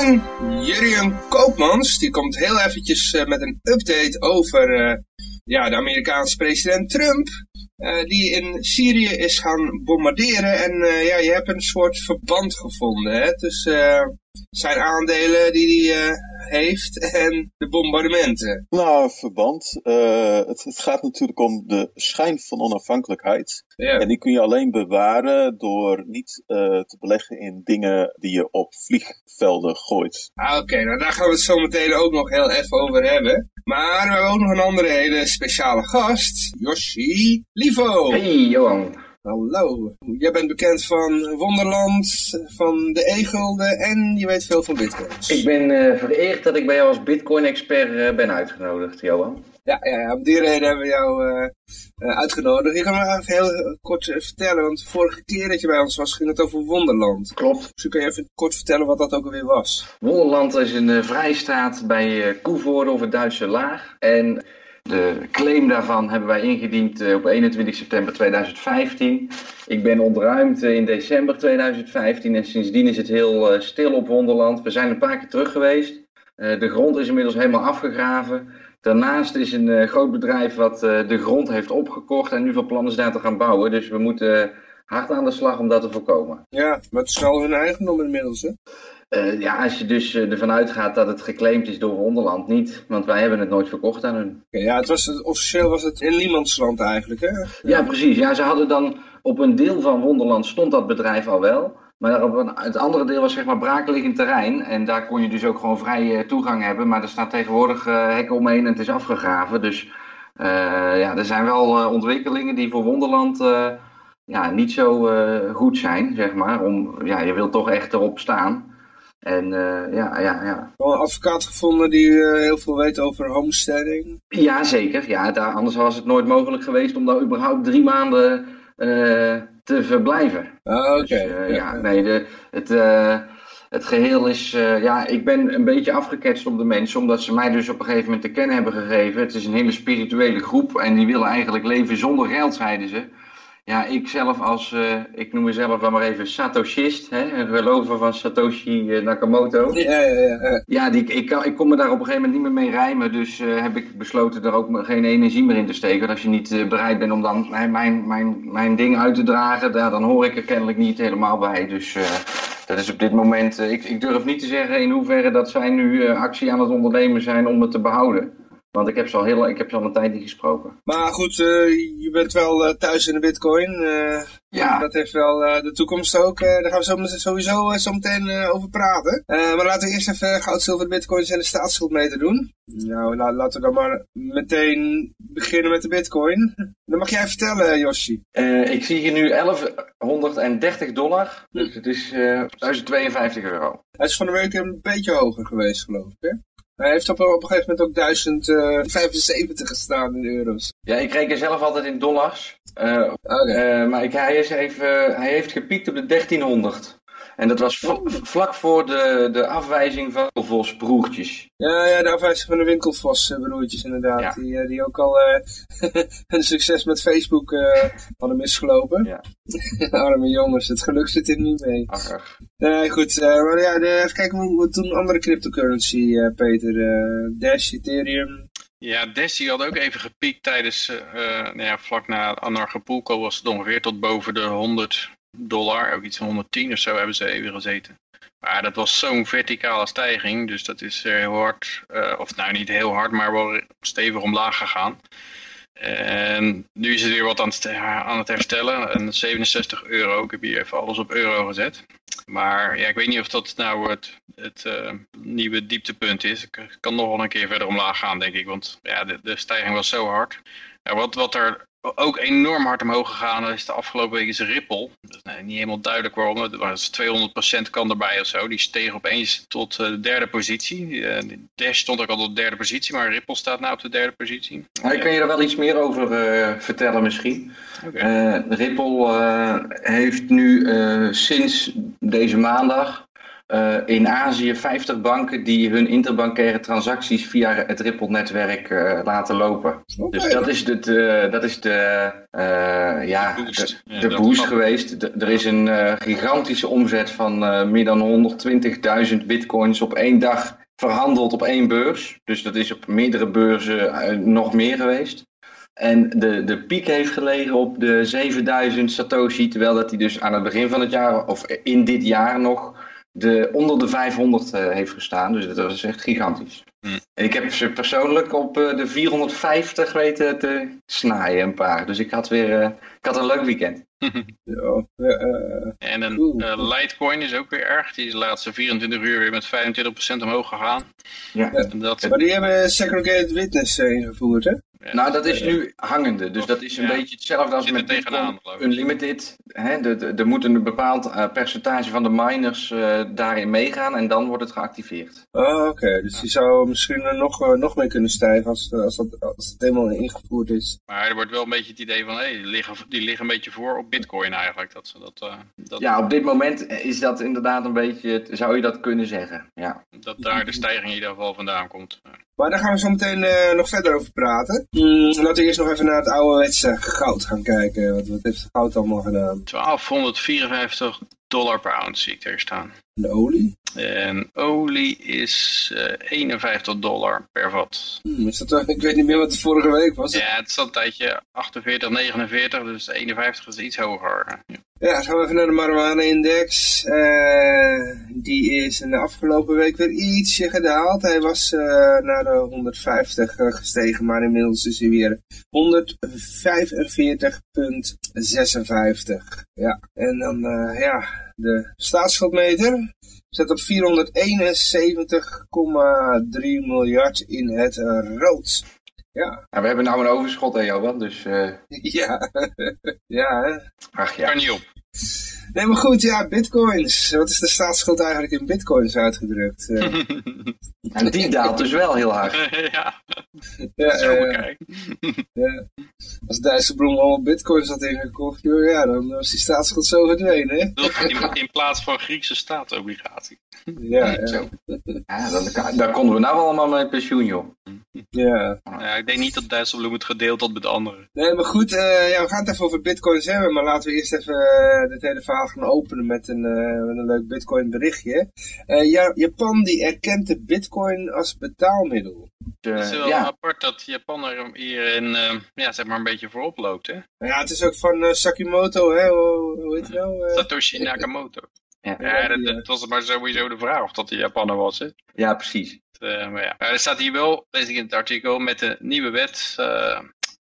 en Jurjen Koopmans. Die komt heel eventjes eh, met een update over eh, ja, de Amerikaanse president Trump. Eh, die in Syrië is gaan bombarderen. En eh, ja, je hebt een soort verband gevonden hè, tussen zijn aandelen die hij eh, heeft en de bombardementen. Nou, verband. Eh, het, het gaat natuurlijk om de schijn van onafhankelijkheid. Ja. En die kun je alleen bewaren door niet eh, te beleggen in dingen die je op vliegvelden gooit. Ah, Oké, nou daar gaan we het zo meteen ook nog heel even over hebben. Maar we hebben ook nog een andere hele speciale gast, Yoshi Livo. Hey Johan. Hallo, jij bent bekend van Wonderland, van de E-gulden en je weet veel van bitcoins. Ik ben eh, vereerd dat ik bij jou als Bitcoin-expert eh, ben uitgenodigd, Johan. Ja, ja, ja, om die reden hebben we jou eh, uitgenodigd. Ik kan me even heel kort vertellen, want de vorige keer dat je bij ons was ging het over Wonderland. Klopt. Dus kun je even kort vertellen wat dat ook alweer was? Wonderland is een vrijstaat bij Koevoorde of het Duitse Laag. En de claim daarvan hebben wij ingediend uh, op 21 september 2015. Ik ben ontruimd uh, in december 2015 en sindsdien is het heel uh, stil op Wonderland. We zijn een paar keer terug geweest. de grond is inmiddels helemaal afgegraven. Daarnaast is een groot bedrijf wat de grond heeft opgekocht en nu van plan is daar te gaan bouwen. Dus we moeten hard aan de slag om dat te voorkomen. Ja, maar het is wel hun eigendom inmiddels, hè? Uh, ja, als je dus ervan uitgaat dat het geclaimd is door Wonderland, niet. Want wij hebben het nooit verkocht aan hun. Ja, het was, officieel was het in niemandsland eigenlijk, hè? Ja. ja, precies. Ja, ze hadden dan op een deel van Wonderland stond dat bedrijf al wel. Maar op een, het andere deel was zeg maar braakliggend terrein. En daar kon je dus ook gewoon vrij toegang hebben. Maar er staat tegenwoordig uh, hekken omheen en het is afgegraven. Dus uh, ja, er zijn wel uh, ontwikkelingen die voor Wonderland ja, niet zo goed zijn, zeg maar. Om, ja, je wilt toch echt erop staan. En ja, ja, ja. Wel een advocaat gevonden die heel veel weet over homesteading. Ja, zeker. Ja, daar, anders was het nooit mogelijk geweest om daar überhaupt drie maanden te verblijven. Ah, oké. Okay. Dus, uh, ja, ja, nee, de, het, uh, het geheel is... Uh, ja, ik ben een beetje afgeketst op de mensen, omdat ze mij dus op een gegeven moment te kennen hebben gegeven. Het is een hele spirituele groep en die willen eigenlijk leven zonder geld, zeiden ze. Ja, ik zelf als, ik noem mezelf dan maar even Satoshist, hè, een gelover van Satoshi Nakamoto. Ja, ja, ja. Ja, die, ik, ik kon me daar op een gegeven moment niet meer mee rijmen, dus heb ik besloten er ook geen energie meer in te steken. Want als je niet bereid bent om dan mijn, mijn, mijn, mijn ding uit te dragen, daar, dan hoor ik er kennelijk niet helemaal bij. Dus dat is op dit moment, ik, ik durf niet te zeggen in hoeverre dat zij nu actie aan het ondernemen zijn om het te behouden. Want ik heb ze al, heel, ik heb ze al een tijd niet gesproken. Maar goed, uh, je bent wel uh, thuis in de bitcoin. Uh, ja. Dat heeft wel de toekomst ook. daar gaan we zo, sowieso zo meteen over praten. maar laten we eerst even goud, zilver, bitcoins en de staatsschuld mee te doen. Nou, la, laten we dan maar meteen beginnen met de bitcoin. Dan mag jij vertellen, Yoshi. ik zie hier nu 1130 dollar. Dus het is 1052 euro. Hij is van de week een beetje hoger geweest, geloof ik, hè? Hij heeft op, op een gegeven moment ook 1075 gestaan in euro's. Ja, ik reken zelf altijd in dollars. Uh, okay. uh, maar ik, hij, is even, hij heeft gepiekt op de 1300. En dat was vl vlak voor de, de afwijzing van Vos broertjes. Ja, ja, de afwijzing van de Winkelvos broertjes inderdaad. Ja. Die, die ook al uh, een succes met Facebook hadden misgelopen. Ja. Arme jongens, het geluk zit er niet mee. Ach. Nee, goed. maar ja, de, even kijken hoe we doen andere cryptocurrency, Peter. Dash, Ethereum. Ja, Dash die had ook even gepiekt tijdens, nou ja, vlak na Anarchapulco was het ongeveer tot boven de 100 dollar, ook iets van 110 of zo hebben ze even gezeten. Maar dat was zo'n verticale stijging, dus dat is heel hard, uh, of nou niet heel hard, maar wel stevig omlaag gegaan. En nu is het weer wat aan het, aan het herstellen, en 67 euro, ik heb hier even alles op euro gezet. Maar ja, ik weet niet of dat nou het, het nieuwe dieptepunt is. Ik kan nog wel een keer verder omlaag gaan, denk ik, want ja, de, de stijging was zo hard. Ja, wat, wat er ook enorm hard omhoog gegaan is de afgelopen week is Ripple. Dat is nee, niet helemaal duidelijk waarom. Het was 200% kan erbij of zo. Die steeg opeens tot uh, de derde positie. Uh, Dash stond ook al op de derde positie, maar Ripple staat nu op de derde positie. Ja, kan je daar wel iets meer over uh, vertellen misschien? Okay. Ripple heeft nu sinds deze maandag uh, in Azië 50 banken die hun interbankaire transacties via het Ripple-netwerk uh, laten lopen. Okay. Dus dat is, het, uh, dat is de, ja, de boost, de, boost geweest. De, er is een gigantische omzet van meer dan 120.000 bitcoins op één dag verhandeld op één beurs. Dus dat is op meerdere beurzen nog meer geweest. En de, de piek heeft gelegen op de 7000 Satoshi, terwijl dat hij dus aan het begin van het jaar, of in dit jaar nog, de, onder de 500 uh, heeft gestaan. Dus dat is echt gigantisch. Hmm. En ik heb ze persoonlijk op uh, de 450 weten te snaaien een paar. Dus ik had weer uh, ik had een leuk weekend. ja, en een Litecoin is ook weer erg. Die is de laatste 24 uur weer met 25% omhoog gegaan. Ja. Dat... Maar die hebben segregated witness ingevoerd, hè? Ja. Nou, dat is nu hangende. Dus dat is een ja. beetje hetzelfde als met Bitcoin Unlimited. Er moet een bepaald uh, percentage van de miners uh, daarin meegaan en dan wordt het geactiveerd. Oh, oké. Okay. Dus die zou misschien nog, uh, nog meer kunnen stijgen als, als, dat, als het helemaal ingevoerd is. Maar er wordt wel een beetje het idee van, hé, hey, die, liggen, die liggen een beetje voor op Bitcoin eigenlijk. Dat, dat, dat... Ja, op dit moment is dat inderdaad een beetje, zou je dat kunnen zeggen. Ja. Dat daar de stijging in ieder geval vandaan komt. Maar daar gaan we zo meteen nog verder over praten. Mm, laten we eerst nog even naar het ouderwetse goud gaan kijken. Wat, wat heeft het goud allemaal gedaan? 1254 dollar per ounce zie ik er staan. De olie? En olie is uh, 51 dollar per vat. Hmm, is dat, ik weet niet meer wat het vorige week was. Ja, het is een tijdje 48, 49, dus 51 is iets hoger. Ja. Ja, gaan we even naar de marijuana-index. Uh, die is in de afgelopen week weer ietsje gedaald. Hij was uh, naar de 150 uh, gestegen, maar inmiddels is hij weer 145,56. Ja, en dan, ja, de staatsschuldmeter staat op 471,3 miljard in het rood. Ja. ja. We hebben nou een overschot, hè, Johan, dus... Uh... Ja, ja, hè. Ach ja. Kan niet op. Nee, maar goed, ja, bitcoins. Wat is de staatsschuld eigenlijk in bitcoins uitgedrukt? Uh. en die daalt dus wel heel hard. ja, ja zo uh, ja. Als Dijsselbloem allemaal bitcoins had ingekocht, ja, dan was die staatsschuld zo verdwenen. Hè? In, in plaats van Griekse staatsobligatie. Ja, ja. ja dan, daar konden we nou allemaal met pensioen, joh. Ja. ja. Ik denk niet dat Dijsselbloem het gedeeld had met anderen. Nee, maar goed, uh, ja, we gaan het even over bitcoins hebben, maar laten we eerst even uh, het hele verhaal gaan openen met een, uh, met een leuk bitcoin berichtje. ja, Japan die erkent de bitcoin als betaalmiddel. het is wel ja. apart dat Japan er hierin ja, zeg maar een beetje voorop loopt, hè? Ja, het is ook van Sakimoto, hè? Hoe, hoe heet het nou? Satoshi Nakamoto. Ja, ja dat, dat, was maar sowieso de vraag of dat de Japaner was. Hè? Ja, precies. Uh, maar ja. er staat hier wel, lees ik in het artikel, met de nieuwe wet uh,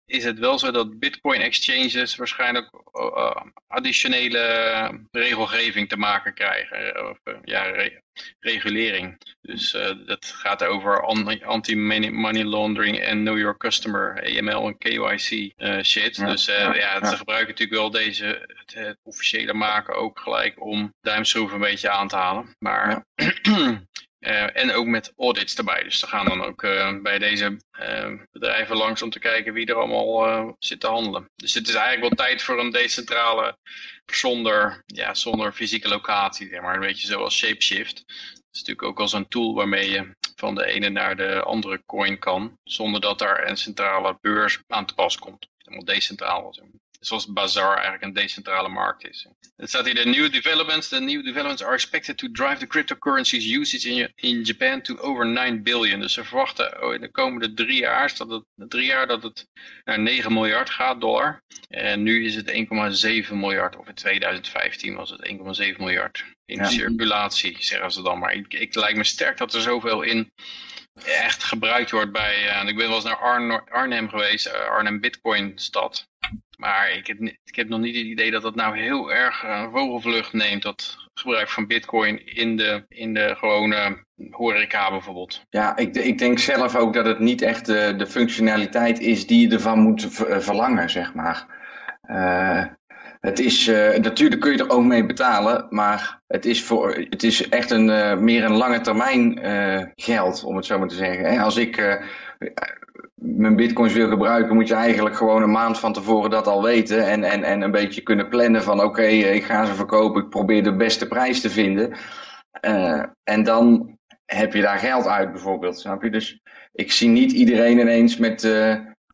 is het wel zo dat bitcoin exchanges waarschijnlijk uh, additionele regelgeving te maken krijgen. Of, ja, re regulering. Dus dat gaat over anti-money laundering en know your customer, AML en KYC shit. Ja, dus ja, ja, ze gebruiken natuurlijk wel deze, het, het, officiële maken ook gelijk om duimschroeven een beetje aan te halen. Maar Uh, en ook met audits erbij. Dus ze gaan dan ook uh, bij deze uh, bedrijven langs om te kijken wie er allemaal zit te handelen. Dus het is eigenlijk wel tijd voor een decentrale, zonder, ja, zonder fysieke locatie, maar. Een beetje zoals Shapeshift. Dat is natuurlijk ook al zo'n tool waarmee je van de ene naar de andere coin kan, zonder dat daar een centrale beurs aan te pas komt. Helemaal decentraal. Zeg maar zoals Bazaar eigenlijk een decentrale markt is. Het staat hier, de new developments, the new developments are expected to drive the cryptocurrencies usage in, in Japan to over 9 billion. Dus ze verwachten oh, in de komende drie jaar, dat het, drie jaar dat het naar 9 miljard gaat, dollar. En nu is het 1,7 miljard, of in 2015 was het 1,7 miljard in ja. circulatie, zeggen ze dan. Maar ik, ik lijkt me sterk dat er zoveel in echt gebruikt wordt bij... eh, ik ben wel eens naar Arnhem geweest, eh, Arnhem Bitcoin stad. Maar ik heb, ik heb nog niet het idee dat dat nou heel erg eh, een vogelvlucht neemt, dat gebruik van bitcoin in de, in de gewone horeca bijvoorbeeld. Ja, ik, ik denk zelf ook dat het niet echt de, de functionaliteit is die je ervan moet eh, verlangen, zeg maar. Eh, het is, eh, natuurlijk kun je er ook mee betalen, maar het is, voor, het is echt een, eh, meer een lange termijn eh, geld, om het zo maar te zeggen. Als ik mijn bitcoins wil gebruiken, moet je eigenlijk gewoon een maand van tevoren dat al weten. En, en, en een beetje kunnen plannen van oké, ik ga ze verkopen, ik probeer de beste prijs te vinden. En dan heb je daar geld uit bijvoorbeeld, snap je? Dus ik zie niet iedereen ineens met,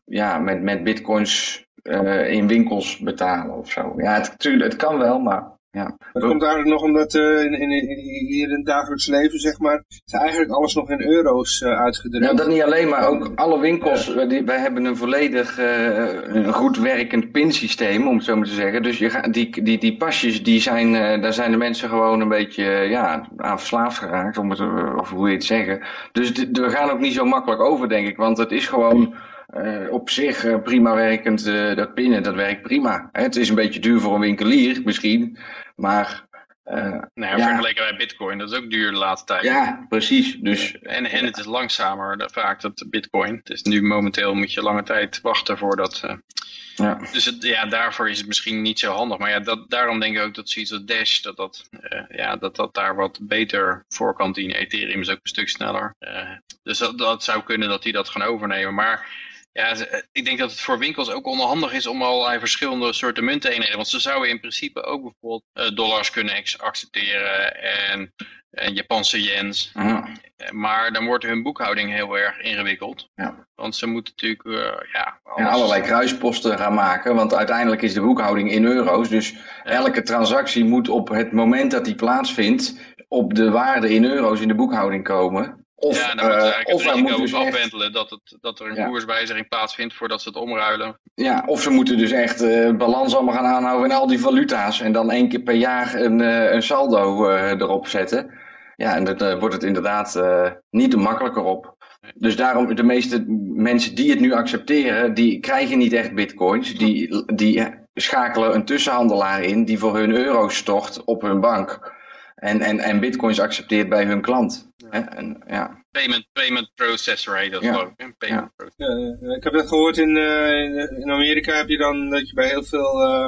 ja, met, met bitcoins eh, in winkels betalen of zo. Ja, het, tuurlijk, het kan wel, maar ja. Dat komt eigenlijk nog omdat eh, in, in, in- hier in het dagelijks leven, zeg maar, is eigenlijk alles nog in euro's eh, uitgedrukt. Nou, dat niet alleen, maar ook alle winkels. Die, wij hebben een volledig een goed werkend pinsysteem, om het zo maar te zeggen. Dus je ga, die, die, die pasjes, die zijn, daar zijn de mensen gewoon een beetje ja, aan verslaafd geraakt, om het, of hoe je het zeggen. Dus we gaan ook niet zo makkelijk over, denk ik. Want het is gewoon eh, op zich eh, prima werkend. eh, dat pinnen, dat werkt prima. Hè, het is een beetje duur voor een winkelier, misschien. Maar Nou ja, Ja. vergeleken bij bitcoin, dat is ook duur de laatste tijd. ja, precies. Dus En, en het is langzamer vaak, dat bitcoin. Het is nu momenteel moet je lange tijd wachten voordat... ja. dus het, ja, daarvoor is het misschien niet zo handig. Maar ja, dat, daarom denk ik ook dat zoiets als Dash, dat dat, ja, dat dat daar wat beter voor kan dienen. Ethereum is ook een stuk sneller. Dus dat, dat zou kunnen dat die dat gaan overnemen. Maar ja, ik denk dat het voor winkels ook onhandig is om allerlei verschillende soorten munteenheden. Want ze zouden in principe ook bijvoorbeeld eh, dollars kunnen accepteren en, en Japanse yens. Eh, Maar dan wordt hun boekhouding heel erg ingewikkeld. Ja. Want ze moeten natuurlijk, eh, ja... en allerlei kruisposten gaan maken. Want uiteindelijk is de boekhouding in euro's. Dus elke transactie moet op het moment dat die plaatsvindt, op de waarde in euro's in de boekhouding komen. Of, ja, moeten eigenlijk of het moet risico dus echt, dat, het, dat er een Ja. koerswijziging plaatsvindt voordat ze het omruilen. ja, of ze moeten dus echt eh, balans allemaal gaan aanhouden in al die valuta's. En dan één keer per jaar een, eh, een saldo erop zetten. Ja, en dan wordt het inderdaad niet te makkelijker op. Dus daarom, de meeste mensen die het nu accepteren, die krijgen niet echt bitcoins. Die, die schakelen een tussenhandelaar in die voor hun euro's stort op hun bank. En, en, en bitcoins accepteert bij hun klant. Hè? En, ja. Payment, payment processor heet dat Ja. geloof ik. hè? Payment Ja. processor. Ja, ja, ik heb dat gehoord in, eh, in, in Amerika heb je dan dat je bij heel veel eh,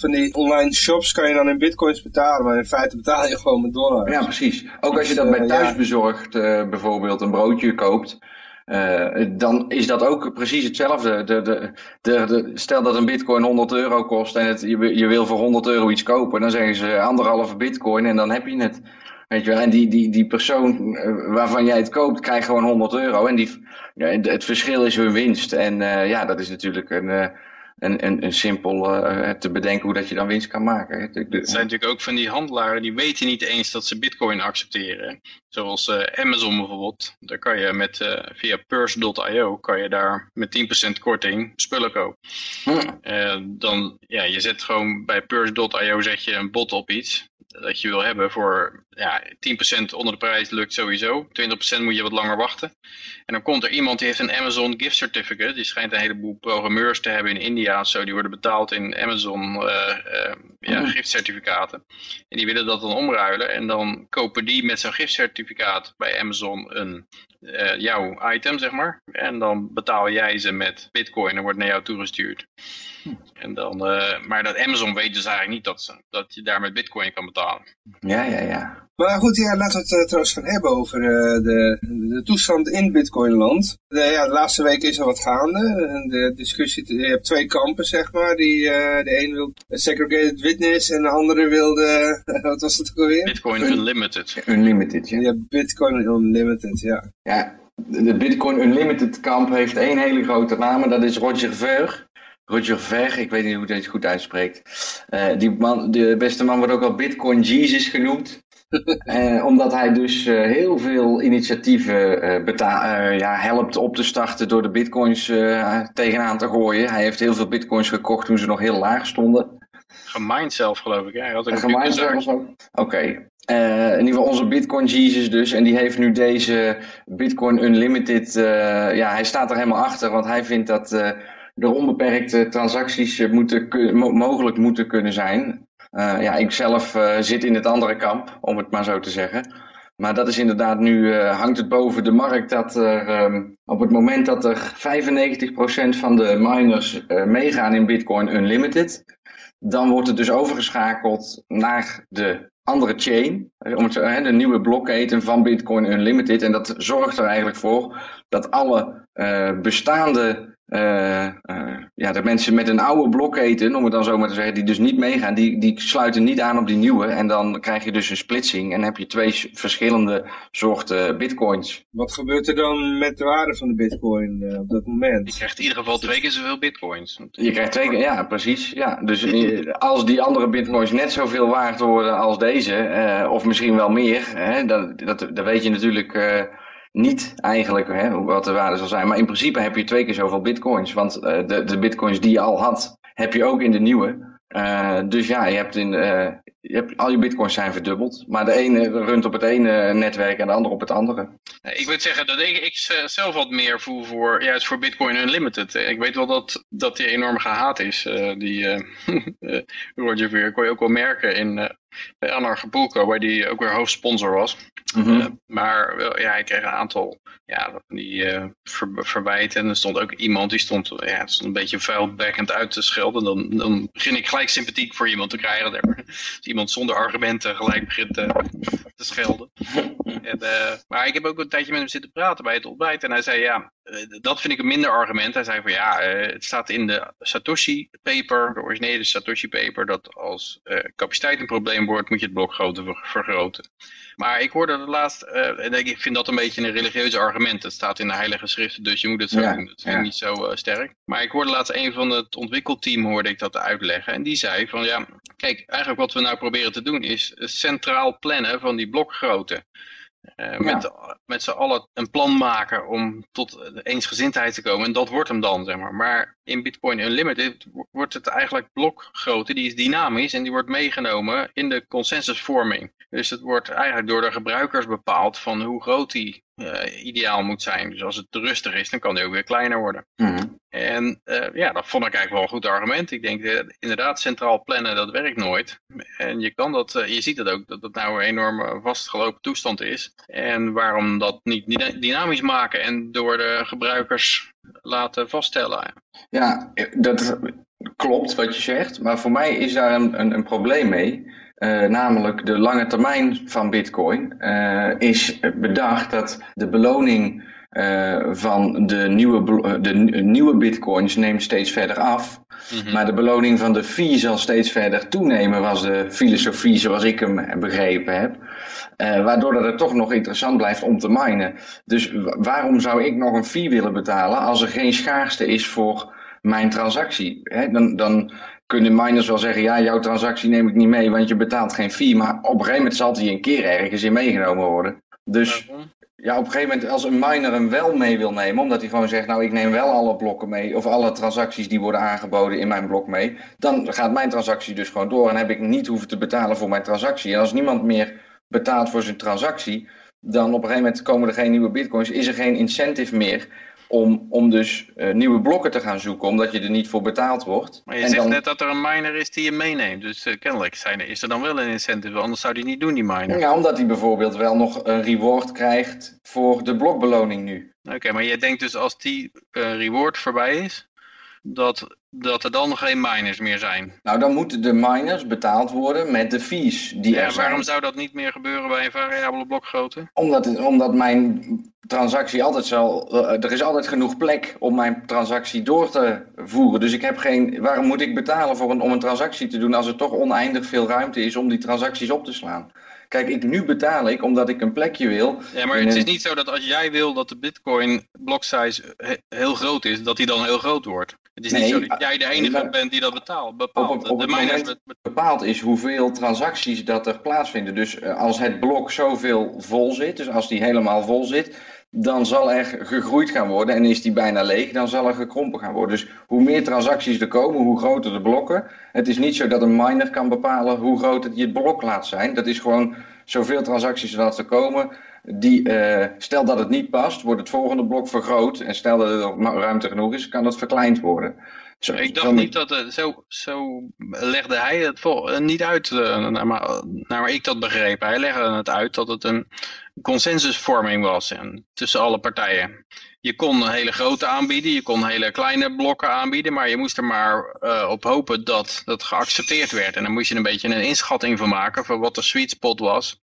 van die online shops kan je dan in bitcoins betalen, maar in feite betaal je gewoon met dollars. ja, precies. Ook als je dat bij Dus, eh, thuisbezorgd eh, bijvoorbeeld een broodje koopt. Eh, dan is dat ook precies hetzelfde. De, de, de, stel dat een bitcoin 100 euro kost en je, je wil voor 100 euro iets kopen. Dan zeggen ze anderhalve bitcoin en dan heb je het. Weet je wel, en die, die, die persoon eh, waarvan jij het koopt, krijgt gewoon 100 euro. En die, ja, het verschil is hun winst. En eh, ja, dat is natuurlijk een, een, een, een simpel eh, te bedenken hoe dat je dan winst kan maken. hè. De- de- Het zijn natuurlijk ook van die handelaren die weten niet eens dat ze bitcoin accepteren. Zoals eh, Amazon bijvoorbeeld. Daar kan je met, eh, via purse.io kan je daar met 10% korting spullen kopen. Hm. Eh, dan, ja, je zet gewoon bij purse.io zet je een bot op iets dat je wil hebben voor ja, 10% onder de prijs lukt sowieso. 20% moet je wat langer wachten. En dan komt er iemand die heeft een Amazon gift certificate. Die schijnt een heleboel programmeurs te hebben in India of zo. Die worden betaald in Amazon eh, eh, ja, Mhm. giftcertificaten. En die willen dat dan omruilen. En dan kopen die met zo'n giftcertificaat bij Amazon een, eh, jouw item, zeg maar. En dan betaal jij ze met bitcoin en wordt naar jou toegestuurd. En dan, maar dat Amazon weet dus eigenlijk niet dat, ze, dat je daar met bitcoin kan betalen. Ja, ja, ja. Maar goed, ja, laten we het eh, trouwens gaan hebben over eh, de, de toestand in Bitcoinland. De, ja, de laatste week is er wat gaande. De discussie, je hebt twee kampen, zeg maar. Die, eh, de een wil segregated witness en de andere wilde, wat was het ook alweer? Bitcoin Unlimited. Unlimited, ja. Ja, Bitcoin Unlimited, ja. Ja, de Bitcoin Unlimited kamp heeft één hele grote naam en dat is Roger Ver. Roger Ver, ik weet niet hoe hij het goed uitspreekt. Eh, die man, de beste man wordt ook al Bitcoin Jesus genoemd. Eh, omdat hij dus eh, heel veel initiatieven eh, beta- ja, helpt op te starten door de bitcoins tegenaan te gooien. Hij heeft heel veel bitcoins gekocht toen ze nog heel laag stonden. Gemined zelf geloof ik. Ja, had ook? Oké. In ieder geval onze Bitcoin Jesus dus. En die heeft nu deze Bitcoin Unlimited. Ja, hij staat er helemaal achter. Want hij vindt dat er onbeperkte transacties moeten mogelijk moeten kunnen zijn. Ja, ik zelf zit in het andere kamp, om het maar zo te zeggen. Maar dat is inderdaad nu, hangt het boven de markt dat er um, op het moment dat er 95% van de miners meegaan in Bitcoin Unlimited, dan wordt het dus overgeschakeld naar de andere chain, om het, de nieuwe blokketen van Bitcoin Unlimited. En dat zorgt er eigenlijk voor dat alle bestaande ja, de mensen met een oude blokketen, om het dan zo maar te zeggen, die dus niet meegaan, die, die sluiten niet aan op die nieuwe. En dan krijg je dus een splitsing en heb je twee verschillende soorten bitcoins. Wat gebeurt er dan met de waarde van de bitcoin uh, op dat moment? Je krijgt in ieder geval twee keer zoveel bitcoins. Je krijgt twee keer, ja precies. Ja. Dus als die andere bitcoins net zoveel waard worden als deze, of misschien wel meer, hè, dat, dat, dat weet je natuurlijk niet eigenlijk hè, wat de waarde zal zijn. Maar in principe heb je twee keer zoveel bitcoins. Want uh, de, de bitcoins die je al had, heb je ook in de nieuwe. Uh, dus ja, je hebt in, uh, je hebt, al je bitcoins zijn verdubbeld. Maar de ene runt op het ene netwerk en de andere op het andere. Ik wil zeggen dat ik, ik zelf wat meer voel voor, juist voor Bitcoin Unlimited. Ik weet wel dat, dat die enorm gehaat is. Uh, die Roger Ver kon je ook wel merken in, bij Anarchapulco, waar die ook weer hoofdsponsor was. Mm -hmm. uh, maar ja, hij kreeg een aantal ja, die uh, ver, verwijten. En er stond ook iemand die stond, ja, stond een beetje vuilbekkend uit te schelden. Dan, dan begin ik gelijk sympathiek voor iemand te krijgen. Als iemand zonder argumenten gelijk begint te, te schelden. En, uh, maar ik heb ook een tijdje met hem zitten praten bij het ontbijt. En hij zei, ja, dat vind ik een minder argument. Hij zei van ja, het staat in de Satoshi paper, de originele Satoshi paper, dat als capaciteit een probleem wordt, moet je het blok groter vergroten. Maar ik hoorde het laatst, uh, en ik vind dat een beetje een religieuze argument. Het staat in de heilige schriften, dus je moet het zo ja, doen. Dat vind ik niet zo uh, sterk. Maar ik hoorde laatst een van het ontwikkelteam hoorde ik dat uitleggen. En die zei van ja, kijk, eigenlijk wat we nou proberen te doen is centraal plannen van die blokgrootte. Uh, met, ja. met z'n allen een plan maken om tot eensgezindheid te komen. En dat wordt hem dan, zeg maar. Maar in Bitcoin Unlimited wordt het eigenlijk blokgrootte. Die is dynamisch en die wordt meegenomen in de consensusvorming. Dus het wordt eigenlijk door de gebruikers bepaald van hoe groot die uh, ideaal moet zijn. Dus als het te rustig is, dan kan die ook weer kleiner worden. Mm. En uh, ja, dat vond ik eigenlijk wel een goed argument. Ik denk, uh, inderdaad, centraal plannen, dat werkt nooit. En je kan dat, je ziet het ook, dat dat nou een enorme vastgelopen toestand is. En waarom dat niet dynamisch maken en door de gebruikers laten vaststellen. Ja, dat klopt wat je zegt. Maar voor mij is daar een, een, een probleem mee. Uh, namelijk de lange termijn van bitcoin, uh, is bedacht dat de beloning uh, van de nieuwe, de nieuwe bitcoins neemt steeds verder af. Mm -hmm. Maar de beloning van de fee zal steeds verder toenemen, was de filosofie zoals ik hem begrepen heb. waardoor dat het toch nog interessant blijft om te minen. Dus waarom zou ik nog een fee willen betalen als er geen schaarste is voor mijn transactie? Hè? Dan, dan kunnen miners wel zeggen, ja, jouw transactie neem ik niet mee, want je betaalt geen fee. Maar op een gegeven moment zal die een keer ergens in meegenomen worden. Dus ja, op een gegeven moment als een miner hem wel mee wil nemen, omdat hij gewoon zegt, nou ik neem wel alle blokken mee, of alle transacties die worden aangeboden in mijn blok mee, dan gaat mijn transactie dus gewoon door en heb ik niet hoeven te betalen voor mijn transactie. En als niemand meer betaalt voor zijn transactie, dan op een gegeven moment komen er geen nieuwe bitcoins, is er geen incentive meer om, om dus uh, nieuwe blokken te gaan zoeken, omdat je er niet voor betaald wordt. Maar je en zegt dan... net dat er een miner is die je meeneemt, dus uh, kennelijk zijn, is er dan wel een incentive, anders zou die niet doen, die miner. Ja, omdat hij bijvoorbeeld wel nog een reward krijgt voor de blokbeloning nu. Oké, okay, maar je denkt dus als die uh, reward voorbij is, dat, dat er dan geen miners meer zijn. Nou, dan moeten de miners betaald worden met de fees die ja, er zijn. Waarom zou dat niet meer gebeuren bij een variabele blokgrootte? Omdat, omdat mijn transactie altijd zal... Uh, er is altijd genoeg plek om mijn transactie door te voeren. Dus ik heb geen... Waarom moet ik betalen voor een, om een transactie te doen als er toch oneindig veel ruimte is om die transacties op te slaan? Kijk, ik, nu betaal ik omdat ik een plekje wil. Ja, maar het is niet zo dat als jij wil dat de bitcoin block size heel groot is, dat die dan heel groot wordt. Het is nee, niet zo dat jij de enige maar, bent die dat betaalt. Bepaalt. Op, op, op de het bepaald is hoeveel transacties dat er plaatsvinden. Dus uh, als het blok zoveel vol zit, dus als die helemaal vol zit, dan zal er gegroeid gaan worden. En is die bijna leeg, dan zal er gekrompen gaan worden. Dus hoe meer transacties er komen, hoe groter de blokken. Het is niet zo dat een miner kan bepalen hoe groot het je blok laat zijn. Dat is gewoon zoveel transacties als er komen, die, uh, stel dat het niet past, wordt het volgende blok vergroot. En stel dat er ruimte genoeg is, kan het verkleind worden. Zo, ik dacht niet dat het, zo, zo legde hij het vol, eh, niet uit, uh, naar, maar, naar ik dat begreep. Hij legde het uit dat het een consensusvorming was en, tussen alle partijen je kon hele grote aanbieden, je kon hele kleine blokken aanbieden, maar je moest er maar uh, op hopen dat dat geaccepteerd werd. En dan moest je een beetje een inschatting van maken van wat de sweet spot was.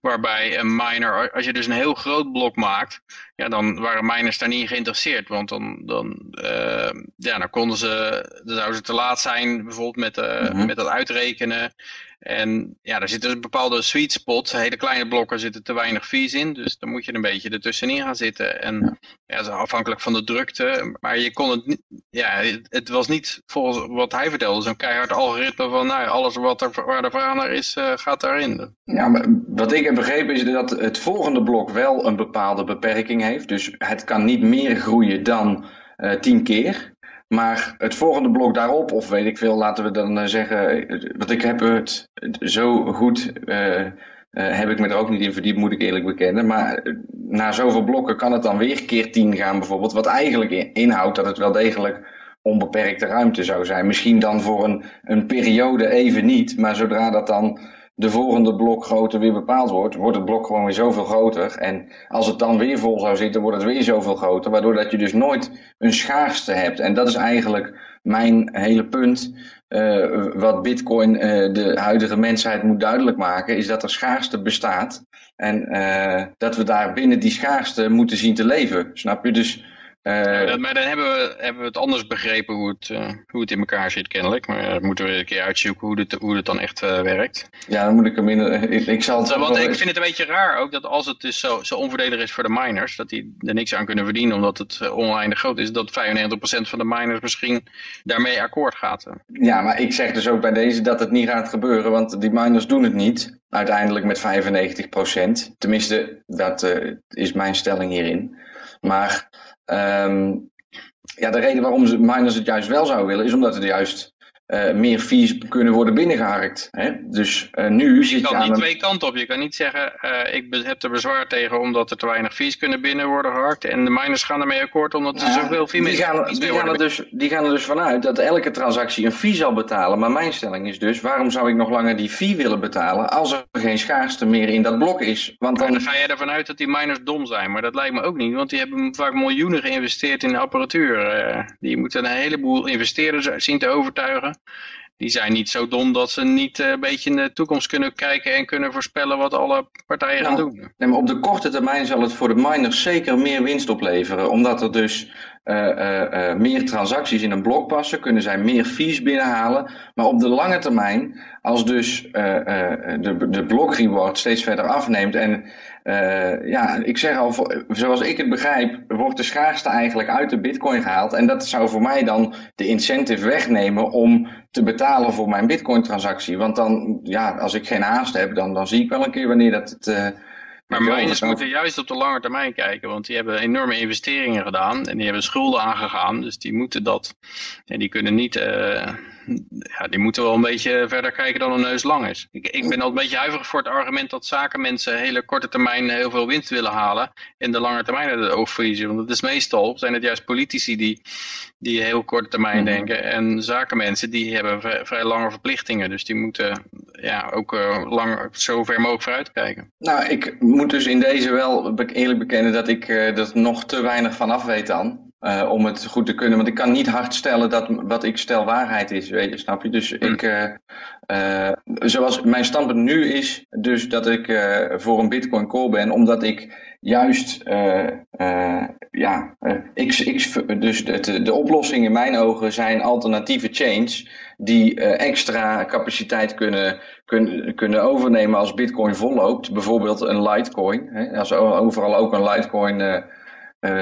Waarbij een miner, als je dus een heel groot blok maakt, ja, dan waren miners daar niet geïnteresseerd. Want dan, dan, uh, ja, dan konden ze, dan zouden ze te laat zijn bijvoorbeeld met, uh, mm -hmm. met dat uitrekenen. En ja, daar zit dus een bepaalde sweet spot. Hele kleine blokken zitten te weinig fees in. Dus dan moet je een beetje ertussenin gaan zitten. En ja, afhankelijk van de drukte. Maar je kon het niet. Ja, het was niet volgens wat hij vertelde. Zo'n keihard algoritme van nou, alles wat er, waar de vraag naar is, uh, gaat daarin. Ja, maar wat ik heb begrepen is dat het volgende blok wel een bepaalde beperking heeft. Dus het kan niet meer groeien dan uh, tien keer. Maar het volgende blok daarop, of weet ik veel, laten we dan uh, zeggen, want ik heb het zo goed, uh, uh, heb ik me er ook niet in verdiept, moet ik eerlijk bekennen. Maar na zoveel blokken kan het dan weer keer 10 gaan bijvoorbeeld, wat eigenlijk inhoudt dat het wel degelijk onbeperkte ruimte zou zijn. Misschien dan voor een, een periode even niet, maar zodra dat dan de volgende blokgrootte weer bepaald wordt, wordt het blok gewoon weer zoveel groter. En als het dan weer vol zou zitten, wordt het weer zoveel groter. Waardoor dat je dus nooit een schaarste hebt. En dat is eigenlijk mijn hele punt. Uh, wat Bitcoin uh, de huidige mensheid moet duidelijk maken, is dat er schaarste bestaat. En uh, dat we daar binnen die schaarste moeten zien te leven. Snap je? Dus uh, dat, maar dan hebben we, hebben we het anders begrepen hoe het, uh, hoe het in elkaar zit kennelijk. Maar uh, moeten we een keer uitzoeken hoe het, hoe het dan echt werkt. Ja, dan moet ik hem in... Ik, ik zal het Want ik vind het een beetje raar ook dat als het dus zo, zo onvoordelig is voor de miners, dat die er niks aan kunnen verdienen omdat het oneindig groot is, dat 95% van de miners misschien daarmee akkoord gaat. Ja, maar ik zeg dus ook bij deze dat het niet gaat gebeuren, want die miners doen het niet. Uiteindelijk met 95%. Tenminste, dat is mijn stelling hierin. Maar Um, ja, de reden waarom ze miners het juist wel zouden willen, is omdat het juist uh, meer fees kunnen worden binnengeharkt. Hè? Dus uh, nu je kan niet twee kanten op. Je kan niet zeggen, uh, ik heb er bezwaar tegen omdat er te weinig fees kunnen binnen worden geharkt. En de miners gaan ermee akkoord omdat er ja, zoveel fees die gaan, die gaan, er dus, die gaan er dus vanuit dat elke transactie een fee zal betalen. Maar mijn stelling is dus, waarom zou ik nog langer die fee willen betalen als er geen schaarste meer in dat blok is? Want dan... dan ga je ervan uit dat die miners dom zijn. Maar dat lijkt me ook niet, want die hebben vaak miljoenen geïnvesteerd in apparatuur. die moeten een heleboel investeerders zien te overtuigen die zijn niet zo dom dat ze niet uh, een beetje in de toekomst kunnen kijken en kunnen voorspellen wat alle partijen gaan doen. Nee, maar op de korte termijn zal het voor de miners zeker meer winst opleveren, omdat er dus meer transacties in een blok passen, kunnen zij meer fees binnenhalen. Maar op de lange termijn, als dus de, de blok reward steeds verder afneemt en ja, ik zeg al, zoals ik het begrijp, wordt de schaarste eigenlijk uit de bitcoin gehaald. En dat zou voor mij dan de incentive wegnemen om te betalen voor mijn bitcoin transactie. Want dan, ja, als ik geen haast heb, dan, dan zie ik wel een keer wanneer dat het... maar miners moeten juist op de lange termijn kijken, want die hebben enorme investeringen gedaan en die hebben schulden aangegaan, dus die moeten dat. En die kunnen niet, uh, ja, die moeten wel een beetje verder kijken dan een neus lang is. Ik, ik ben al een beetje huiverig voor het argument dat zakenmensen hele korte termijn heel veel winst willen halen en de lange termijn het oog verliezen. Want het is meestal, zijn het juist politici die, die heel korte termijn mm -hmm. denken en zakenmensen die hebben vrij, vrij, lange verplichtingen. Dus die moeten ja, ook uh, lang, zo ver mogelijk vooruit kijken. Nou, ik moet dus in deze wel eerlijk bekennen dat ik uh, er nog te weinig van af weet dan. Uh, om het goed te kunnen. Want ik kan niet hard stellen dat wat ik stel waarheid is, weet je, snap je? Dus mm. ik, uh, uh, zoals mijn standpunt nu is, dus dat ik voor een Bitcoin Core ben, omdat ik juist, ja, ik, ik, dus de, de oplossing in mijn ogen zijn alternatieve chains die extra capaciteit kunnen, kunnen, kunnen overnemen als Bitcoin volloopt. Bijvoorbeeld een Litecoin. Hè? Als overal ook een Litecoin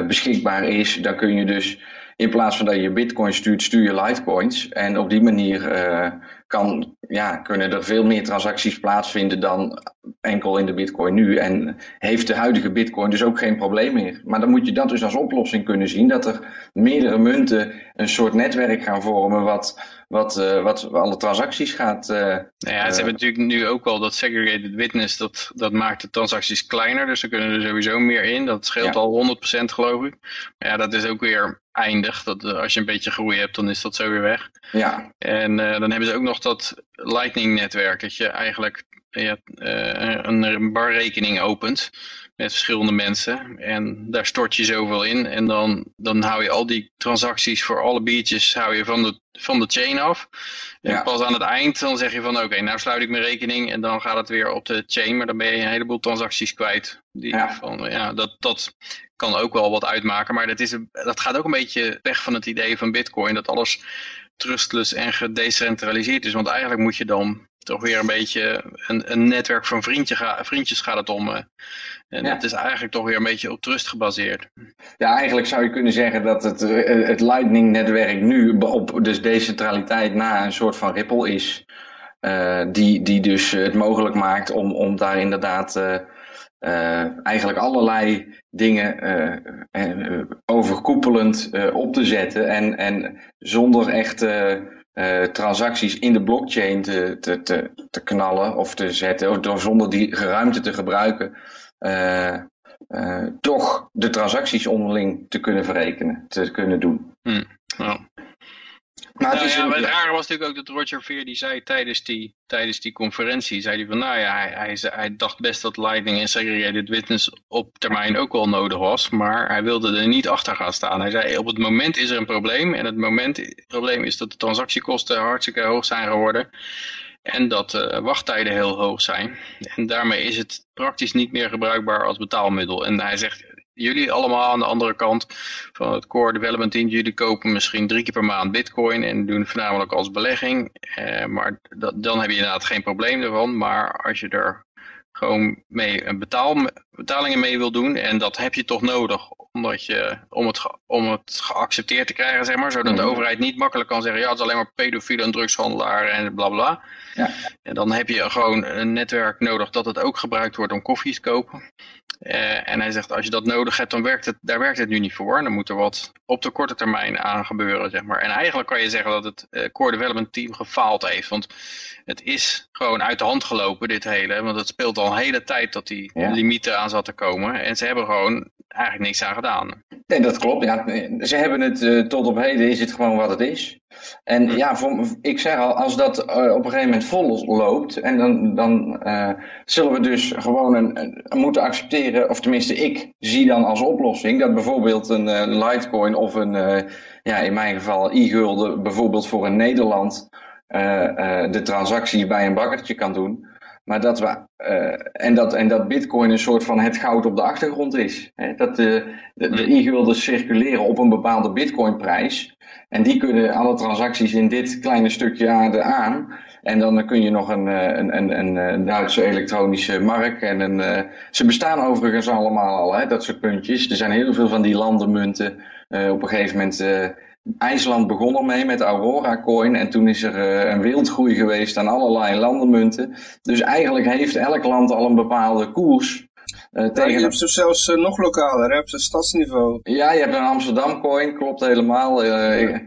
beschikbaar is, dan kun je dus in plaats van dat je bitcoin stuurt, stuur je litecoins. En op die manier uh, kan, ja, kunnen er veel meer transacties plaatsvinden dan enkel in de bitcoin nu. En heeft de huidige bitcoin dus ook geen probleem meer. Maar dan moet je dat dus als oplossing kunnen zien. Dat er meerdere munten een soort netwerk gaan vormen wat, wat, uh, wat alle transacties gaat... Uh, nou ja, ze hebben natuurlijk nu ook wel dat segregated witness, dat, dat maakt de transacties kleiner. Dus er kunnen er sowieso meer in. Dat scheelt ja. al 100% geloof ik. Maar ja, dat is ook weer eindig. Dat, uh, als je een beetje groei hebt, dan is dat zo weer weg. Ja. En dan hebben ze ook nog dat lightning netwerk. Dat je eigenlijk ja, een barrekening opent met verschillende mensen. En daar stort je zoveel in. En dan, dan hou je al die transacties voor alle biertjes hou je van, de, van de chain af. En pas aan het eind dan zeg je van oké, nou sluit ik mijn rekening. En dan gaat het weer op de chain. Maar dan ben je een heleboel transacties kwijt. Die ja. Van, ja, dat, dat kan ook wel wat uitmaken. Maar dat, is, dat gaat ook een beetje weg van het idee van bitcoin. Dat alles trustless en gedecentraliseerd is. Want eigenlijk moet je dan toch weer een beetje een, een netwerk van vriendje ga, vriendjes gaat het om. En ja. het is eigenlijk toch weer een beetje op trust gebaseerd. Ja, eigenlijk zou je kunnen zeggen dat het, het Lightning-netwerk nu op dus decentraliteit na een soort van Ripple is. Uh, die, die dus het mogelijk maakt om, om daar inderdaad uh, uh, eigenlijk allerlei dingen overkoepelend op te zetten. En, en zonder echt uh, transacties in de blockchain te, te, te, te knallen of te zetten, door zonder die ruimte te gebruiken, uh, uh, toch de transacties onderling te kunnen verrekenen, te kunnen doen. Hmm. Maar nou, het, ja, het rare was natuurlijk ook dat Roger Veer die zei tijdens die, tijdens die conferentie, zei hij van nou ja, hij, hij, hij dacht best dat Lightning en Segregated Witness op termijn ook wel nodig was, maar hij wilde er niet achter gaan staan. Hij zei op het moment is er een probleem en het moment, het probleem is dat de transactiekosten hartstikke hoog zijn geworden en dat de wachttijden heel hoog zijn. En daarmee is het praktisch niet meer gebruikbaar als betaalmiddel. En hij zegt, jullie allemaal aan de andere kant van het core development team, jullie kopen misschien drie keer per maand bitcoin en doen voornamelijk als belegging. Eh, maar dan heb je inderdaad geen probleem ervan. Maar als je er gewoon mee betalingen mee wil doen en dat heb je toch nodig omdat je, om, het, om het geaccepteerd te krijgen, zeg maar, zodat de mhm. overheid niet makkelijk kan zeggen, ja, het is alleen maar pedofielen en drugshandelaren en bla bla. Ja. En dan heb je gewoon een netwerk nodig dat het ook gebruikt wordt om koffies te kopen. Uh, en hij zegt, als je dat nodig hebt, dan werkt het, daar werkt het nu niet voor. Dan moet er wat op de korte termijn aan gebeuren, zeg maar. En eigenlijk kan je zeggen dat het uh, core development team gefaald heeft. Want het is gewoon uit de hand gelopen, dit hele. Want het speelt al een hele tijd dat die ja. limieten aan zat te komen. En ze hebben gewoon eigenlijk niks aan gedaan. Nee, dat klopt. Ja, ze hebben het uh, tot op heden is het gewoon wat het is. En ja, voor, ik zeg al, als dat uh, op een gegeven moment vol loopt, en dan, dan uh, zullen we dus gewoon een, moeten accepteren, of tenminste ik zie dan als oplossing, dat bijvoorbeeld een Litecoin of een, ja, in mijn geval e-gulden, bijvoorbeeld voor een Nederland, de transactie bij een bakkertje kan doen. Maar dat we, uh, en, dat, en dat bitcoin een soort van het goud op de achtergrond is. Hè? Dat de, de, de e-gulden circuleren op een bepaalde bitcoinprijs. En die kunnen alle transacties in dit kleine stukje aarde aan. En dan kun je nog een, een, een, een Duitse elektronische mark. En een, ze bestaan overigens allemaal al, hè, dat soort puntjes. Er zijn heel veel van die landenmunten. Uh, op een gegeven moment IJsland begon ermee met Aurora Coin en toen is er uh, een wildgroei geweest aan allerlei landenmunten. Dus eigenlijk heeft elk land al een bepaalde koers. Uh, ja, tegen... Je hebt ze zelfs uh, nog lokaler, hè, op het stadsniveau. Ja, je hebt een Amsterdam Coin, klopt helemaal. Ja. Ik,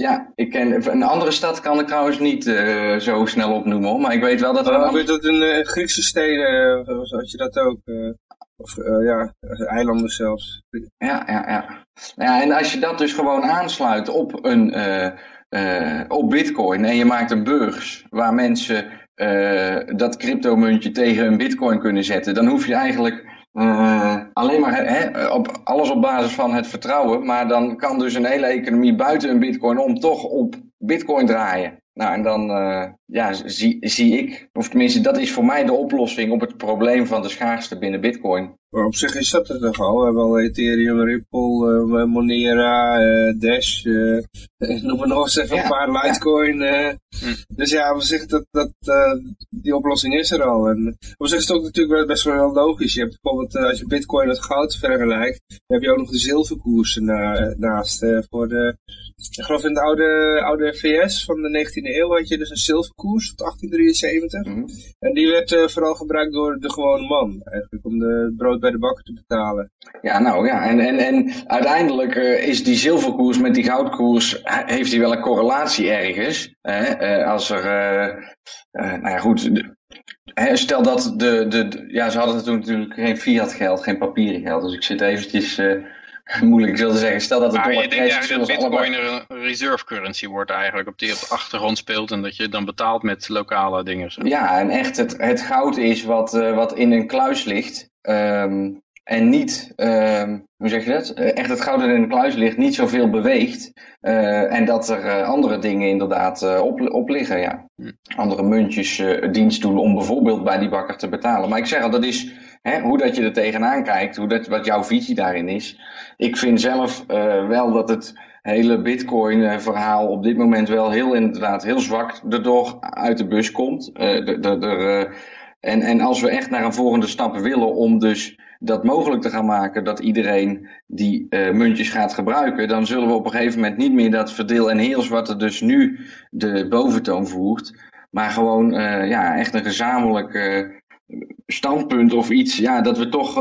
ja, ik ken, een andere stad kan ik trouwens niet zo snel opnoemen, maar ik weet wel dat weet dat in Griekse steden, had je dat ook... Of ja, eilanden zelfs. Ja, ja, ja. ja. En als je dat dus gewoon aansluit op, een, op bitcoin en je maakt een beurs waar mensen dat cryptomuntje tegen een bitcoin kunnen zetten, dan hoef je eigenlijk alleen maar hè, op, alles op basis van het vertrouwen, maar dan kan dus een hele economie buiten een bitcoin om toch op bitcoin draaien. Nou, en dan uh, ja, zie, zie ik, of tenminste dat is voor mij de oplossing op het probleem van de schaarste binnen bitcoin. Maar op zich is dat er toch al. We hebben al Ethereum, Ripple, uh, Monera, uh, Dash, uh, noem maar nog eens even een paar, Litecoin. Hm. Dus ja, op zich dat, dat, die oplossing is er al. En op zich is het ook natuurlijk best wel logisch. Je hebt bijvoorbeeld, als je bitcoin met goud vergelijkt, dan heb je ook nog de zilverkoersen na, naast. voor de, ik geloof in de oude, oude VS van de 19e eeuw had je dus een zilverkoers tot 1873. Mm En die werd vooral gebruikt door de gewone man, eigenlijk, om de brood bij de bakker te betalen. Ja, nou ja, en, en, en uiteindelijk uh, is die zilverkoers met die goudkoers, heeft die wel een correlatie ergens. Uh, als er, nou ja goed, stel dat de, de, ja, ze hadden toen natuurlijk geen fiat geld, geen papieren geld, dus ik zit eventjes... moeilijk ik te zeggen. Stel dat het dollar prijs dat bitcoin een reserve currency wordt eigenlijk, op die op de achtergrond speelt en dat je dan betaalt met lokale dingen. Zo. Ja, en echt het, het goud is wat, uh, wat in een kluis ligt. Um, en niet, uh, hoe zeg je dat? Eh, echt het goud in een kluis ligt, niet zoveel beweegt. Uh, en dat er uh, andere dingen inderdaad op, op liggen. Ja. Hm. Andere muntjes dienst doen om bijvoorbeeld bij die bakker te betalen. Maar ik zeg al, dat is hè, hoe dat je er tegenaan kijkt, hoe dat, wat jouw visie daarin is. Ik vind zelf wel dat het hele bitcoin verhaal op dit moment wel heel inderdaad heel zwak erdoor uit de bus komt. de, en, en als we echt naar een volgende stap willen om dus dat mogelijk te gaan maken dat iedereen die muntjes gaat gebruiken, dan zullen we op een gegeven moment niet meer dat verdeel en heers wat er dus nu de boventoon voert, maar gewoon ja, echt een gezamenlijk standpunt of iets, ja, dat we toch,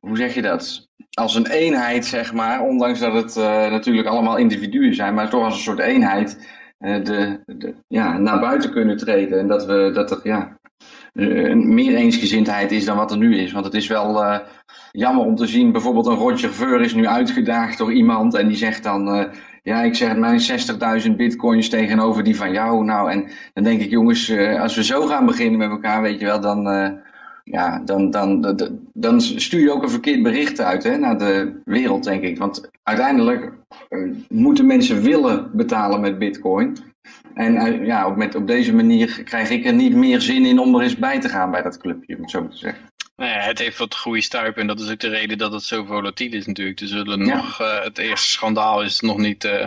hoe zeg je dat, als een eenheid zeg maar, ondanks dat het natuurlijk allemaal individuen zijn, maar toch als een soort eenheid de, de, ja, naar buiten kunnen treden en dat we dat er ja, meer eensgezindheid is dan wat er nu is. Want het is wel jammer om te zien, bijvoorbeeld een Roger Ver is nu uitgedaagd door iemand en die zegt dan, ja ik zeg mijn 60.000 bitcoins tegenover die van jou. Nou en dan denk ik jongens, als we zo gaan beginnen met elkaar, weet je wel, dan, ja, dan, dan, dan, dan stuur je ook een verkeerd bericht uit hè, naar de wereld denk ik. Want uiteindelijk moeten mensen willen betalen met bitcoin. En uh, ja, op, met, op deze manier krijg ik er niet meer zin in om er eens bij te gaan bij dat clubje, om het zo te zeggen. Nou ja, het heeft wat goede stuip en dat is ook de reden dat het zo volatiel is natuurlijk. Er zullen nog, uh, het eerste schandaal is nog niet, uh,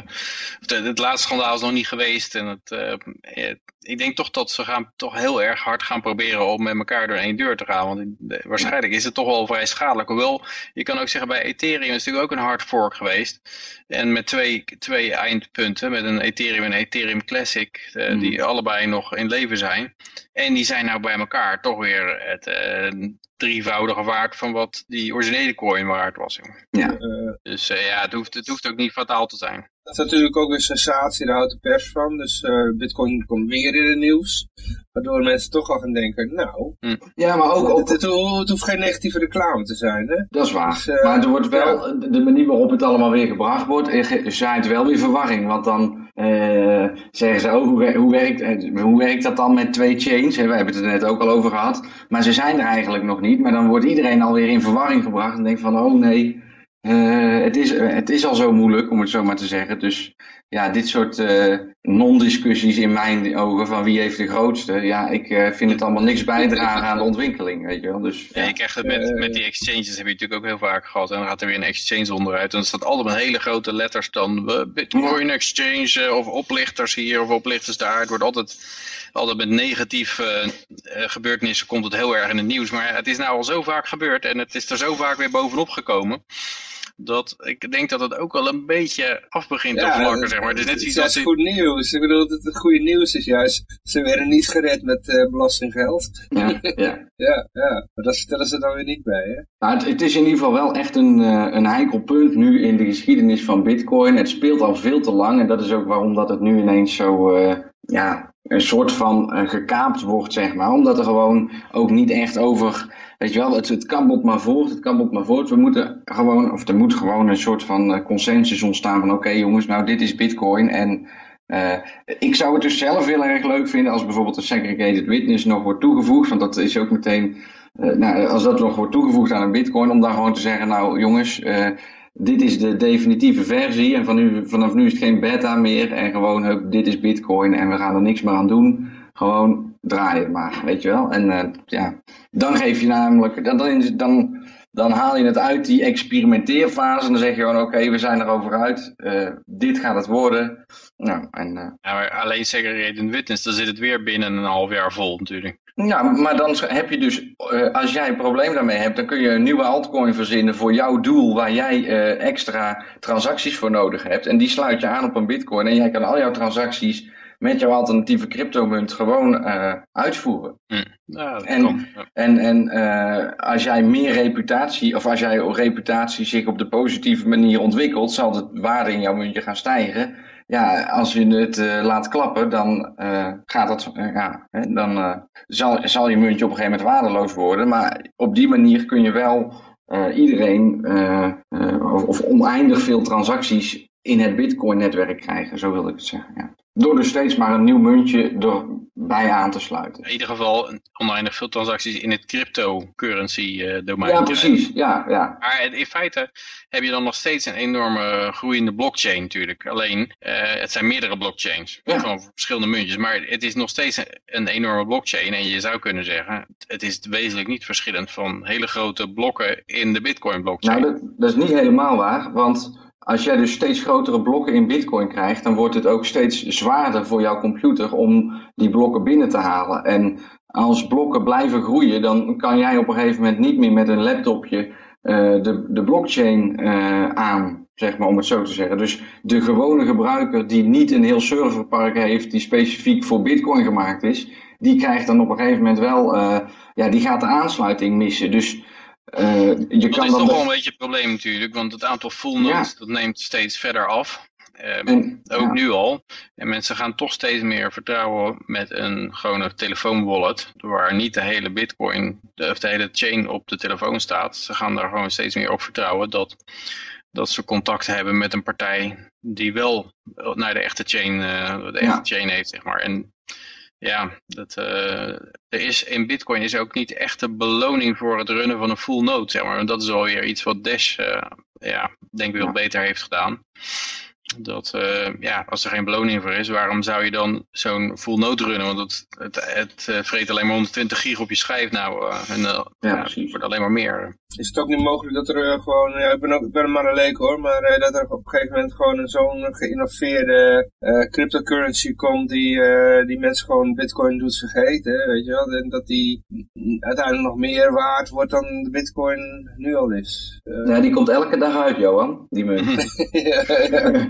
het laatste schandaal is nog niet geweest. En het, uh, ik denk toch dat ze gaan toch heel erg hard gaan proberen om met elkaar door één deur te gaan. Want waarschijnlijk is het toch wel vrij schadelijk. Hoewel, je kan ook zeggen bij Ethereum is natuurlijk ook een hard fork geweest. En met twee, twee eindpunten, met een Ethereum en Ethereum Classic, uh, die allebei nog in leven zijn. En die zijn nou bij elkaar toch weer het uh, drievoudige waard van wat die originele coin waard was. Ja. Uh, dus ja, het hoeft, het hoeft ook niet fataal te zijn. Dat is natuurlijk ook een sensatie, daar houdt de pers van. Dus uh, bitcoin komt weer in het nieuws. Waardoor mensen toch al gaan denken, nou... Hm. Ja, maar ook... ook... Het, het, het, hoeft geen negatieve reclame te zijn, hè? Dat is waar. Dus, uh, maar er wordt wel, de manier waarop het allemaal weer gebracht wordt, zaait wel weer verwarring. Want dan uh, zeggen ze, oh, hoe, hoe, werkt, hoe werkt dat dan met twee chains? We hebben het er net ook al over gehad. Maar ze zijn er eigenlijk nog niet. Maar dan wordt iedereen alweer in verwarring gebracht en denkt van, oh nee... Uh, het, is, het is al zo moeilijk, om het zo maar te zeggen. Dus ja, dit soort uh, non-discussies in mijn ogen van wie heeft de grootste. Ja, ik vind het allemaal niks bijdragen aan de ontwikkeling, weet je wel. Dus, ja. krijgt het met, met die exchanges, heb je natuurlijk ook heel vaak gehad. En dan gaat er weer een exchange onderuit. En dan staat altijd met hele grote letters dan Bitcoin exchange of oplichters hier of oplichters daar. Het wordt altijd, altijd met negatieve gebeurtenissen komt het heel erg in het nieuws. Maar het is nou al zo vaak gebeurd en het is er zo vaak weer bovenop gekomen dat ik denk dat het ook wel een beetje af begint te vlakken, zeg maar. Het is net zoiets als... goed nieuws. Ik bedoel, dat het goede nieuws is juist. Ze werden niet gered met uh, belastinggeld. Ja, ja. ja, ja, maar dat stellen ze dan weer niet bij, hè? Nou, het, het, is in ieder geval wel echt een, uh, een heikel punt nu in de geschiedenis van bitcoin. Het speelt al veel te lang en dat is ook waarom dat het nu ineens zo... Uh, ja, een soort van gekaapt wordt, zeg maar. Omdat er gewoon ook niet echt over Weet je wel, het, het kabbelt maar voort, het kabbelt maar voort. We moeten gewoon, of er moet gewoon een soort van eh, consensus ontstaan van oké jongens, nou dit is bitcoin en uh, ik zou het dus zelf heel erg leuk vinden als bijvoorbeeld een segregated witness nog wordt toegevoegd, want dat is ook meteen, nou, als dat nog wordt toegevoegd aan een bitcoin, om dan gewoon te zeggen, nou jongens, dit is de definitieve versie en van nu, vanaf nu is het geen beta meer en gewoon, dit is bitcoin en we gaan er niks meer aan doen. Gewoon draaien maar, weet je wel. En uh, ja, dan geef je namelijk, dan, dan, dan, haal je het uit die experimenteerfase en dan zeg je gewoon oké, we zijn erover uit. Uh, dit gaat het worden. Nou, en, ja, maar alleen segregated witness, dan zit het weer binnen een half jaar vol natuurlijk. Ja, maar dan heb je dus, uh, als jij een probleem daarmee hebt, dan kun je een nieuwe altcoin verzinnen voor jouw doel waar jij uh, extra transacties voor nodig hebt. En die sluit je aan op een bitcoin en jij kan al jouw transacties met jouw alternatieve cryptomunt gewoon uh, uitvoeren. Hm. Ja, en en, en als jij meer reputatie, of als jouw reputatie zich op de positieve manier ontwikkelt, zal de waarde in jouw muntje gaan stijgen ja, als je het uh, laat klappen, dan uh, gaat dat, uh, ja, hè, dan zal, zal je muntje op een gegeven moment waardeloos worden. Maar op die manier kun je wel iedereen of, oneindig veel transacties in het Bitcoin-netwerk krijgen, zo wil ik het zeggen. Ja. Door er steeds maar een nieuw muntje erbij aan te sluiten. In ieder geval oneindig veel transacties in het cryptocurrency uh, domein. Ja, precies. Ja, ja. Maar in feite heb je dan nog steeds een enorme groeiende blockchain natuurlijk. Alleen, uh, het zijn meerdere blockchains. Ja. Gewoon verschillende muntjes. Maar het is nog steeds een, enorme blockchain. En je zou kunnen zeggen, het is wezenlijk niet verschillend van hele grote blokken in de bitcoin blockchain. Nou, dat, dat is niet helemaal waar. Want als jij dus steeds grotere blokken in bitcoin krijgt, dan wordt het ook steeds zwaarder voor jouw computer om die blokken binnen te halen. En als blokken blijven groeien, dan kan jij op een gegeven moment niet meer met een laptopje uh, de, de blockchain uh, aan, zeg maar om het zo te zeggen. Dus de gewone gebruiker die niet een heel serverpark heeft die specifiek voor bitcoin gemaakt is, die krijgt dan op een gegeven moment wel, uh, ja, die gaat de aansluiting missen. Dus uh, je dat kan is dan toch wel een beetje het probleem natuurlijk, want het aantal full nodes dat neemt steeds verder af. En- ook ja. nu al. En mensen gaan toch steeds meer vertrouwen met een gewone telefoonwallet. Waar niet de hele bitcoin, de, of de hele chain op de telefoon staat. Ze gaan daar gewoon steeds meer op vertrouwen dat, dat ze contact hebben met een partij die wel naar de echte chain, eh, de echte chain heeft, zeg maar. En ja, dat, eh, er is in Bitcoin is ook niet echt een beloning voor het runnen van een full node, zeg maar. En dat is alweer iets wat Dash, eh, ja, denk ik wel Ja. beter heeft gedaan. Dat, eh, ja, als er geen beloning voor is, waarom zou je dan zo'n full node runnen? Want het, het, het eh, vreet alleen maar 120 gig op je schijf nou. eh, en eh, Ja, ja, het wordt alleen maar meer. Is het ook niet mogelijk dat er gewoon, ja, ik ben, ook, ik ben maar een leek hoor, maar eh, dat er op een gegeven moment gewoon een zo'n geïnnoveerde eh, cryptocurrency komt die, eh, die mensen gewoon bitcoin doet vergeten, weet je wel, en dat die uiteindelijk nog meer waard wordt dan de bitcoin nu al is. Eh, Ja, die komt elke dag uit, Johan, die munt. ja, ja.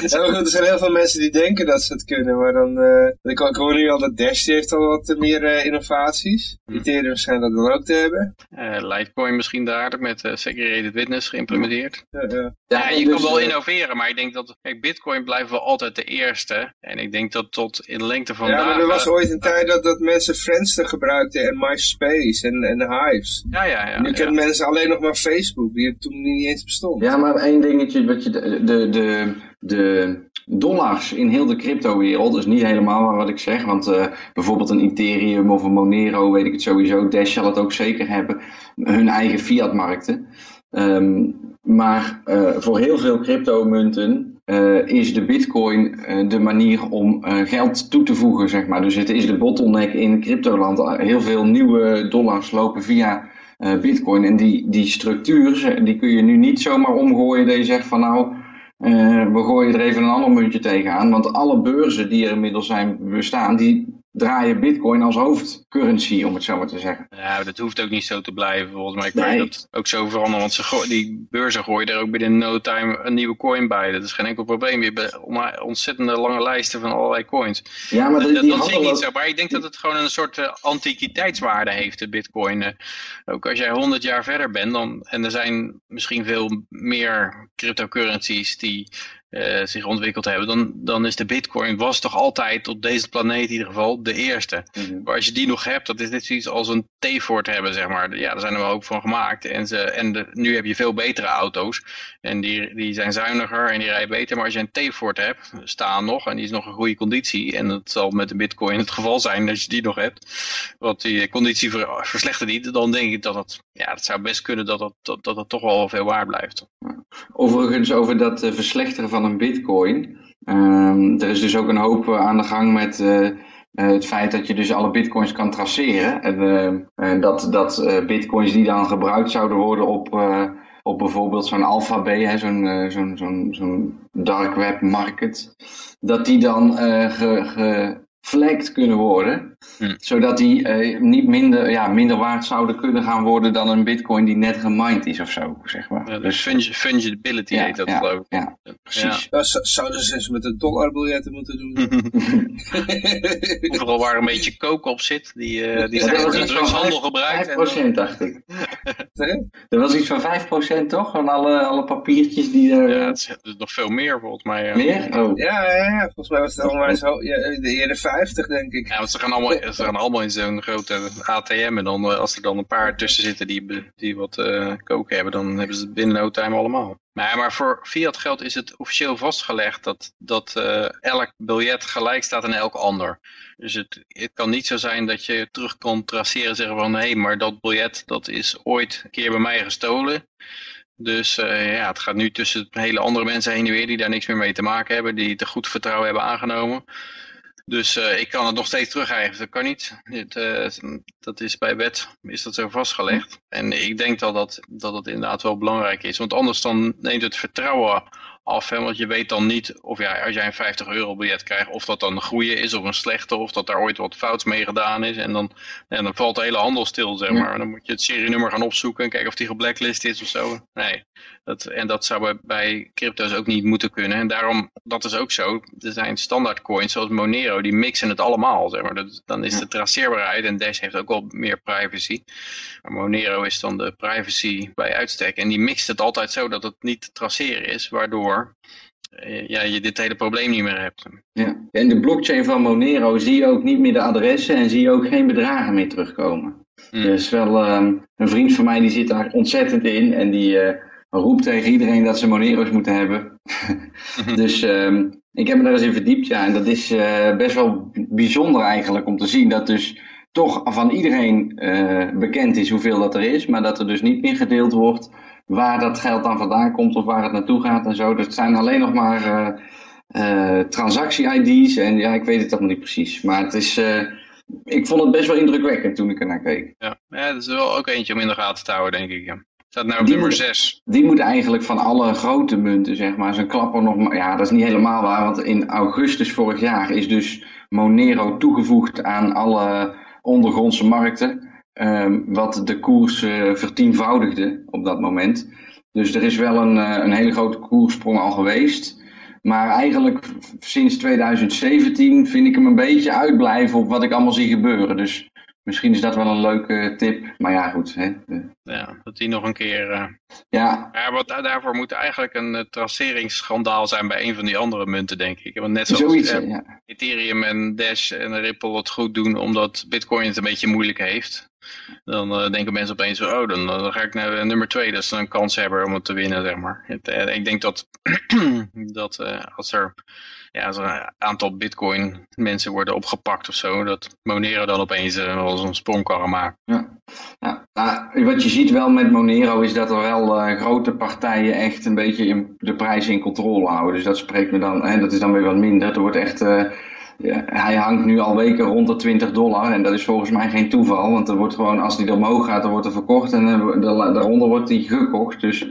Ja, maar goed, er zijn heel veel mensen die denken dat ze het kunnen, maar dan, eh, ik, ik hoor nu al dat Dash die heeft al wat meer eh, innovaties. Ethereum schijnt dat dan ook te hebben. Eh, Litecoin misschien daar met uh, Segregated Witness geïmplementeerd. Eh, eh. Ja, je dus, kan wel innoveren, maar ik denk dat, kijk, Bitcoin blijft wel altijd de eerste. En ik denk dat tot in de lengte van Ja, maar dagen... er was ooit een tijd dat, dat mensen Friendster gebruikten en MySpace en, en Hives. Ja, ja, ja. nu ja. kennen mensen alleen nog maar Facebook, die toen niet eens bestond. Ja, maar één dingetje, wat je, de, de, de, de dollars in heel de cryptowereld, is niet helemaal wat ik zeg, want eh, bijvoorbeeld een Ethereum of een Monero, weet ik het sowieso, Dash zal het ook zeker hebben, hun eigen fiatmarkten. Ehm, maar eh, voor heel veel cryptomunten eh, is de bitcoin de manier om geld toe te voegen, zeg maar. Dus het is de bottleneck in cryptoland. Heel veel nieuwe dollars lopen via bitcoin. En die, die structuur, die kun je nu niet zomaar omgooien dat je zegt van nou, eh, we gooien er even een ander muntje tegenaan. Want alle beurzen die er inmiddels zijn bestaan, die draaien bitcoin als hoofdcurrency, om het zo maar te zeggen. Ja, dat hoeft ook niet zo te blijven. Volgens mij kan Nee. je dat ook zo veranderen. Want ze die beurzen gooien er ook binnen no time een nieuwe coin bij. Dat is geen enkel probleem. Je hebt on- ontzettende lange lijsten van allerlei coins. Ja, maar dat die, dat, die dat zie ik niet zo. Maar ik denk dat het gewoon een soort eh, antiquiteitswaarde heeft, de bitcoin. Eh, ook als jij 100 jaar verder bent, dan, en er zijn misschien veel meer cryptocurrencies die eh, zich ontwikkeld hebben, dan, dan is de bitcoin, was toch altijd op deze planeet in ieder geval, de eerste. Mhm. Maar als je die nog hebt, dat is net zoiets als een T-Ford hebben, zeg maar. Ja, daar zijn er wel ook van gemaakt. En, ze, en de, nu heb je veel betere auto's. En die, die zijn zuiniger en die rijden beter. Maar als je een T-Ford hebt, staan nog, en die is nog in goede conditie. En dat zal met de bitcoin het geval zijn dat je die nog hebt. Want die conditie ver- verslechtert niet. Dan denk ik dat het, ja, het zou best kunnen dat dat, dat het toch wel veel waard blijft. Overigens over dat eh, verslechteren van een bitcoin. Ehm, er is dus ook een hoop eh, aan de gang met, eh, het feit dat je dus alle bitcoins kan traceren. En dat, dat bitcoins die dan gebruikt zouden worden op, op bijvoorbeeld zo'n alphabet, zo'n zo'n zo'n zo'n dark web market, dat die dan ge, ge, geflagd kunnen worden. Hm. Zodat die uh, niet minder, ja, minder waard zouden kunnen gaan worden dan een bitcoin die net gemined is of zo, zeg maar. Ja, dus fungibility heet dat ja, geloof ik. Ja, precies. Ja. zouden ze eens met een dollarbiljetten moeten doen. Overal waar een beetje koken op zit, die, uh, die zijn de drugshandel gebruikt. 5% en, dacht ik. er was iets van 5% toch, van alle, alle papiertjes die er... Ja, het is nog veel meer volgens mij. Meer? Oh. Ja, ja, ja, volgens mij was het allemaal zo, ja, de eerder 50 denk ik. Ja, want ze gaan allemaal, ze gaan allemaal in zo'n grote ATM en dan, eh, als er dan een paar tussen zitten die, die wat uh, koken hebben, dan hebben ze het binnen no time allemaal. Maar, maar voor fiat geld is het officieel vastgelegd dat, dat uh, elk biljet gelijk staat aan elk ander. Dus het, het kan niet zo zijn dat je terug kan traceren en zeggen van hé, hey, maar dat biljet dat is ooit een keer bij mij gestolen. Dus uh, ja, het gaat nu tussen hele andere mensen heen en weer die daar niks meer mee te maken hebben, die te goed vertrouwen hebben aangenomen. Dus uh, ik kan het nog steeds teruggeven. Dat kan niet. Dit, uh, dat is bij wet is dat zo vastgelegd. En ik denk dat dat, dat dat inderdaad wel belangrijk is. Want anders dan neemt het vertrouwen af. Hè? Want je weet dan niet of ja, als jij een 50 euro biljet krijgt, of dat dan een goede is of een slechte, of dat daar ooit wat fouts mee gedaan is. En dan, en dan valt de hele handel stil, zeg maar. En dan moet je het serienummer gaan opzoeken en kijken of die geblacklist is of zo. Nee. Dat, en dat zou bij crypto's ook niet moeten kunnen. En daarom, dat is ook zo. Er zijn standaard coins zoals Monero, die mixen het allemaal, zeg maar. Dat, dan is de traceerbaarheid, en Dash heeft ook wel meer privacy. Maar Monero is dan de privacy bij uitstek. En die mixt het altijd zo dat het niet te traceren is, waardoor eh, ja, je dit hele probleem niet meer hebt. Ja. In de blockchain van Monero zie je ook niet meer de adressen en zie je ook geen bedragen meer terugkomen. Mm. Dus wel ehm, een vriend van mij die zit daar ontzettend in en die uh, roept tegen iedereen dat ze Monero's moeten hebben. dus um, ik heb me daar eens in verdiept, ja, en dat is uh, best wel bijzonder eigenlijk om te zien dat dus toch van iedereen bekend is hoeveel dat er is, maar dat er dus niet meer gedeeld wordt waar dat geld dan vandaan komt of waar het naartoe gaat en zo. Dus het zijn alleen nog maar uh, uh, transactie-ID's en ja, ik weet het allemaal niet precies. Maar het is, ik vond het best wel indrukwekkend toen ik er naar keek. Ja, ja dat is wel ook eentje om in de gaten te houden, denk ik. Ja. Staat nou op die nummer 6. Die moet eigenlijk van alle grote munten, zeg maar, zijn klapper nog maar. Ja, dat is niet helemaal waar, want in augustus vorig jaar is dus Monero toegevoegd aan alle ondergrondse markten. Ehm, wat de koers uh, vertienvoudigde op dat moment. Dus er is wel een, uh, een hele grote koerssprong al geweest. Maar eigenlijk sinds 2017 vind ik hem een beetje uitblijven op wat ik allemaal zie gebeuren. Dus misschien is dat wel een leuke tip. Maar ja, goed. Hè. Ja, dat die nog een keer... Uh... Ja. ja wat, daarvoor moet eigenlijk een uh, traceringsschandaal zijn bij een van die andere munten, denk ik. Want net zoals Zoiets, ja. Ethereum en Dash en Ripple het goed doen, omdat Bitcoin het een beetje moeilijk heeft. Dan denken mensen opeens, oh, dan, dan ga ik naar nummer twee. Dat is een kans hebben om het te winnen, zeg maar. Het, ik denk dat, dat als er ja, als er een aantal bitcoin mensen worden opgepakt of zo, dat Monero dan opeens uh, wel zo'n sprong maken. Ja. Ja, nou, wat je ziet wel met Monero is dat er wel uh, grote partijen echt een beetje in de prijzen in controle houden. Dus dat spreekt me dan, en dat is dan weer wat minder. Er wordt echt, uh, ja, hij hangt nu al weken rond de 20 dollar en dat is volgens mij geen toeval. Want er wordt gewoon, als die omhoog gaat, dan wordt er verkocht en daaronder wordt die gekocht. Dus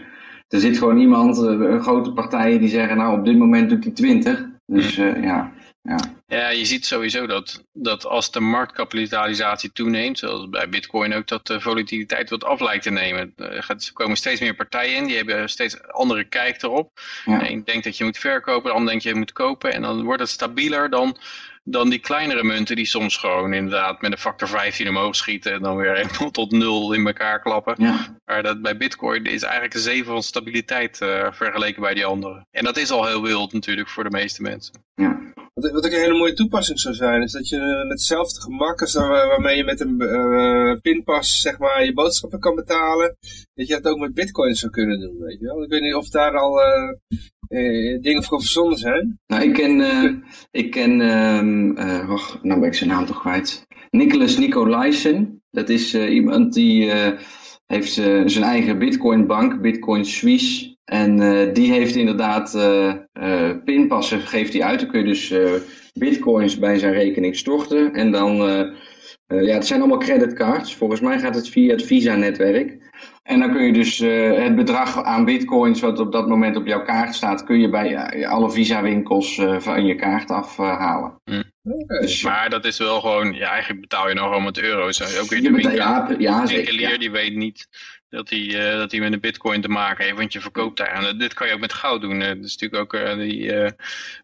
er zit gewoon iemand, grote partijen die zeggen, nou op dit moment doet hij 20. Dus uh, ja, ja. Ja, je ziet sowieso dat, dat als de marktkapitalisatie toeneemt, zoals bij bitcoin ook, dat de volatiliteit wat af lijkt te nemen. Er komen steeds meer partijen in, die hebben steeds andere kijk erop. Ja. De een denkt dat je moet verkopen, de ander denkt dat je moet kopen. En dan wordt het stabieler dan dan die kleinere munten die soms gewoon inderdaad met een factor 15 omhoog schieten en dan weer helemaal tot nul in elkaar klappen. Ja. Maar dat bij bitcoin is eigenlijk een zeven van stabiliteit uh, vergeleken bij die andere. En dat is al heel wild natuurlijk voor de meeste mensen. Ja. Wat, wat ook een hele mooie toepassing zou zijn, is dat je met hetzelfde gemak als waarmee je met een uh, pinpas zeg maar, je boodschappen kan betalen, dat je dat ook met bitcoin zou kunnen doen. Weet je wel? Ik weet niet of daar al uh, dingen voor verzonnen zijn. Nou, ik ken, uh, ik ken uh, nou ben ik zijn naam toch kwijt. Nicholas Nicolaisen. Dat is iemand die heeft zijn eigen bitcoin bank, Bitcoin Suisse. En die heeft inderdaad pinpassen, geeft hij uit. Dan kun je dus bitcoins bij zijn rekening storten. En dan, ja, het zijn allemaal creditcards. Volgens mij gaat het via het Visa-netwerk. En dan kun je dus het bedrag aan bitcoins wat op dat moment op jouw kaart staat, kun je bij alle Visa-winkels van je kaart afhalen. Hm. Dus, maar dat is wel gewoon, ja, eigenlijk betaal je nog gewoon met euro's. Ook weer de winkel, ja, ja. die weet niet dat hij, uh, dat hij met een bitcoin te maken heeft, want je verkoopt daar. En dit kan je ook met goud doen. dat is natuurlijk ook uh, die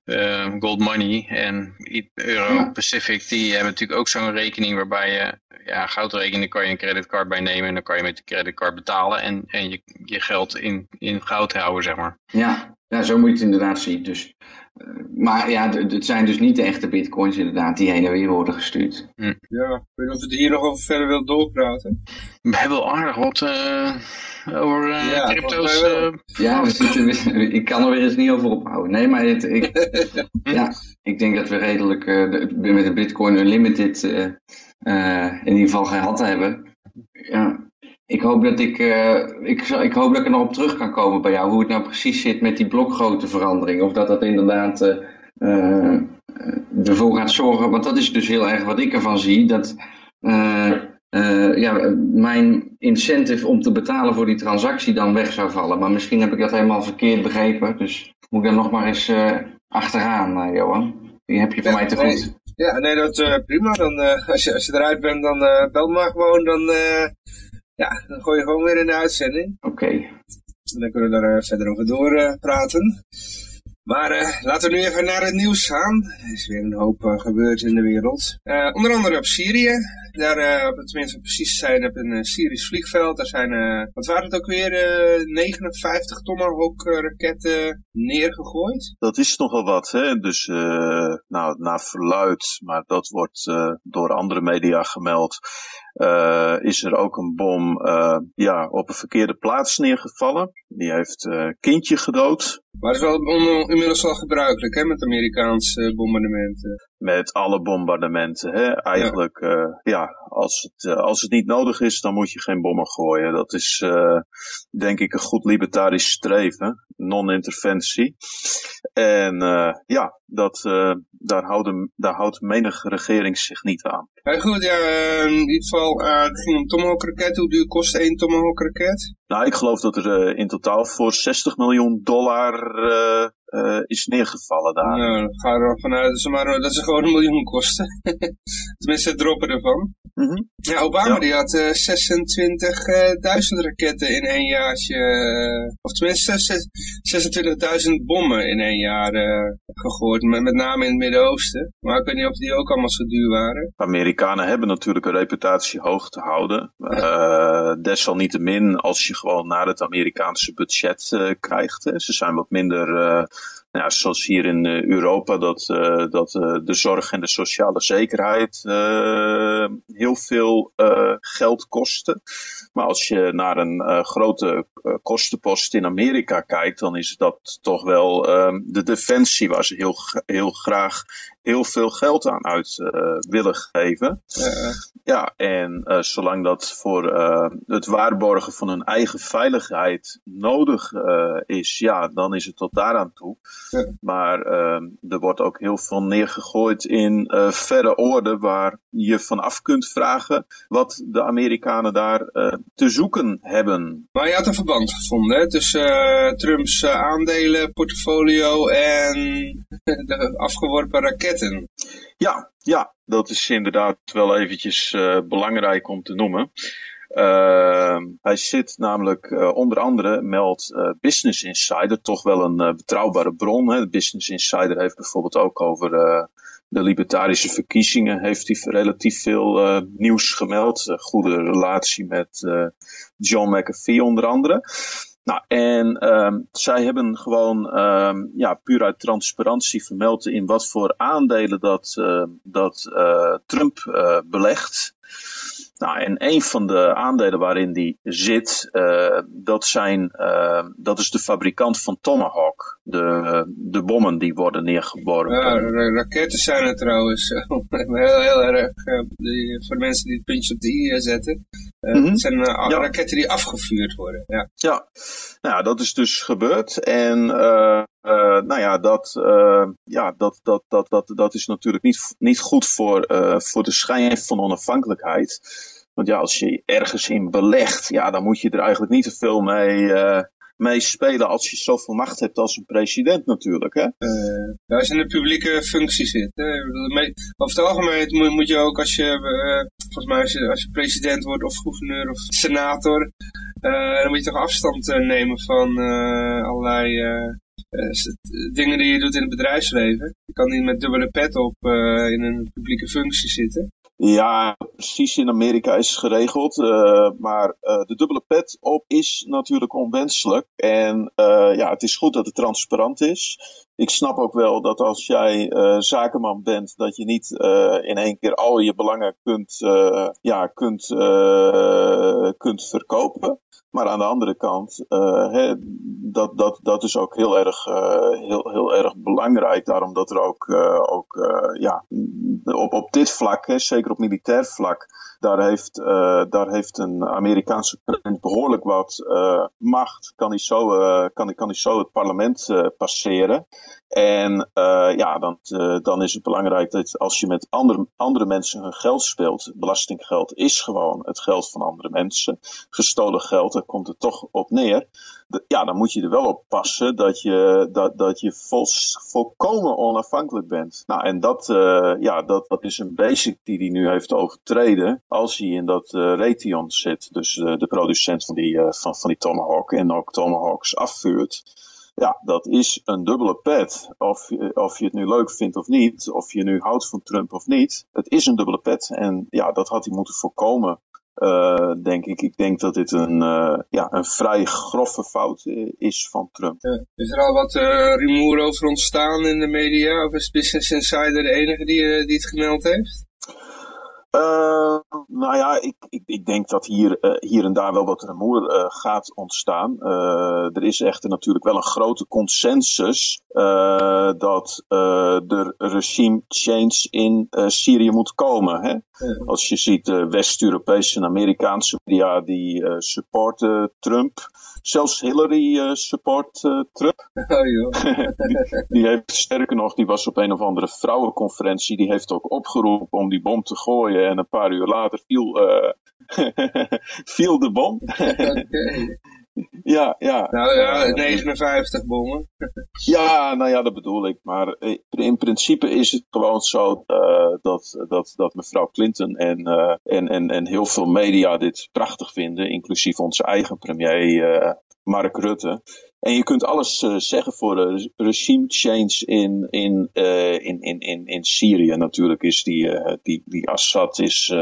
uh, gold money en Euro Pacific, die hebben natuurlijk ook zo'n rekening waarbij je, ja, goudrekening kan je een creditcard bij nemen en dan kan je met de creditcard betalen en, en je, je geld in, in goud houden, zeg maar. Ja, ja, zo moet je het inderdaad zien. Dus maar ja, het zijn dus niet de echte bitcoins inderdaad die heen en weer worden gestuurd. Hm. Ja, ik weet niet of we hier nog over verder wil doorpraten. We hebben wel aardig wat uh, over uh, ja, crypto's. Uh... Ja, we zitten, ik kan er weer eens niet over ophouden. Nee, maar het, ik, ja, ik denk dat we redelijk met de Bitcoin Unlimited in ieder geval gehad hebben. Ja, ik hoop dat ik, uh, ik, ik hoop dat ik er nog op terug kan komen bij jou. Hoe het nou precies zit met die blokgrootte Of dat dat inderdaad uh, uh, ervoor gaat zorgen. Want dat is dus heel erg wat ik ervan zie. Dat ja, mijn incentive om te betalen voor die transactie dan weg zou vallen. Maar misschien heb ik dat helemaal verkeerd begrepen. Dus moet ik dan nog maar eens achteraan, Johan. Die heb je voor mij te goed. Ja, nee, dat prima. Dan, als, je, als je eruit bent, dan bel maar gewoon. Dan ja, dan gooi je gewoon weer in de uitzending. Oké. En dan kunnen we daar uh, verder over doorpraten. praten. maar uh, laten we nu even naar het nieuws gaan. Er is weer een hoop uh, gebeurd in de wereld. onder andere op Syrië. Daar, op het tenminste precies zijn, op een Syrisch vliegveld. Daar zijn, wat waren het ook weer, 59 Tomahawk raketten neergegooid. Dat is nogal wat, hè. Dus, nou, naar verluid, maar dat wordt door andere media gemeld uh, is er ook een bom uh, ja, op een verkeerde plaats neergevallen. Die heeft uh, kindje gedood. Maar het is wel inmiddels wel gebruikelijk hè, met Amerikaanse bombardementen. Met alle bombardementen. Hè? Eigenlijk, ja, ja als, het, als het niet nodig is, dan moet je geen bommen gooien. Dat is denk ik een goed libertarisch streven. Non-interventie. En ja, dat, daar, houden, daar houdt menige regering zich niet aan. Ja, goed, ja, in ieder geval het ging om Tomahawk raket. Hoe duur kost één Tomahawk raket? Nou, ik geloof dat er in totaal voor 60 miljoen dollar uh, uh, is neergevallen daar. Nou, ga er vanuit dat ze, maar, dat ze gewoon een miljoen kosten. Tenminste, droppen ervan. Mm -hmm. Ja, Obama ja. die had uh, 26.000 raketten in één jaartje. of tenminste 26.000 bommen in één jaar gegooid. Met, met name in het Midden-Oosten. Maar ik weet niet of die ook allemaal zo duur waren. Amerikanen hebben natuurlijk een reputatie hoog te houden. Desalniettemin, als je gewoon naar het Amerikaanse budget krijgt. Hè. Ze zijn wat minder nou, zoals hier in uh, Europa, dat, uh, dat uh, de zorg en de sociale zekerheid heel veel geld kosten. Maar als je naar een grote kostenpost in Amerika kijkt, dan is dat toch wel ehm, de defensie waar ze heel, heel graag heel veel geld aan uit willen geven. Ja, en zolang dat voor het waarborgen van hun eigen veiligheid nodig is, ja, dan is het tot daaraan toe. Maar er wordt ook heel veel neergegooid in verre orde waar je vanaf kunt vragen wat de Amerikanen daar te zoeken hebben. Maar je had een verband gevonden hè, tussen eh, Trumps aandelenportfolio en de afgeworpen Ja, ja, dat is inderdaad wel eventjes belangrijk om te noemen. Uh, hij zit namelijk uh, onder andere, meldt uh, Business Insider, toch wel een betrouwbare bron. Hè. Business Insider heeft bijvoorbeeld ook over de libertarische verkiezingen, heeft hij relatief veel nieuws gemeld. goede relatie met John McAfee onder andere. Nou, en ehm, zij hebben gewoon ehm, ja, puur uit transparantie vermeld in wat voor aandelen dat, dat Trump belegt. Nou, en een van de aandelen waarin die zit, uh, dat, zijn, dat is de fabrikant van Tomahawk. De, de bommen die worden neergeborgen. Ja, raketten zijn er trouwens heel, heel erg, voor mensen die het puntje op de i zetten. Het zijn raketten die afgevuurd worden. Ja, ja. Nou, dat is dus gebeurd. En nou ja, dat, ja dat, dat, dat, dat, dat is natuurlijk niet, niet goed voor, voor de schijn van onafhankelijkheid. Want ja, als je ergens in belegt, ja, dan moet je er eigenlijk niet te veel mee, mee spelen als je zoveel macht hebt als een president natuurlijk. Hè? Uh, als je in de publieke functie zit. Hè? Over het algemeen moet je ook als je, uh, volgens mij als je, als je president wordt of gouverneur of senator, uh, dan moet je toch afstand nemen van allerlei dingen die je doet in het bedrijfsleven. Je kan niet met dubbele pet op in een publieke functie zitten. Ja, precies in Amerika is het geregeld. Uh, maar uh, de dubbele pet op is natuurlijk onwenselijk. En uh, ja, het is goed dat het transparant is. Ik snap ook wel dat als jij zakenman bent, dat je niet in één keer al je belangen kunt, ja, kunt, kunt verkopen. Maar aan de andere kant, hè, dat, dat, dat is ook heel erg, uh, heel, heel erg belangrijk. Daarom dat er ook, uh, ook ja, op, op dit vlak, zeker op militair vlak, daar heeft, daar heeft een Amerikaanse president behoorlijk wat macht. Kan hij zo, kan, kan zo het parlement passeren. En ja, dan, dan is het belangrijk dat als je met andere, andere mensen hun geld speelt, belastinggeld is gewoon het geld van andere mensen, gestolen geld, komt het toch op neer. ja, dan moet je er wel op passen dat je, dat, dat je vol, volkomen onafhankelijk bent. Nou, en dat, uh, ja, dat, dat is een basic die hij nu heeft overtreden als hij in dat Raytheon zit, dus de producent van die, van, van die Tomahawk en ook Tomahawks afvuurt. Ja, dat is een dubbele pet. Of, of je het nu leuk vindt of niet, of je nu houdt van Trump of niet. Het is een dubbele pet. En ja, dat had hij moeten voorkomen, uh, denk ik. Ik denk dat dit een, uh, ja, een vrij grove fout is van Trump. Ja. Is er al wat uh, rumoer over ontstaan in de media? Of is Business Insider de enige die, die het gemeld heeft? Nou ja, ik, ik, ik denk dat hier, uh, hier en daar wel wat rumoer uh, gaat ontstaan. er is echter natuurlijk wel een grote consensus dat er regime change in Syrië moet komen. Hè? Als je ziet West-Europese en Amerikaanse media die supporten Trump. Zelfs Hillary support Trump. Oh, joh. die, heeft, sterker nog, die was op een of andere vrouwenconferentie. Die heeft ook opgeroepen om die bom te gooien. En een paar uur later viel, uh, viel de bom. okay. Ja, ja. Nou ja, 59 bommen. ja, nou ja, dat bedoel ik. Maar in principe is het gewoon zo uh, dat, dat, dat mevrouw Clinton en, uh, en, en, en heel veel media dit prachtig vinden, inclusief onze eigen premier uh, Mark Rutte. En je kunt alles uh, zeggen voor de regime change in, in, uh, in, in, in, in Syrië. Natuurlijk is die, die, die Assad is,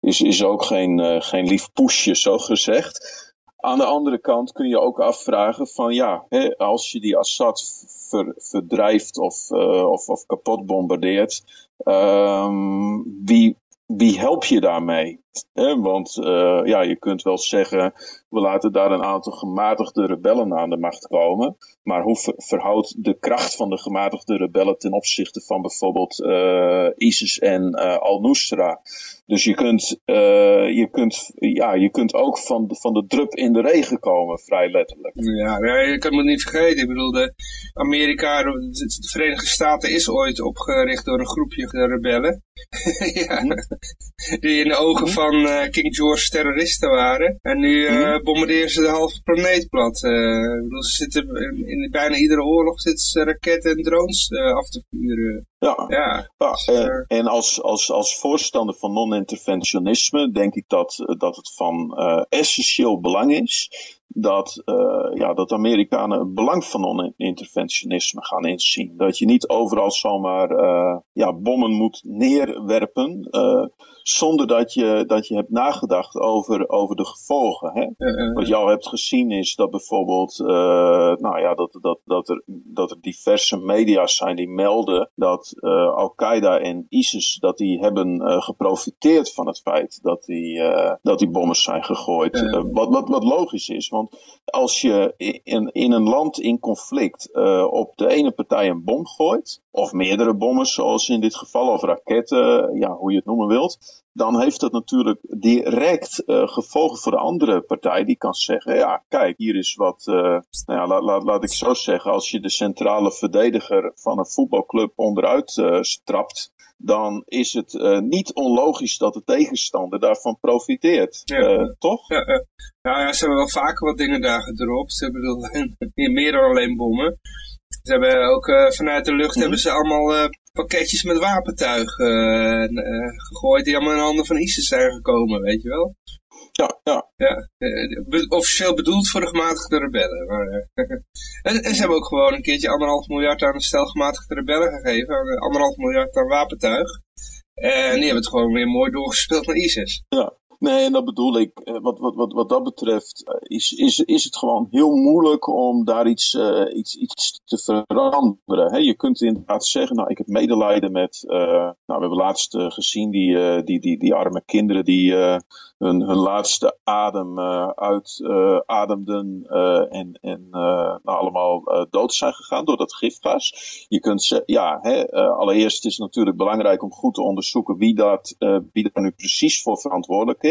is, is ook geen, geen lief poesje, zo gezegd. Aan de andere kant kun je ook afvragen van ja, hè, als je die Assad ver, verdrijft of, of, of kapot bombardeert, um, wie, wie help je daarmee? He, want uh, ja, je kunt wel zeggen, we laten daar een aantal gematigde rebellen aan de macht komen. Maar hoe ver verhoudt de kracht van de gematigde rebellen ten opzichte van bijvoorbeeld uh, ISIS en uh, Al-Nusra? Dus je kunt, je, kunt, ja, je kunt ook van, van de drup in de regen komen, vrij letterlijk. Ja, ja je kan het niet vergeten. Ik bedoel, de Amerika, de Verenigde Staten is ooit opgericht door een groepje rebellen. ja, hm? die in de ogen van van uh, King George terroristen waren. En nu uh, bombarderen ze de halve planeet plat. Uh, bedoel, ze zitten in, in, bijna iedere oorlog zitten ze raketten en drones af te vuren. Ja, ja, ja dus, en, en, als, als, als voorstander van non-interventionisme denk ik dat, dat het van essentieel belang is dat, uh, ja, dat Amerikanen het belang van non-interventionisme gaan inzien. Dat je niet overal zomaar uh, ja, bommen moet neerwerpen. Uh, zonder dat je, dat je hebt nagedacht over, over de gevolgen. Hè? Wat je al hebt gezien is dat bijvoorbeeld, nou ja, dat, dat, dat, er, dat er diverse media's zijn die melden dat Al-Qaeda en ISIS, dat die hebben geprofiteerd van het feit dat die, dat die bommen zijn gegooid. wat, wat, wat logisch is, want als je in, in een land in conflict op de ene partij een bom gooit, of meerdere bommen, zoals in dit geval, of raketten, ja, hoe je het noemen wilt, dan heeft dat natuurlijk direct uh, gevolgen voor de andere partij. Die kan zeggen, ja, kijk, hier is wat, uh, nou ja, laat, laat, laat ik zo zeggen, als je de centrale verdediger van een voetbalclub onderuit uh, strapt, dan is het niet onlogisch dat de tegenstander daarvan profiteert. Ja. Toch? Ja, uh, ja, ze hebben wel vaker wat dingen daar gedropt. Ze hebben meer dan alleen bommen. Ze hebben ook vanuit de lucht mm -hmm. hebben ze allemaal pakketjes met wapentuig gegooid die allemaal in handen van ISIS zijn gekomen, weet je wel? Ja, ja. ja be officieel bedoeld voor de gematigde rebellen. Maar, en, en, ze hebben ook gewoon een keertje anderhalf miljard aan een stel gematigde rebellen gegeven. Anderhalf miljard aan wapentuig. En die hebben het gewoon weer mooi doorgespeeld naar ISIS. Ja, Nee, en dat bedoel ik. Wat, wat, wat, wat dat betreft is, is, is het gewoon heel moeilijk om daar iets, uh, iets, iets te veranderen. He, je kunt inderdaad zeggen, nou ik heb medelijden met, nou we hebben laatst gezien die, die, die, die arme kinderen die hun, hun laatste adem uitademden en, en nou, allemaal dood zijn gegaan door dat gifgas. Je kunt zeggen, ja, he, allereerst is het natuurlijk belangrijk om goed te onderzoeken wie, dat, wie daar nu precies voor verantwoordelijk is.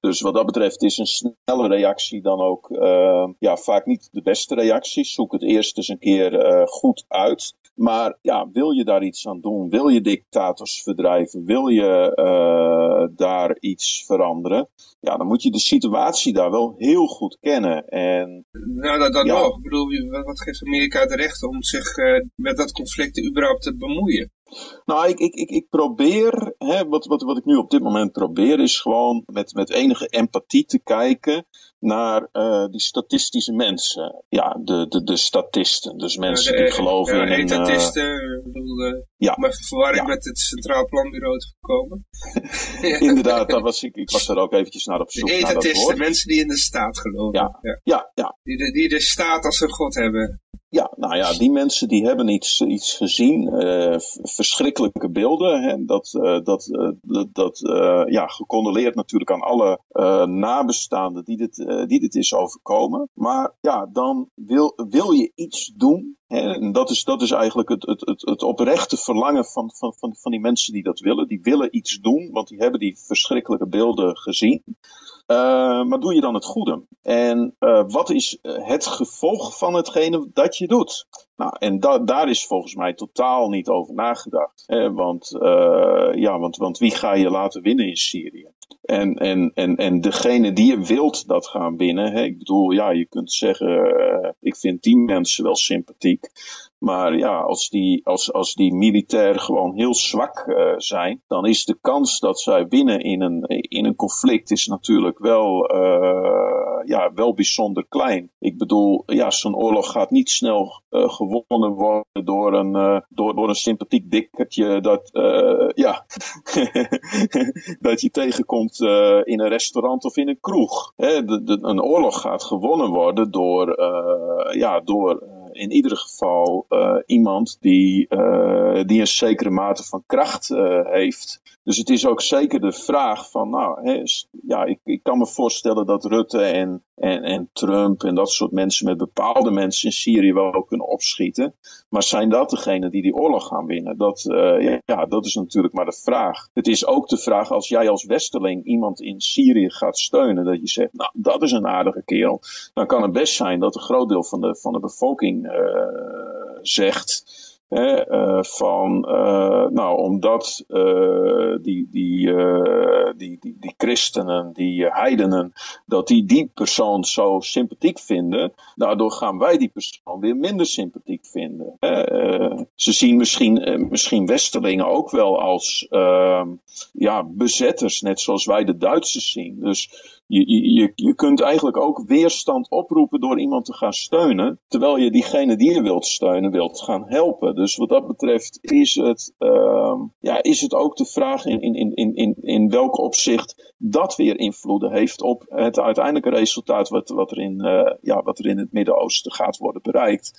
Dus wat dat betreft is een snelle reactie dan ook uh, ja, vaak niet de beste reactie. Zoek het eerst eens een keer uh, goed uit. Maar ja, wil je daar iets aan doen? Wil je dictators verdrijven? Wil je uh, daar iets veranderen? Ja, dan moet je de situatie daar wel heel goed kennen. En, nou, dat ja. nog. Ik bedoel, wat geeft Amerika de recht om zich met dat conflict überhaupt te bemoeien? Nou, ik, ik, ik, ik probeer, hè, wat, wat, wat ik nu op dit moment probeer, is gewoon met, met enige empathie te kijken naar uh, die statistische mensen. Ja, de, de, de statisten. Dus mensen ja, de, die geloven ja, in een... Etatisten, uh, bedoel, uh, ja. maar verwarring ja. met het Centraal Planbureau te voorkomen. Inderdaad, dat was, ik, ik was er ook eventjes naar op zoek de naar dat woord. mensen die in de staat geloven. Ja, ja, ja. ja. Die, de, die de staat als een god hebben. Ja, nou ja, die mensen die hebben iets, iets gezien, uh, verschrikkelijke beelden. Hè, dat, uh, dat, dat, dat ja, gecondoleerd natuurlijk aan alle nabestaanden die dit, die dit is overkomen. Maar ja, dan wil, wil je iets doen. Hè, en dat is, dat is eigenlijk het, het, het, het oprechte verlangen van, van, van, van die mensen die dat willen. Die willen iets doen, want die hebben die verschrikkelijke beelden gezien. Uh, maar doe je dan het goede? En uh, wat is het gevolg van hetgene dat je doet? Nou, en da daar is volgens mij totaal niet over nagedacht. Hè? Want, ja, want, want wie ga je laten winnen in Syrië? En, en, en, en degene die je wilt dat gaan winnen. Hè? Ik bedoel, ja, je kunt zeggen, ik vind die mensen wel sympathiek. Maar ja, als die, als, als die militair gewoon heel zwak uh, zijn, dan is de kans dat zij winnen in een, in een conflict is natuurlijk wel, uh, ja, wel bijzonder klein. Ik bedoel, ja, zo'n oorlog gaat niet snel uh, gewonnen worden door een, door, door een sympathiek dikkertje dat, ja, dat je tegenkomt in een restaurant of in een kroeg. Hè, een oorlog gaat gewonnen worden door, ja, door in ieder geval uh, iemand die, uh, die een zekere mate van kracht heeft. Dus het is ook zeker de vraag van, nou, ja, ik, ik kan me voorstellen dat Rutte en, en, en Trump en dat soort mensen met bepaalde mensen in Syrië wel kunnen opschieten. Maar zijn dat degenen die die oorlog gaan winnen? Dat, ja, dat is natuurlijk maar de vraag. Het is ook de vraag als jij als Westerling iemand in Syrië gaat steunen, dat je zegt, nou, dat is een aardige kerel. Dan kan het best zijn dat een groot deel van de, van de bevolking uh, zegt. Hè, uh, van, uh, nou, omdat die, die, die, die, die christenen, die heidenen, dat die die persoon zo sympathiek vinden, daardoor gaan wij die persoon weer minder sympathiek vinden. ze zien misschien, misschien Westerlingen ook wel als ehm, ja, bezetters, net zoals wij de Duitsers zien. Dus je, je, je kunt eigenlijk ook weerstand oproepen door iemand te gaan steunen, terwijl je diegene die je wilt steunen wilt gaan helpen. Dus wat dat betreft is het, uh, ja, is het ook de vraag in, in, in, in, in welk opzicht dat weer invloeden heeft op het uiteindelijke resultaat wat, wat, er, in, uh, ja, wat er in het Midden-Oosten gaat worden bereikt.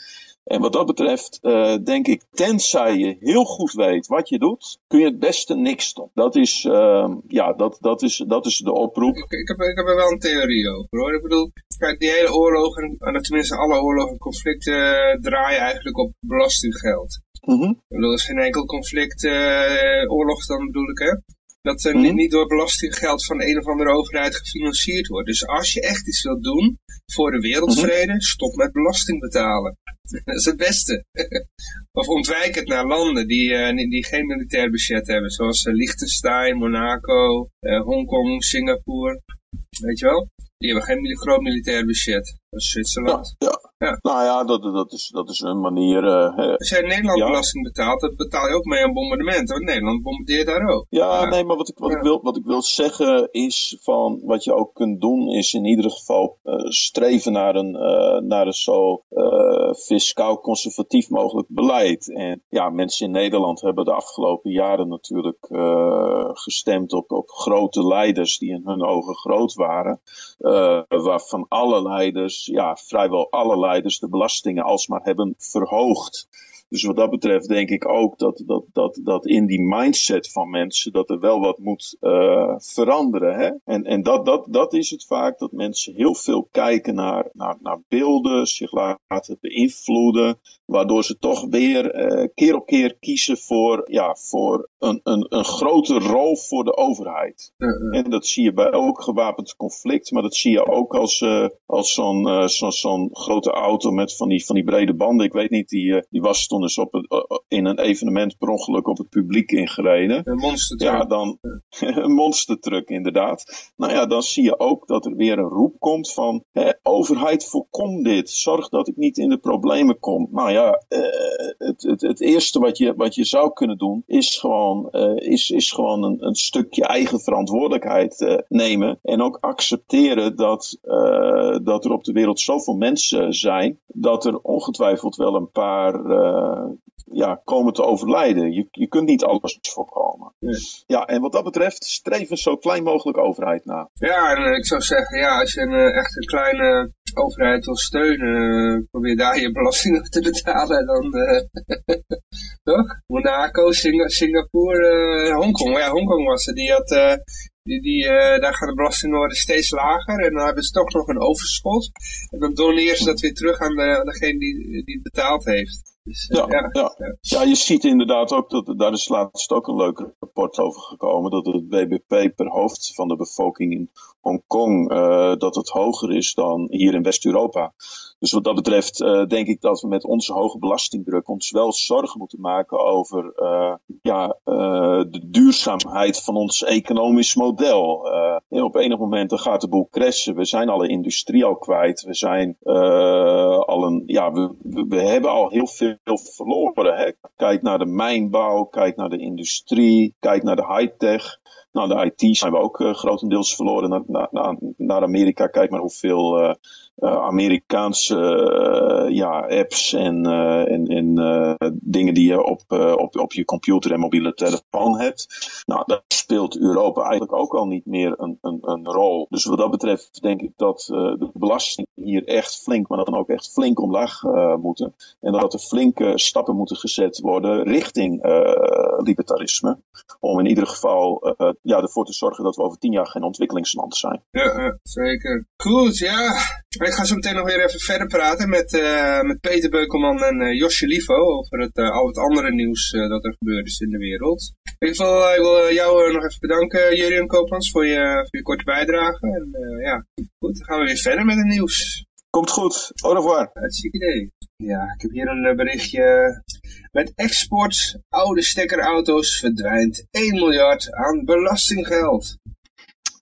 En wat dat betreft, uh, denk ik, tenzij je heel goed weet wat je doet, kun je het beste niks doen. Dat is, uh, ja, dat, dat, is, dat is de oproep. Ik, ik, heb, ik heb er wel een theorie over hoor. Ik bedoel, kijk, die hele oorlogen, tenminste alle oorlogen en conflicten, uh, draaien eigenlijk op belastinggeld. Mm -hmm. Ik bedoel, er is geen enkel conflict, uh, oorlog dan bedoel ik, hè? Dat er Mhm. niet door belastinggeld van een of andere overheid gefinancierd wordt. Dus als je echt iets wilt doen voor de wereldvrede, stop met belasting betalen. Dat is het beste. of ontwijk het naar landen die, eh, die- die geen militair budget hebben, zoals eh, Liechtenstein, Monaco, eh, Hongkong, Singapore. Weet je wel? Die hebben geen groot militair budget. Zwitserland. Ja, Ja. Nou ja, dat, dat, is, dat is een manier. hè. Als jij in Nederland Ja. belasting betaalt, dan betaal je ook mee aan bombardementen. Want Nederland bombardeert daar ook. Ja, nee, maar wat ik, wat, ik wil, wat ik wil zeggen is van wat je ook kunt doen is in ieder geval eh, streven naar een, eh, naar een zo fiscaal conservatief mogelijk beleid. En ja, mensen in Nederland hebben de afgelopen jaren natuurlijk gestemd op, op grote leiders die in hun ogen groot waren. waarvan alle leiders, ja, vrijwel alle leiders de belastingen alsmaar hebben verhoogd. Dus wat dat betreft denk ik ook dat, dat, dat, dat in die mindset van mensen dat er wel wat moet eh, veranderen. Hè? En, en dat, dat, dat is het vaak, dat mensen heel veel kijken naar, naar, naar beelden, zich laten beïnvloeden, waardoor ze toch weer eh, keer op keer kiezen voor, ja, voor een, een, een grote rol voor de overheid. En dat zie je bij elk gewapend conflict, maar dat zie je ook als, eh, als zo'n zo'n zo'n grote auto met van die, van die brede banden. Ik weet niet, die, die was toen eens op het, in een evenement per ongeluk op het publiek ingereden. Een monster Ja, dan een monstertruck inderdaad. Nou ja, dan zie je ook dat er weer een roep komt van hè, overheid voorkom dit. Zorg dat ik niet in de problemen kom. Nou ja, eh, het, het, het eerste wat je, wat je zou kunnen doen is gewoon, eh, is, is gewoon een, een stukje eigen verantwoordelijkheid eh, nemen. En ook accepteren dat, dat er op de wereld zoveel mensen zijn dat er ongetwijfeld wel een paar ja, komen te overlijden. Je, je kunt niet alles voorkomen. Nee. Ja, en wat dat betreft, streef een zo klein mogelijk overheid na. Ja, en eh, ik zou zeggen, ja, als je een, eh, echt een kleine overheid wil steunen, eh, probeer daar je belasting op te betalen. Dan, eh, toch? Monaco, Singa- Singapore, eh, Hongkong. Ja, Hongkong was het. Die had, eh, die, die, eh, daar gaan de belastingen worden steeds lager. En dan hebben ze toch nog een overschot. En dan doneren ze dat weer terug aan, de, aan degene die, die het betaald heeft. Dus, eh, Ja, ja. ja. ja, je ziet inderdaad ook dat daar is laatst ook een leuk rapport over gekomen. Dat het BBP per hoofd van de bevolking in Hongkong eh, dat het hoger is dan hier in West-Europa. Dus wat dat betreft eh, denk ik dat we met onze hoge belastingdruk ons wel zorgen moeten maken over eh, ja, eh, de duurzaamheid van ons economisch model. Op enig moment gaat de boel crashen. We zijn alle industrie al kwijt. We zijn al een, ja, we, we hebben al heel veel verloren. Hè? Kijk naar de mijnbouw, kijk naar de industrie, kijk naar de high-tech. Nou, de IT zijn we ook eh, grotendeels verloren naar, naar, naar, Amerika. Kijk maar hoeveel eh, Amerikaanse ja, apps en, en, en dingen die je op, op, op je computer en mobiele telefoon hebt. Nou, daar speelt Europa eigenlijk ook al niet meer een, een, een rol. Dus wat dat betreft denk ik dat de belastingen hier echt flink, maar dat dan ook echt flink omlaag moeten. En dat er flinke stappen moeten gezet worden richting libertarisme. Om in ieder geval ja, ervoor te zorgen dat we over tien jaar geen ontwikkelingsland zijn. Ja, zeker. Goed, ja. Ik ga zo meteen nog weer even verder praten met, eh, met Peter Beukelman en eh, Josje Livo over het, eh, al het andere nieuws dat er gebeurd is in de wereld. In ieder geval, ik wil jou nog even bedanken, Jurien Koopmans, voor je, voor je korte bijdrage. En ja, goed, dan gaan we weer verder met het nieuws. Komt goed. Au revoir. Hartstikke idee. Ja, ik heb hier een berichtje. Met export oude stekkerauto's verdwijnt 1 miljard aan belastinggeld.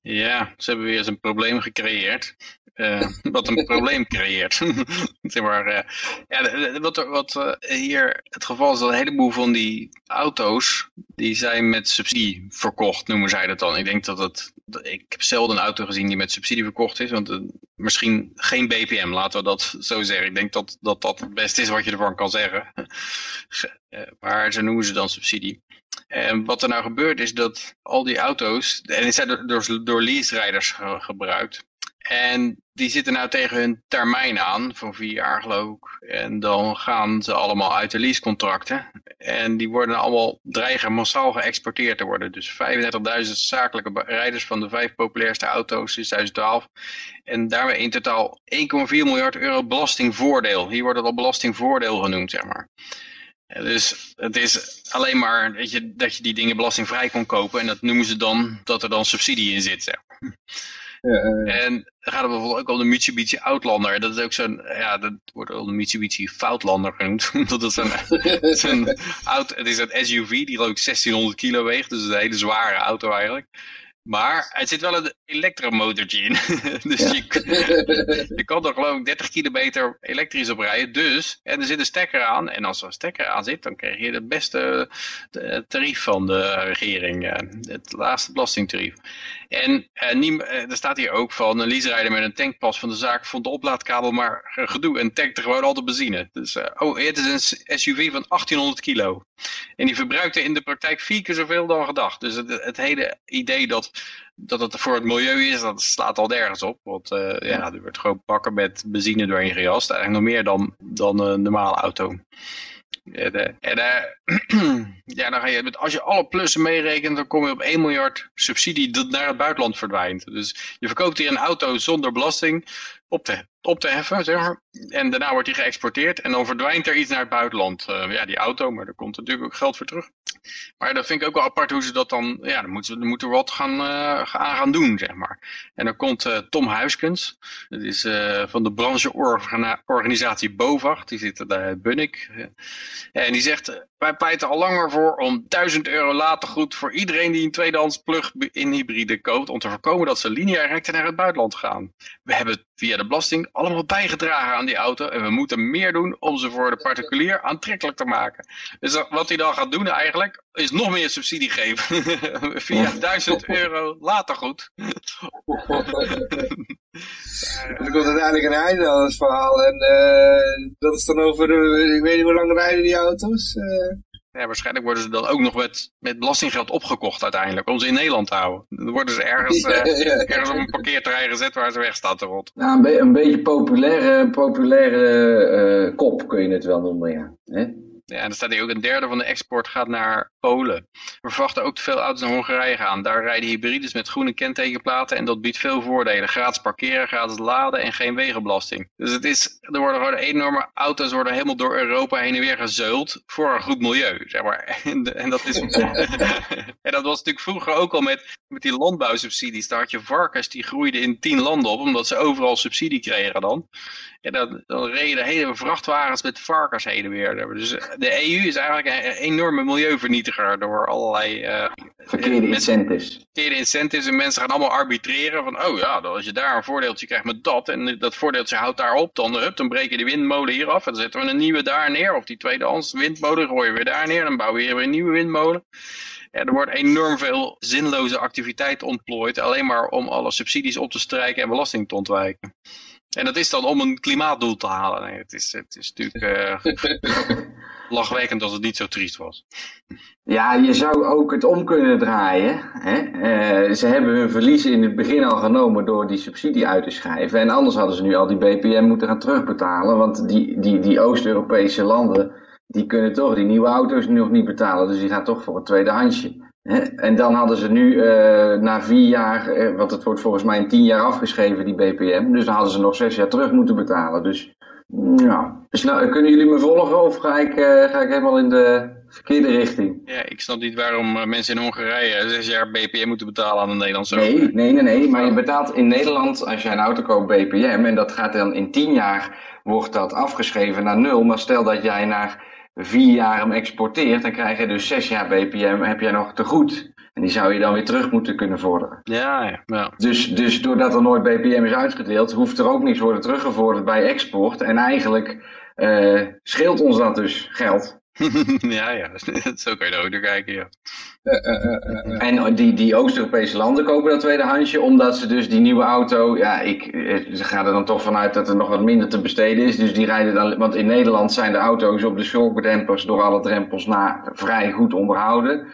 Ja, ze hebben weer eens een probleem gecreëerd. Eh, wat een probleem creëert. maar, eh, ja, wat, wat eh, hier het geval is, dat een heleboel van die auto's, die zijn met subsidie verkocht, noemen zij dat dan. Ik denk dat het, ik heb zelden een auto gezien die met subsidie verkocht is, want misschien geen BPM, laten we dat zo zeggen. Ik denk dat dat, dat het beste is wat je ervan kan zeggen. Ge- maar zo noemen ze dan subsidie. En wat er nou gebeurt is dat al die auto's, en die zijn door, door, door lease-rijders ge- gebruikt. En die zitten nou tegen hun termijn aan, van vier jaar geloof ik. En dan gaan ze allemaal uit de leasecontracten. En die worden allemaal dreigen massaal geëxporteerd te worden. Dus 35.000 zakelijke rijders van de vijf populairste auto's sinds 2012. En daarmee in totaal 1,4 miljard euro belastingvoordeel. Hier wordt het al belastingvoordeel genoemd, zeg maar. Dus het is alleen maar weet je, dat je die dingen belastingvrij kon kopen. En dat noemen ze dan dat er dan subsidie in zit. Zeg. Eh, En dan gaat het bijvoorbeeld ook om de Mitsubishi Outlander. Dat is ook zo'n, ja, dat wordt ook de Mitsubishi Foutlander genoemd. Omdat het zo'n, zo'n auto, het is een SUV die geloof ik 1600 kilo weegt. Dus een hele zware auto eigenlijk. Maar er zit wel een elektromotortje in. dus Ja. je, je kan er geloof ik 30 kilometer elektrisch op rijden. Dus, en er zit een stekker aan. En als er een stekker aan zit, dan krijg je het beste eh, tarief van de regering. Het laagste belastingtarief. En eh, eh, er staat hier ook van, een leaserijder met een tankpas van de zaak vond de oplaadkabel maar gedoe en tankte gewoon altijd benzine. Dus, eh, oh, het is een SUV van 1800 kilo. En die verbruikte in de praktijk vier keer zoveel dan gedacht. Dus het, het hele idee dat, dat het voor het milieu is, dat slaat al nergens op. Want eh, ja, er wordt gewoon pakken met benzine doorheen gejast. Eigenlijk nog meer dan, dan een normale auto. En, eh, ja, dan ga je met, als je alle plussen meerekent, dan kom je op 1 miljard subsidie dat naar het buitenland verdwijnt. Dus je verkoopt hier een auto zonder belasting op te, op te heffen, zeg maar. En daarna wordt die geëxporteerd en dan verdwijnt er iets naar het buitenland. Eh, ja, die auto, maar daar komt natuurlijk ook geld voor terug. Maar dat vind ik ook wel apart hoe ze dat dan, ja, dan moeten we wat gaan, eh, gaan- aan gaan doen, zeg maar. En dan komt eh, Tom Huiskens, dat is van de brancheorganisatie BOVAG, die zit daar in Bunnik. En die zegt, wij pleiten al langer voor om 1000 euro latergoed voor iedereen die een tweedehands plug-in hybride koopt, om te voorkomen dat ze lineair recht naar het buitenland gaan. We hebben via de belasting allemaal bijgedragen aan die auto en we moeten meer doen om ze voor de particulier aantrekkelijk te maken. Dus wat hij dan gaat doen eigenlijk, is nog meer subsidie geven. via 1000 euro latergoed. er komt uiteindelijk een einde aan het verhaal. En eh, dat is dan over, eh, ik weet niet hoe lang rijden die auto's. eh. Ja, waarschijnlijk worden ze dan ook nog met, met belastinggeld opgekocht uiteindelijk, om ze in Nederland te houden. Dan worden ze ergens, Ja, eh, ja, ja. ergens op een parkeerterrein gezet waar ze weg staat te rot. Nou, een, be- een beetje populaire, populaire eh, kop kun je het wel noemen, ja. Ja, en dan staat hier ook een derde van de export gaat naar Polen. We verwachten ook te veel auto's naar Hongarije gaan. Daar rijden hybrides met groene kentekenplaten en dat biedt veel voordelen. Gratis parkeren, gratis laden en geen wegenbelasting. Dus het is, er worden gewoon enorme auto's worden helemaal door Europa heen en weer gezeuld voor een goed milieu, zeg maar. En, en dat is, en dat was natuurlijk vroeger ook al met, met die landbouwsubsidies. Daar had je varkens die groeiden in tien landen op, omdat ze overal subsidie kregen dan. En dan, dan reden hele vrachtwagens met varkens heen en weer. Dus de EU is eigenlijk een, een enorme milieuvernietiger door allerlei eh, Verkeerde incentives. verkeerde incentives. En mensen gaan allemaal arbitreren van, oh ja, als je daar een voordeeltje krijgt met dat en dat voordeeltje houdt daar op, dan, hup, dan breek je de windmolen hier af en dan zetten we een nieuwe daar neer. Of die tweedehands windmolen gooien we weer daar neer, dan bouwen we hier weer een nieuwe windmolen. Ja, er wordt enorm veel zinloze activiteit ontplooid, alleen maar om alle subsidies op te strijken en belasting te ontwijken. En dat is dan om een klimaatdoel te halen. Nee, het, is, het is natuurlijk eh lachwekkend als het niet zo triest was. Ja, je zou ook het om kunnen draaien. Hè? Eh, ze hebben hun verliezen in het begin al genomen door die subsidie uit te schrijven. En anders hadden ze nu al die BPM moeten gaan terugbetalen. Want die, die, die Oost-Europese landen, die kunnen toch die nieuwe auto's nog niet betalen. Dus die gaan toch voor een tweedehandsje. Hè? En dan hadden ze nu eh, na vier jaar, eh, want het wordt volgens mij in tien jaar afgeschreven, die BPM. Dus dan hadden ze nog zes jaar terug moeten betalen. Dus ja, dus nou, kunnen jullie me volgen of ga ik, eh, ga ik helemaal in de verkeerde richting? Ja, ik snap niet waarom eh, mensen in Hongarije zes jaar BPM moeten betalen aan de Nederlandse Nee, overheid. nee, nee, nee. Maar je betaalt in Nederland, als jij een auto koopt, BPM. En dat gaat dan in 10 jaar, wordt dat afgeschreven naar nul. Maar stel dat jij na vier jaar hem exporteert, dan krijg je dus zes jaar BPM, heb jij nog te goed. En die zou je dan weer terug moeten kunnen vorderen. Ja, ja, ja. Dus, dus doordat er nooit BPM is uitgedeeld, hoeft er ook niets worden teruggevorderd bij export. En eigenlijk eh, scheelt ons dat dus geld. ja, ja, zo kan je er ook naar kijken, ja. Eh, eh. En die, die Oost-Europese landen kopen dat tweedehandsje, omdat ze dus die nieuwe auto, ja, ik ze gaan er dan toch vanuit dat er nog wat minder te besteden is. Dus die rijden dan, want in Nederland zijn de auto's op de schokdempers door alle drempels na vrij goed onderhouden.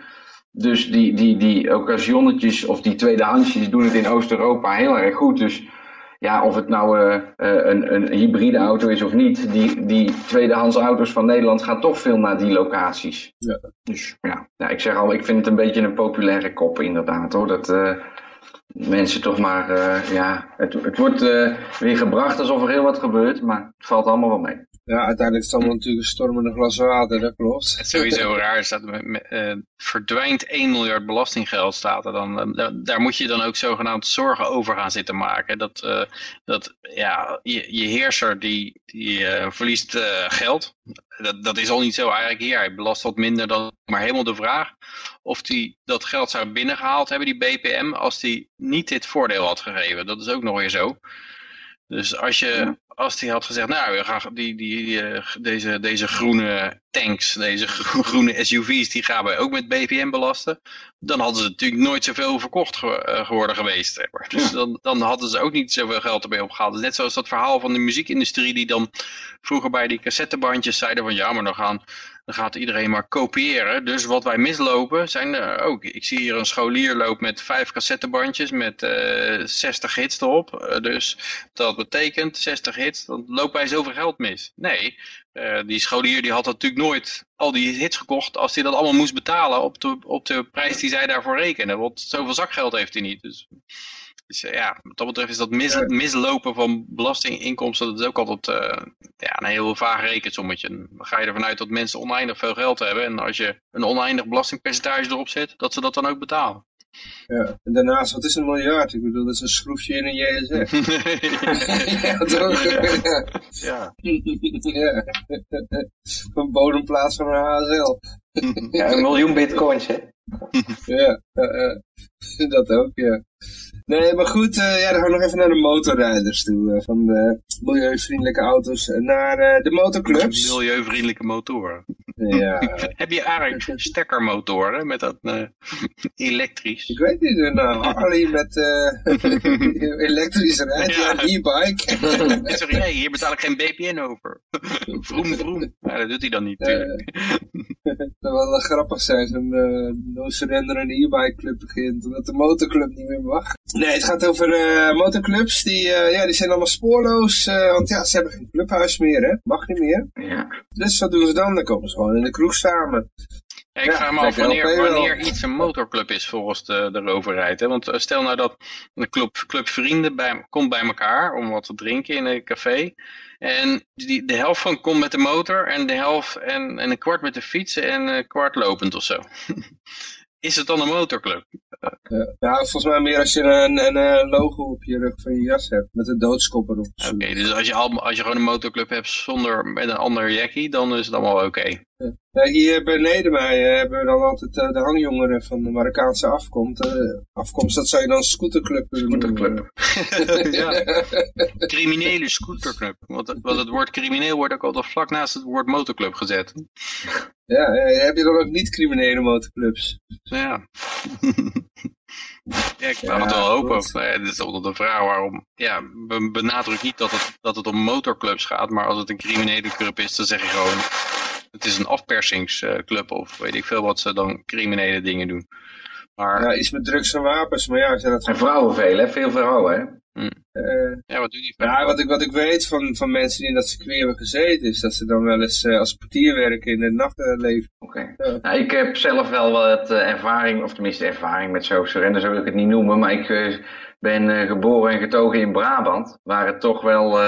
Dus die, die, die occasionnetjes of die tweedehandsjes doen het in Oost-Europa heel erg goed. Dus ja, of het nou eh, eh, een, een hybride auto is of niet, die, die tweedehands auto's van Nederland gaan toch veel naar die locaties. Ja. Dus ja, ja, ik zeg al, ik vind het een beetje een populaire kop inderdaad hoor. Dat eh, mensen toch maar, ja, het, het wordt weer gebracht alsof er heel wat gebeurt, maar het valt allemaal wel mee. Ja, uiteindelijk is het allemaal natuurlijk een stormende glas water, dat klopt. Het sowieso raar is dat uh, verdwijnt 1 miljard belastinggeld staat er dan. Uh, daar moet je dan ook zogenaamd zorgen over gaan zitten maken. Dat, uh, dat ja, je, je heerser die, die verliest geld. Dat, dat is al niet zo eigenlijk hier. Hij belast wat minder dan maar helemaal de vraag of hij dat geld zou binnengehaald hebben, die BPM, als hij niet dit voordeel had gegeven. Dat is ook nog weer zo. Dus als je, als hij had gezegd, nou, we gaan die, die, deze, deze groene tanks, deze groene SUV's, die gaan wij ook met BPM belasten. Dan hadden ze natuurlijk nooit zoveel verkocht geworden geweest. Dus dan, dan hadden ze ook niet zoveel geld erbij opgehaald. Dus net zoals dat verhaal van de muziekindustrie die dan vroeger bij die cassettebandjes zeiden van ja, maar dan gaan dan gaat iedereen maar kopiëren. Dus wat wij mislopen zijn uh, ook. Ik zie hier een scholier lopen met vijf cassettebandjes met uh, 60 hits erop. Uh, dus dat betekent 60 hits, dan lopen wij zoveel geld mis. Nee, die scholier die had natuurlijk nooit al die hits gekocht als hij dat allemaal moest betalen op de, op de prijs die zij daarvoor rekenen. Want zoveel zakgeld heeft hij niet. Dus dus ja, wat dat betreft is dat mis, mislopen van belastinginkomsten, dat is ook altijd uh, ja, een heel vaag rekensommetje. Dan ga je ervan uit dat mensen oneindig veel geld hebben. En als je een oneindig belastingpercentage erop zet, dat ze dat dan ook betalen. Ja, en daarnaast, wat is een miljard? Ik bedoel, dat is een schroefje in een JSF. ja, toch? ja. ja. Een bodemplaats van een HSL. ja, een miljoen bitcoins, hè? ja, uh, uh, dat ook, ja. Nee, maar goed, uh, ja, dan gaan we nog even naar de motorrijders toe. Uh, van de milieuvriendelijke auto's naar uh, de motorclubs. Milieuvriendelijke motoren. Ja. Heb je eigenlijk stekkermotoren met dat elektrisch? Ik weet niet, nou, Harley met elektrisch rijdt, ja, een e-bike. Sorry, hier betaal ik geen BPN over. vroom, vroom. Ja, dat doet hij dan niet, natuurlijk. Zou wel grappig zijn, zo'n no surrender een e-bike club begint, omdat de motorclub niet meer mag. Nee, het gaat over uh, motorclubs. Die, uh, ja, die zijn allemaal spoorloos. Uh, want ja, ze hebben geen clubhuis meer, hè. Mag niet meer. Ja. Dus wat doen ze dan? Dan komen ze gewoon in de kroeg samen. Ja, ik vraag me af wanneer, wanneer iets een motorclub is volgens de, de overheid. Hè? Want stel nou dat een club, club vrienden bij, komt bij elkaar om wat te drinken in een café. En die, de helft van komt met de motor en de helft en, en een kwart met de fiets en een kwart lopend of zo. is het dan een motorclub? Ja, ja, volgens mij meer als je een, een, logo op je rug van je jas hebt, met een doodskop erop. Oké, okay, dus als je, al, als je gewoon een motorclub hebt zonder, met een ander jackie, dan is het allemaal oké. Okay. Ja, hier beneden mij hebben we dan altijd uh, de hangjongeren van de Marokkaanse afkomst. Uh, afkomst, dat zou je dan scooterclub Scooterclub. ja. Criminele scooterclub. Want, want het woord crimineel wordt ook altijd vlak naast het woord motorclub gezet. Ja, ja heb je dan ook niet-criminele motorclubs? Ja. Ja, ik kan ja, het wel hopen. Het is altijd de vraag waarom. Ja, benadruk niet dat het, dat het om motorclubs gaat, maar als het een criminele club is, dan zeg je gewoon het is een afpersingsclub of weet ik veel wat ze dan criminele dingen doen. Maar... Ja, iets met drugs en wapens, maar ja, dat... En vrouwen veel, hè? Veel vrouwen, hè? Hm. Uh, ja, wat doen die Ja, wat ik, wat ik weet van, van mensen die in dat circuit hebben gezeten, is dat ze dan wel eens uh, als portier werken in het nachtleven. Oké. Okay. Ja. Nou, ik heb zelf wel wat uh, ervaring, of tenminste ervaring met zo'n surrender, zo wil ik het niet noemen, maar ik ben geboren en getogen in Brabant, waar het toch wel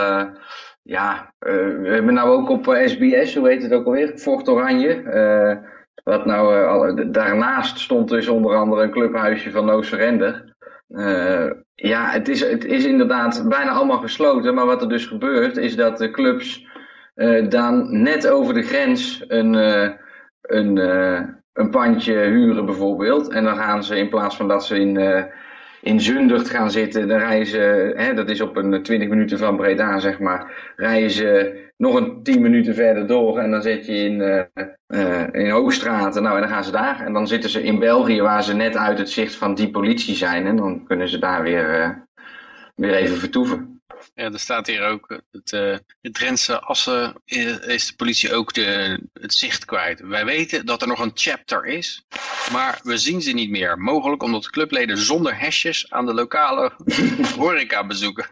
ja, uh, we hebben nou ook op SBS, hoe heet het ook alweer, Fort Oranje. Uh, wat nou, daarnaast stond dus onder andere een clubhuisje van No Surrender. ja, het is, het is inderdaad bijna allemaal gesloten, maar wat er dus gebeurt is dat de clubs dan net over de grens een, een, een pandje huren bijvoorbeeld. En dan gaan ze in plaats van dat ze in in Zundert gaan zitten. Dan rijden ze, hè, dat is op een 20 minuten van Breda zeg maar, rijden ze nog een 10 minuten verder door en dan zit je in, uh, uh, in Hoogstraten. Nou, en dan gaan ze daar. En dan zitten ze in België waar ze net uit het zicht van die politie zijn. En dan kunnen ze daar weer, uh, weer even vertoeven. Ja, er staat hier ook, het, uh, het Drentse Assen is de politie ook de, het zicht kwijt. Wij weten dat er nog een chapter is, maar we zien ze niet meer. Mogelijk omdat clubleden zonder hesjes aan de lokale horeca bezoeken.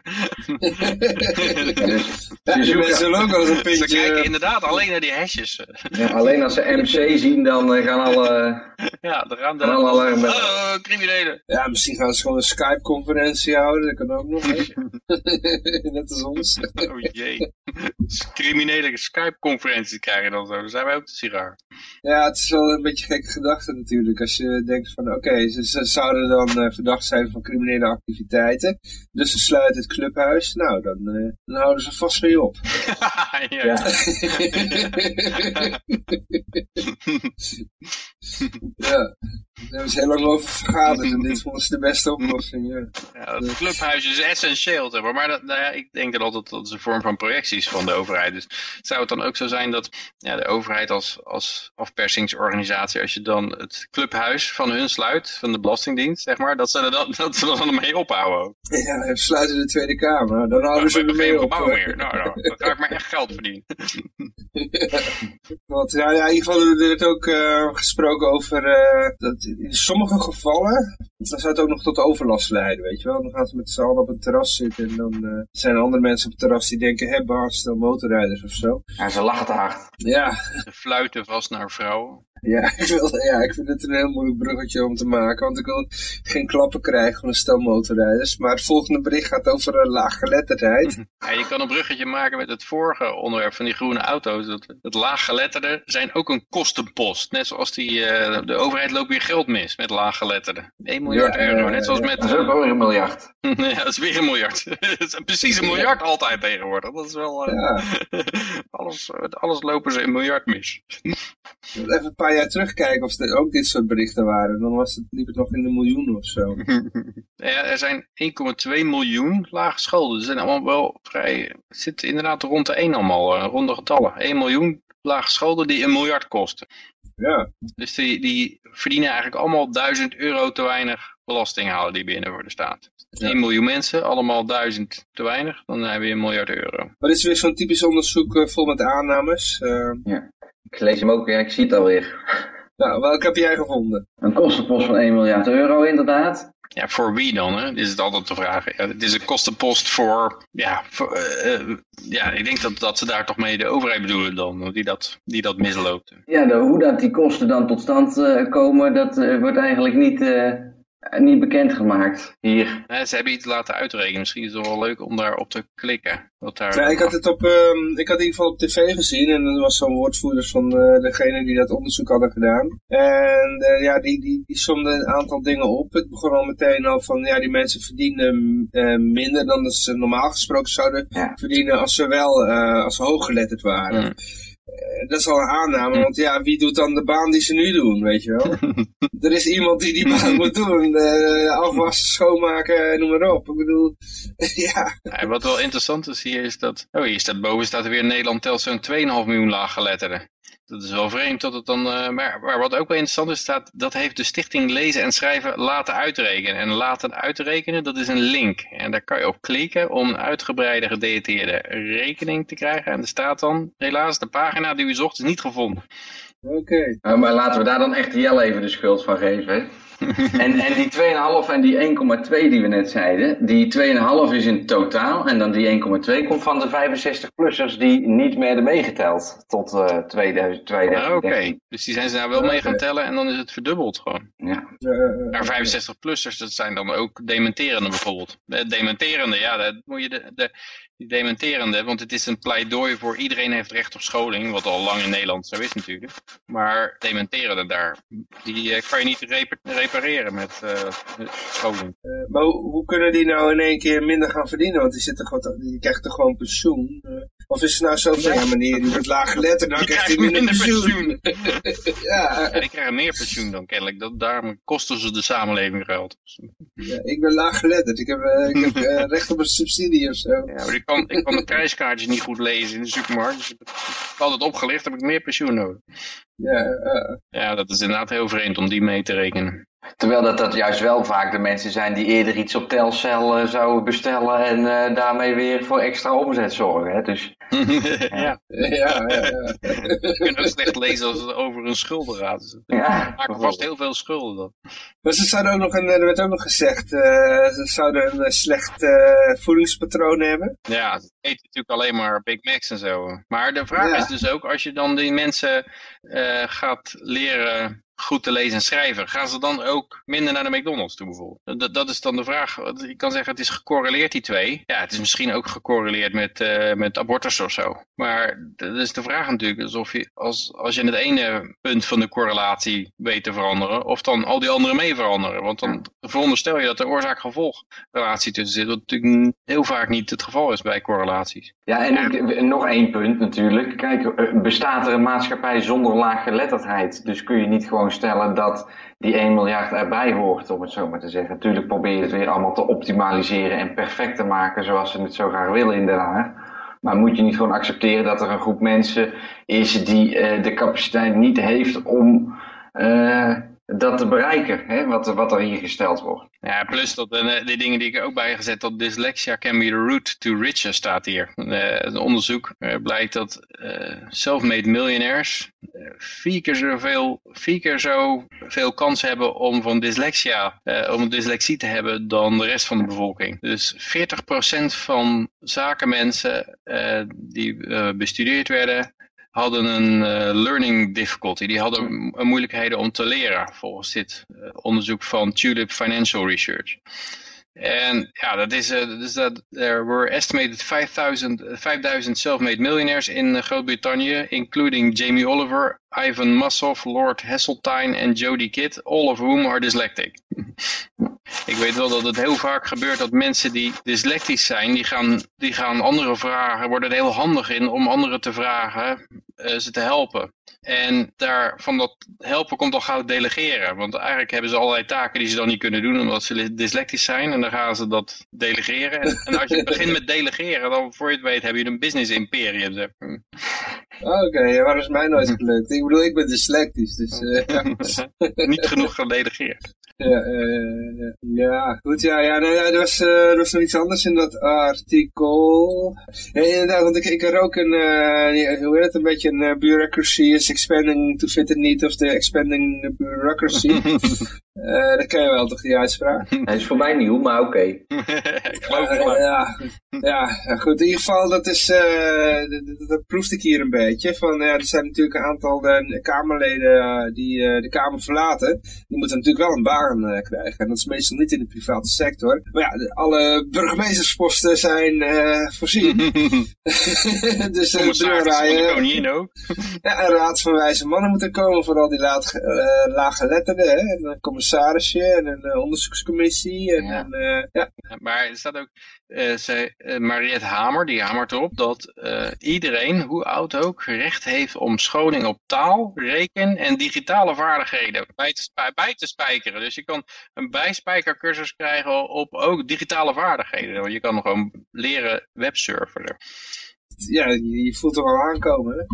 ja, ze mensen ook wel een Ze kijken inderdaad alleen naar die hesjes. Ja, alleen als ze MC zien, dan gaan alle Ja, er gaan de... Alle alarmbellen. Oh, criminelen. Ja, misschien gaan ze gewoon een Skype-conferentie houden. Dat kan ook nog. Net als ons. Oh jee. Criminele Skype-conferenties krijgen dan zo. Dan zijn wij ook de sigaar. Ja, het is wel een beetje een gekke gedachte natuurlijk. Als je denkt van, oké, ze, ze zouden dan eh, verdacht zijn van criminele activiteiten. Dus ze sluiten het clubhuis. Nou, dan, eh, dan houden ze vast mee op. ja. Ja. ja, daar hebben ze heel lang over vergaderd. En dit vonden ze de beste oplossing. Ja. Ja, het clubhuis is essentieel, zeg maar. Maar dat, nou ja, ik denk dat altijd dat is een vorm van projectie is van de overheid. Dus zou het dan ook zo zijn dat ja, de overheid als, als afpersingsorganisatie, als je dan het clubhuis van hun sluit, van de Belastingdienst, zeg maar, dat ze er dan, dat ze er dan mee ophouden. Ja, en sluiten de Tweede Kamer. Dan houden Nou, ze we er mee op. meer. Nou, nou, dan ga ik maar echt geld verdienen. Want ja, ja, in ieder geval er werd ook eh, gesproken over eh, dat in sommige gevallen, dan zou het ook nog tot overlast leiden, weet je wel. Dan gaan ze met z'n allen op het terras zitten en dan eh, zijn er andere mensen op het terras die denken, hé baas, stel motorrijders of zo. Ja, ze lachen te hard. Ja, Ze fluiten vast naar vrouwen. Ja, ik, wil, ja, ik vind het een heel moeilijk bruggetje om te maken, want ik wil geen klappen krijgen van een stel motorrijders. Maar het volgende bericht gaat over uh, laaggeletterdheid. Ja, je kan een bruggetje maken met het vorige onderwerp van die groene auto's. Dat, dat laaggeletterden zijn ook een kostenpost. Net zoals die, eh, de overheid loopt weer geld mis met laaggeletterden. 1 miljard Ja, euro. Net zoals ja. met... Dat is ook weer een miljard. ja, dat is weer een miljard. Het is precies een miljard altijd tegenwoordig. Dat is wel... eh, Ja, alles, met alles lopen ze een miljard mis. even een paar jaar terugkijken of er ook dit soort berichten waren. Dan was het, liep het nog in de miljoenen of zo. Ja, er zijn 1,2 miljoen lage schulden. Ze zijn allemaal wel vrij... Het zit inderdaad rond de 1 allemaal, eh, ronde getallen. 1 miljoen lage schulden die een miljard kosten. Ja, Dus die, die verdienen eigenlijk allemaal 1000 euro te weinig belasting halen die binnen voor de staat. Ja. 1 miljoen mensen, allemaal 1000 te weinig, dan heb je een miljard euro. maar dit is weer zo'n typisch onderzoek eh, vol met aannames. Eh, Ik lees hem ook weer, ik zie het alweer. nou, welke heb jij gevonden? Een kostenpost van 1 miljard euro inderdaad. Ja, voor wie dan? Hè? Is het altijd de vraag. Ja, het is een kostenpost voor, ja, voor, eh, eh, ja ik denk dat, dat ze daar toch mee de overheid bedoelen dan, die dat, die dat misloopt. Ja, de, hoe dat die kosten dan tot stand eh, komen, dat wordt eigenlijk niet, eh, niet bekendgemaakt hier. Ze hebben iets laten uitrekenen. Misschien is het wel leuk om daarop te klikken. Wat daar Ja, ik had het op, ehm, ik had in ieder geval op tv gezien en er was zo'n woordvoerder van eh, degene die dat onderzoek hadden gedaan. En eh, ja, die, die, die somde een aantal dingen op. Het begon al meteen al van, ja, die mensen verdienen eh, minder dan ze normaal gesproken zouden Ja. verdienen als ze wel, eh, als ze hooggeletterd waren. Hmm. Eh, dat is al een aanname, want ja, wie doet dan de baan die ze nu doen, weet je wel? er is iemand die die baan moet doen. eh, afwassen, schoonmaken, noem maar op. Ik bedoel, ja. Ja, wat wel interessant is hier is dat... Oh, hier staat boven staat er weer Nederland telt zo'n 2,5 miljoen laaggeletterden. Dat is wel vreemd dat het dan... eh, maar, maar wat ook wel interessant is, staat, dat heeft de stichting Lezen en Schrijven laten uitrekenen. En laten uitrekenen, dat is een link. En daar kan je op klikken om een uitgebreide gedetailleerde rekening te krijgen. En er staat dan, helaas, de pagina die u zocht is niet gevonden. Oké. Nou, maar laten we daar dan echt Jelle even de schuld van geven. hè. en, en die 2,5 en die 1,2 die we net zeiden, die 2,5 is in totaal. En dan die 1,2 komt van de 65-plussers die niet meer hebben meegeteld tot eh 2000, Ah, Oké, 2013. dus die zijn ze nou wel mee gaan tellen en dan is het verdubbeld gewoon. Ja. Eh, Maar 65-plussers, dat zijn dan ook dementerende bijvoorbeeld. De dementerende, ja, dat moet je de, de, dementerende, want het is een pleidooi voor iedereen heeft recht op scholing, wat al lang in Nederland zo is natuurlijk. Maar dementerende daar, die eh, kan je niet repa- repareren met eh, met scholing. Eh, maar hoe, hoe kunnen die nou in één keer minder gaan verdienen? Want die, zitten gewoon, die krijgt toch gewoon pensioen? Of is het nou zo van, ja meneer, die wordt laag geletterd, dan krijgt hij krijgen minder minder pensioen. pensioen. ja, Ja, die krijgen meer pensioen dan kennelijk, dat, daarom kosten ze de samenleving geld. ja, ik ben laag geletterd, ik heb, ik heb recht op een subsidie of zo. Ja, maar kan, ik kan de prijskaartjes niet goed lezen in de supermarkt, dus ik heb het altijd opgelicht, heb ik meer pensioen nodig. Ja, eh, Ja, dat is inderdaad heel vreemd om die mee te rekenen. Terwijl dat, dat juist wel vaak de mensen zijn die eerder iets op Telcel eh, zouden bestellen en eh, daarmee weer voor extra omzet zorgen. Hè? Dus ja, ja, ja, ja. je kunt ook slecht lezen als het over hun schulden gaat. Dus ja, Ze maken vast heel veel schulden dan. Maar ze zouden ook nog, een, er werd ook nog gezegd, eh, ze zouden een slecht eh, voedingspatroon hebben. Ja, ze eten natuurlijk alleen maar Big Macs en zo. Maar de vraag Ja. is dus ook, als je dan die mensen eh, gaat leren goed te lezen en schrijven, gaan ze dan ook minder naar de McDonald's toe bijvoorbeeld? Dat, dat is dan de vraag. Je kan zeggen het is gecorreleerd die twee. Ja, het is misschien ook gecorreleerd met, uh, met abortus of zo. Maar dat is de vraag natuurlijk. Alsof je, als, als je het ene punt van de correlatie weet te veranderen, of dan al die andere mee veranderen. Want dan veronderstel je dat er oorzaak-gevolgrelatie tussen zit. Wat natuurlijk heel vaak niet het geval is bij correlaties. Ja, en nog één punt natuurlijk. Kijk, eh, bestaat er een maatschappij zonder laaggeletterdheid? Dus kun je niet gewoon stellen dat die 1 miljard erbij hoort, om het zo maar te zeggen. Natuurlijk probeer je het weer allemaal te optimaliseren en perfect te maken zoals ze het zo graag willen in Den Haag. Maar moet je niet gewoon accepteren dat er een groep mensen is die uh, de capaciteit niet heeft om uh, dat te bereiken, hè, wat, wat er hier gesteld wordt. Ja, plus dat uh, die dingen die ik ook bij gezet, dat dyslexia can be the route to riches staat hier. Uh, het onderzoek uh, blijkt dat self-made millionaires vier keer zoveel, vier keer zoveel kans hebben om van dyslexia, om dyslexie te hebben dan de rest van de bevolking. Dus 40% van zakenmensen die bestudeerd werden, hadden een uh, learning difficulty. Die hadden moeilijkheden om te leren, volgens dit uh, onderzoek van Tulip Financial Research. En ja, dat is, uh, dus dat, there were estimated 5000 5000 self-made millionaires in Groot-Brittannië, including Jamie Oliver, Ivan Massoff, Lord Heseltine en Jody Kidd, all of whom are dyslexic. Ik weet wel dat het heel vaak gebeurt dat mensen die dyslectisch zijn, die gaan, die gaan anderen vragen, worden er heel handig in om anderen te vragen uh, ze te helpen. En daar, van dat helpen komt al gauw delegeren. Want eigenlijk hebben ze allerlei taken die ze dan niet kunnen doen omdat ze dyslectisch zijn. En dan gaan ze dat delegeren. En, en als je begint met delegeren, dan voor je het weet heb je een business imperium. Zeg. Oké, okay, waar is mij nooit gelukt? Ik bedoel, ik ben dyslectisch, dus... Uh, ja. Niet genoeg gedelegeerd. Ja, uh, ja, goed, ja, ja, nou, ja er, was, uh, er was nog iets anders in dat artikel. Ja, inderdaad, want ik, ik er ook een, hoe heet het, een beetje een bureaucracy is expanding to fit the need of the expanding bureaucracy. dat ken je wel, toch, die uitspraak? Hij is voor mij nieuw, maar oké. Okay. ik geloof het wel. Ja, ja, goed, in ieder geval, dat is, dat, dat proefde ik hier een beetje. Van, ja, er zijn natuurlijk een aantal de, Kamerleden die de Kamer verlaten. Die moeten natuurlijk wel een baan uh, krijgen. En dat is meestal niet in de private sector. Maar ja, alle burgemeestersposten zijn uh, voorzien. dus uh, de ja, een raad van wijze mannen moet er komen voor al die laag, uh, lage letterden. Hè? En een commissarisje en een onderzoekscommissie. En, ja. En, ja. Maar er staat ook, uh, zei, uh, Mariette Hamer, die hamert erop dat uh, iedereen, hoe oud ook, recht heeft om scholing op taal, reken en digitale vaardigheden bij te, bij te spijkeren. Dus je kan een bijspijkercursus krijgen op ook digitale vaardigheden. Want je kan gewoon leren websurfen. Ja, je voelt er wel aankomen. Hè?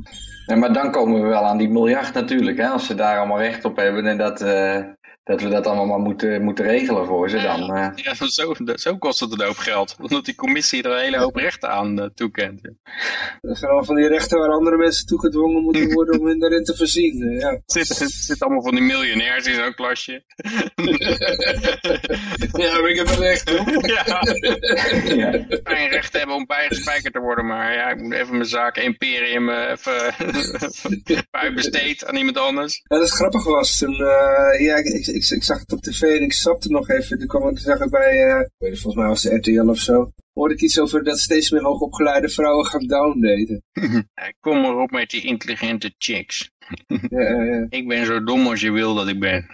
Ja, maar dan komen we wel aan die miljard natuurlijk. Hè? Als ze daar allemaal recht op hebben en dat, dat we dat allemaal maar moeten, moeten regelen voor ze dan. Ja, ja zo, zo kost het een hoop geld. Omdat die commissie er een hele hoop rechten aan uh, toekent. Dat zijn allemaal van die rechten waar andere mensen toegedwongen moeten worden om hen daarin te voorzien. Ja. Het zit, het zit allemaal van die miljonairs in zo'n klasje. ja, maar ik heb een recht op. ja. ja. Geen recht hebben om bijgespijkerd te worden, maar ja, ik moet even mijn zaak Imperium uh, even uitbesteed aan iemand anders. Ja, dat is grappig was. Toen, uh, ja, ik, ik, zag het op tv en ik sapte nog even. Toen kwam ik, zag ik bij, weet volgens mij was het RTL of zo. Hoorde ik iets over dat steeds meer hoogopgeleide vrouwen gaan downdaten. Kom maar op met die intelligente chicks. Ja, ja, ja. Ik ben zo dom als je wil dat ik ben.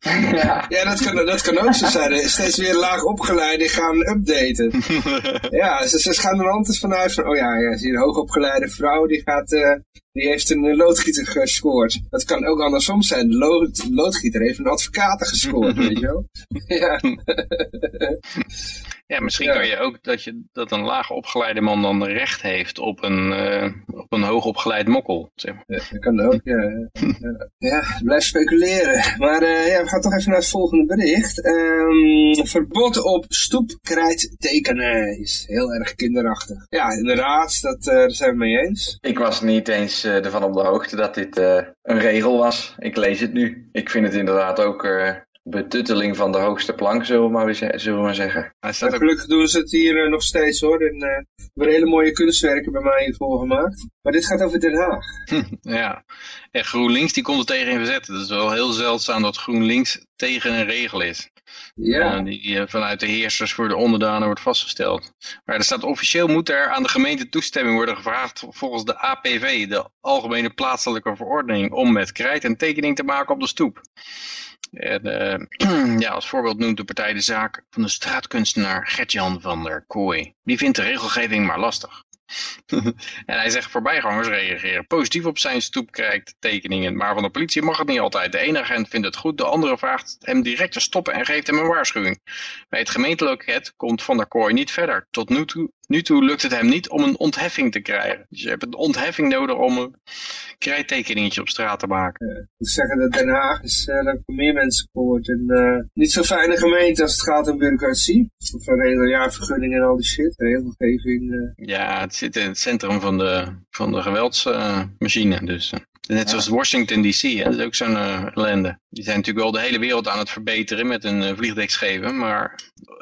ja, ja dat, kan, dat kan ook zo zijn. Steeds weer laag opgeleide gaan updaten. ja, ze, ze gaan er altijd vanuit van, oh ja, ja zie je een hoogopgeleide vrouw die gaat, uh, die heeft een loodgieter gescoord. Dat kan ook andersom zijn. De lood, loodgieter heeft een advocaat gescoord, weet je wel. ja. Ja, misschien kan je ook dat, je, dat een laag opgeleide man dan recht heeft op een, uh, op een hoogopgeleid mokkel. Zeg maar. ja, dat kan ook, ja. ja, ja blijf speculeren. Maar uh, ja, we gaan toch even naar het volgende bericht. Um, verbod op stoepkrijt tekenen is heel erg kinderachtig. Ja, inderdaad, dat, uh, daar zijn we mee eens. Ik was niet eens ervan op de hoogte dat dit een regel was. Ik lees het nu. Ik vind het inderdaad ook betutteling van de hoogste plank, zullen we maar, zullen we maar zeggen. Hij staat ook Gelukkig doen ze het hier eh, nog steeds hoor. En, er worden hele mooie kunstwerken bij mij hiervoor gemaakt. Maar dit gaat over Den Haag. Ja, en GroenLinks die komt er tegen in verzet. Het is wel heel zeldzaam dat GroenLinks tegen een regel is. Ja. Eh, die vanuit de heersers voor de onderdanen wordt vastgesteld. Maar er staat officieel moet er aan de gemeente toestemming worden gevraagd volgens de APV, de Algemene Plaatselijke Verordening, om met krijt een tekening te maken op de stoep. En, eh, ja, als voorbeeld noemt de partij de zaak van de straatkunstenaar Gertjan van der Kooi. Die vindt de regelgeving maar lastig. En hij zegt voorbijgangers reageren positief op zijn stoepkrijttekeningen, maar van de politie mag het niet altijd. De ene agent vindt het goed, de andere vraagt hem direct te stoppen en geeft hem een waarschuwing. Bij het gemeenteloket komt Van der Kooi niet verder. Tot nu toe, nu toe lukt het hem niet om een ontheffing te krijgen. Dus je hebt een ontheffing nodig om een krijttekeningetje op straat te maken. Ik zeggen dat Den Haag is, eh, daar heb ik meer mensen gehoord. En eh, niet zo'n fijne gemeente als het gaat om bureaucratie. Of een ja, vergunningen en al die shit. Regelgeving. eh. Ja, het zit in het centrum van de, van de geweldsmachine. dus, eh, net zoals Washington DC, hè, dat is ook zo'n eh, ellende. Die zijn natuurlijk wel de hele wereld aan het verbeteren met een uh, vliegdekscheven. Maar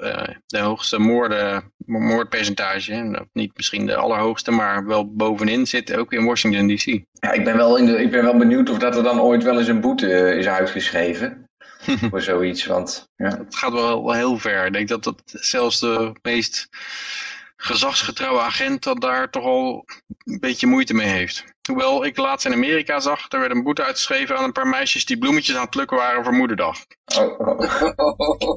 eh, de hoogste moorden, moordpercentage, niet misschien de allerhoogste, maar wel bovenin zit ook in Washington DC. Ja, ik ben wel, in de, ik ben wel benieuwd of dat er dan ooit wel eens een boete eh, is uitgeschreven. voor zoiets, want ja. Het gaat wel, wel heel ver. Ik denk dat dat zelfs de meest gezagsgetrouwe agent dat daar toch al een beetje moeite mee heeft. Hoewel ik laatst in Amerika zag, er werd een boete uitgeschreven aan een paar meisjes die bloemetjes aan het plukken waren voor moederdag. Oh,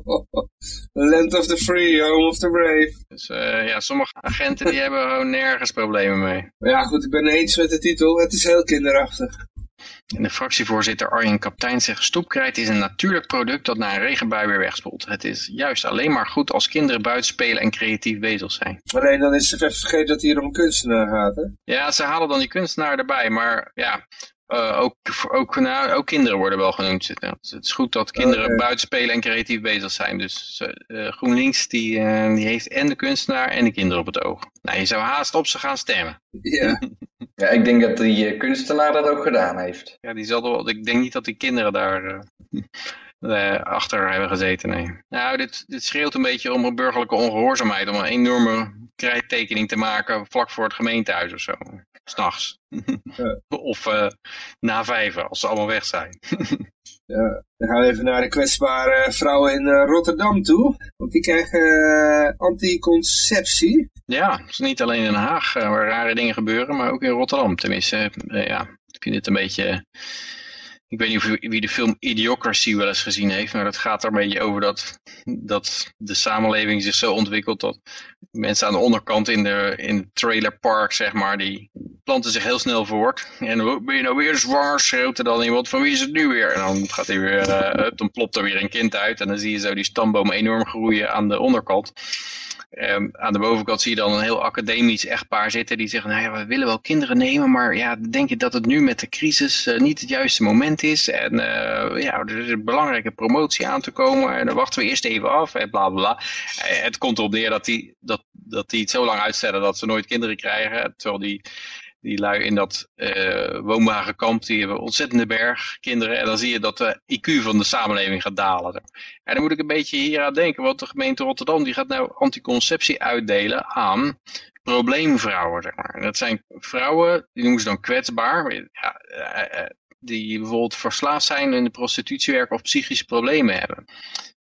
oh. Land of the free, home of the brave. Dus uh, ja, sommige agenten die hebben gewoon nergens problemen mee. Ja, goed, ik ben eens met de titel. Het is heel kinderachtig. En de fractievoorzitter Arjen Kaptein zegt stoepkrijt is een natuurlijk product dat na een regenbui weer wegspoelt. Het is juist alleen maar goed als kinderen buiten spelen en creatief bezig zijn. Alleen dan is ze vergeten dat het hier om een kunstenaar gaat, hè? Ja, ze halen dan die kunstenaar erbij, maar ja, uh, ook, ook, nou, ook kinderen worden wel genoemd. Dus het is goed dat kinderen okay. buiten spelen en creatief bezig zijn. Dus uh, GroenLinks die, uh, die heeft en de kunstenaar en de kinderen op het oog. Nou, je zou haast op ze gaan stemmen. Ja. ja, ik denk dat die kunstenaar dat ook gedaan heeft. Ja, die zal wel, ik denk niet dat die kinderen daar achter hebben gezeten, nee. Nou, dit, dit schreeuwt een beetje om een burgerlijke ongehoorzaamheid, om een enorme krijttekening te maken vlak voor het gemeentehuis of zo. S'nachts. Ja. of uh, na vijven, als ze allemaal weg zijn. ja. Dan gaan we even naar de kwetsbare vrouwen in uh, Rotterdam toe. Want die krijgen uh, anticonceptie. Ja, het is niet alleen in Den Haag waar rare dingen gebeuren, maar ook in Rotterdam. Tenminste, ja, ik vind het een beetje... Ik weet niet of wie de film Idiocracy wel eens gezien heeft, maar dat gaat er een beetje over dat, dat de samenleving zich zo ontwikkelt dat mensen aan de onderkant in de in het trailerpark, zeg maar, die planten zich heel snel voort. En ben je nou weer zwanger, schreeuwt er dan iemand, van wie is het nu weer? En dan gaat hij weer, uh, dan plopt er weer een kind uit en dan zie je zo die stamboom enorm groeien aan de onderkant. Um, aan de bovenkant zie je dan een heel academisch echtpaar zitten die zeggen, nou ja, we willen wel kinderen nemen, maar ja, denk je dat het nu met de crisis uh, niet het juiste moment is? En uh, ja, er is een belangrijke promotie aan te komen en dan wachten we eerst even af en bla bla bla. Uh, het komt erop neer dat die, dat, dat die het zo lang uitstellen dat ze nooit kinderen krijgen, terwijl die die lui in dat uh, woonwagenkamp, die hebben ontzettende berg kinderen. En dan zie je dat de IQ van de samenleving gaat dalen. En dan moet ik een beetje hier aan denken, want de gemeente Rotterdam die gaat nou anticonceptie uitdelen aan probleemvrouwen. Zeg maar. Dat zijn vrouwen, die noemen ze dan kwetsbaar. Ja, uh, die bijvoorbeeld verslaafd zijn in de prostitutie werken of psychische problemen hebben.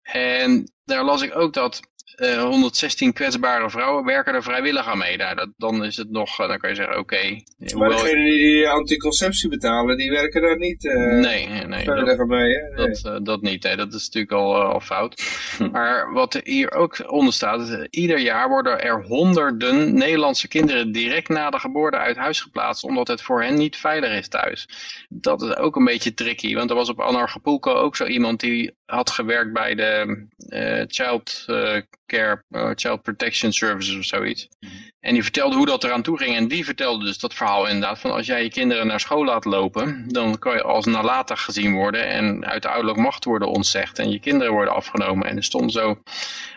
En daar las ik ook dat uh, 116 kwetsbare vrouwen werken er vrijwillig aan mee. Nou, dat, dan is het nog, uh, dan kan je zeggen, oké. Okay, maar degenen die, anticonceptie betalen, die werken daar niet uh, nee, nee, vrijwillig aan mee. Hè? Nee. Dat, dat niet, nee, dat is natuurlijk al, al fout. maar wat hier ook onder staat, is, ieder jaar worden er honderden Nederlandse kinderen direct na de geboorte uit huis geplaatst, omdat het voor hen niet veilig is thuis. Dat is ook een beetje tricky, want er was op Anarchapulco ook zo iemand die had gewerkt bij de Child Care, uh, Child Protection Services of zoiets. Mm -hmm. En die vertelde hoe dat eraan toe ging. En die vertelde dus dat verhaal inderdaad van als jij je kinderen naar school laat lopen, dan kan je als nalatig gezien worden en uit de ouderlijk macht worden ontzegd en je kinderen worden afgenomen. En er stond zo,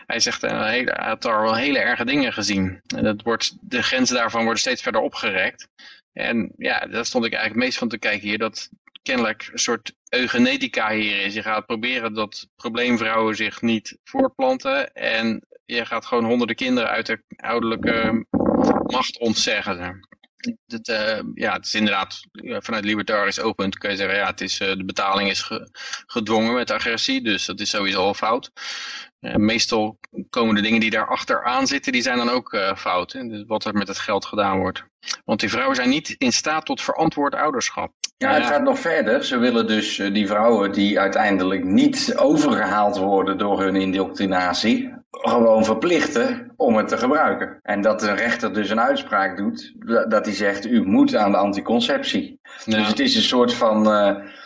hij zegt, hij had daar wel hele erge dingen gezien. En dat wordt, de grenzen daarvan worden steeds verder opgerekt. En ja, daar stond ik eigenlijk het meest van te kijken hier, dat kennelijk een soort eugenetica hier is. Je gaat proberen dat probleemvrouwen zich niet voortplanten. En je gaat gewoon honderden kinderen uit de ouderlijke macht ontzeggen. Het, uh, ja, het is inderdaad, vanuit libertarisch oogpunt kun je zeggen, ja, het is, de betaling is gedwongen met agressie, dus dat is sowieso al fout. Meestal komen de dingen die daar achteraan zitten, die zijn dan ook uh, fout. Hè? Dus wat er met het geld gedaan wordt. Want die vrouwen zijn niet in staat tot verantwoord ouderschap. Ja, het gaat nog verder. Ze willen dus uh, die vrouwen die uiteindelijk niet overgehaald worden door hun indoctrinatie, gewoon verplichten om het te gebruiken. En dat een rechter dus een uitspraak doet, dat hij zegt, u moet aan de anticonceptie. Ja. Dus het is een soort van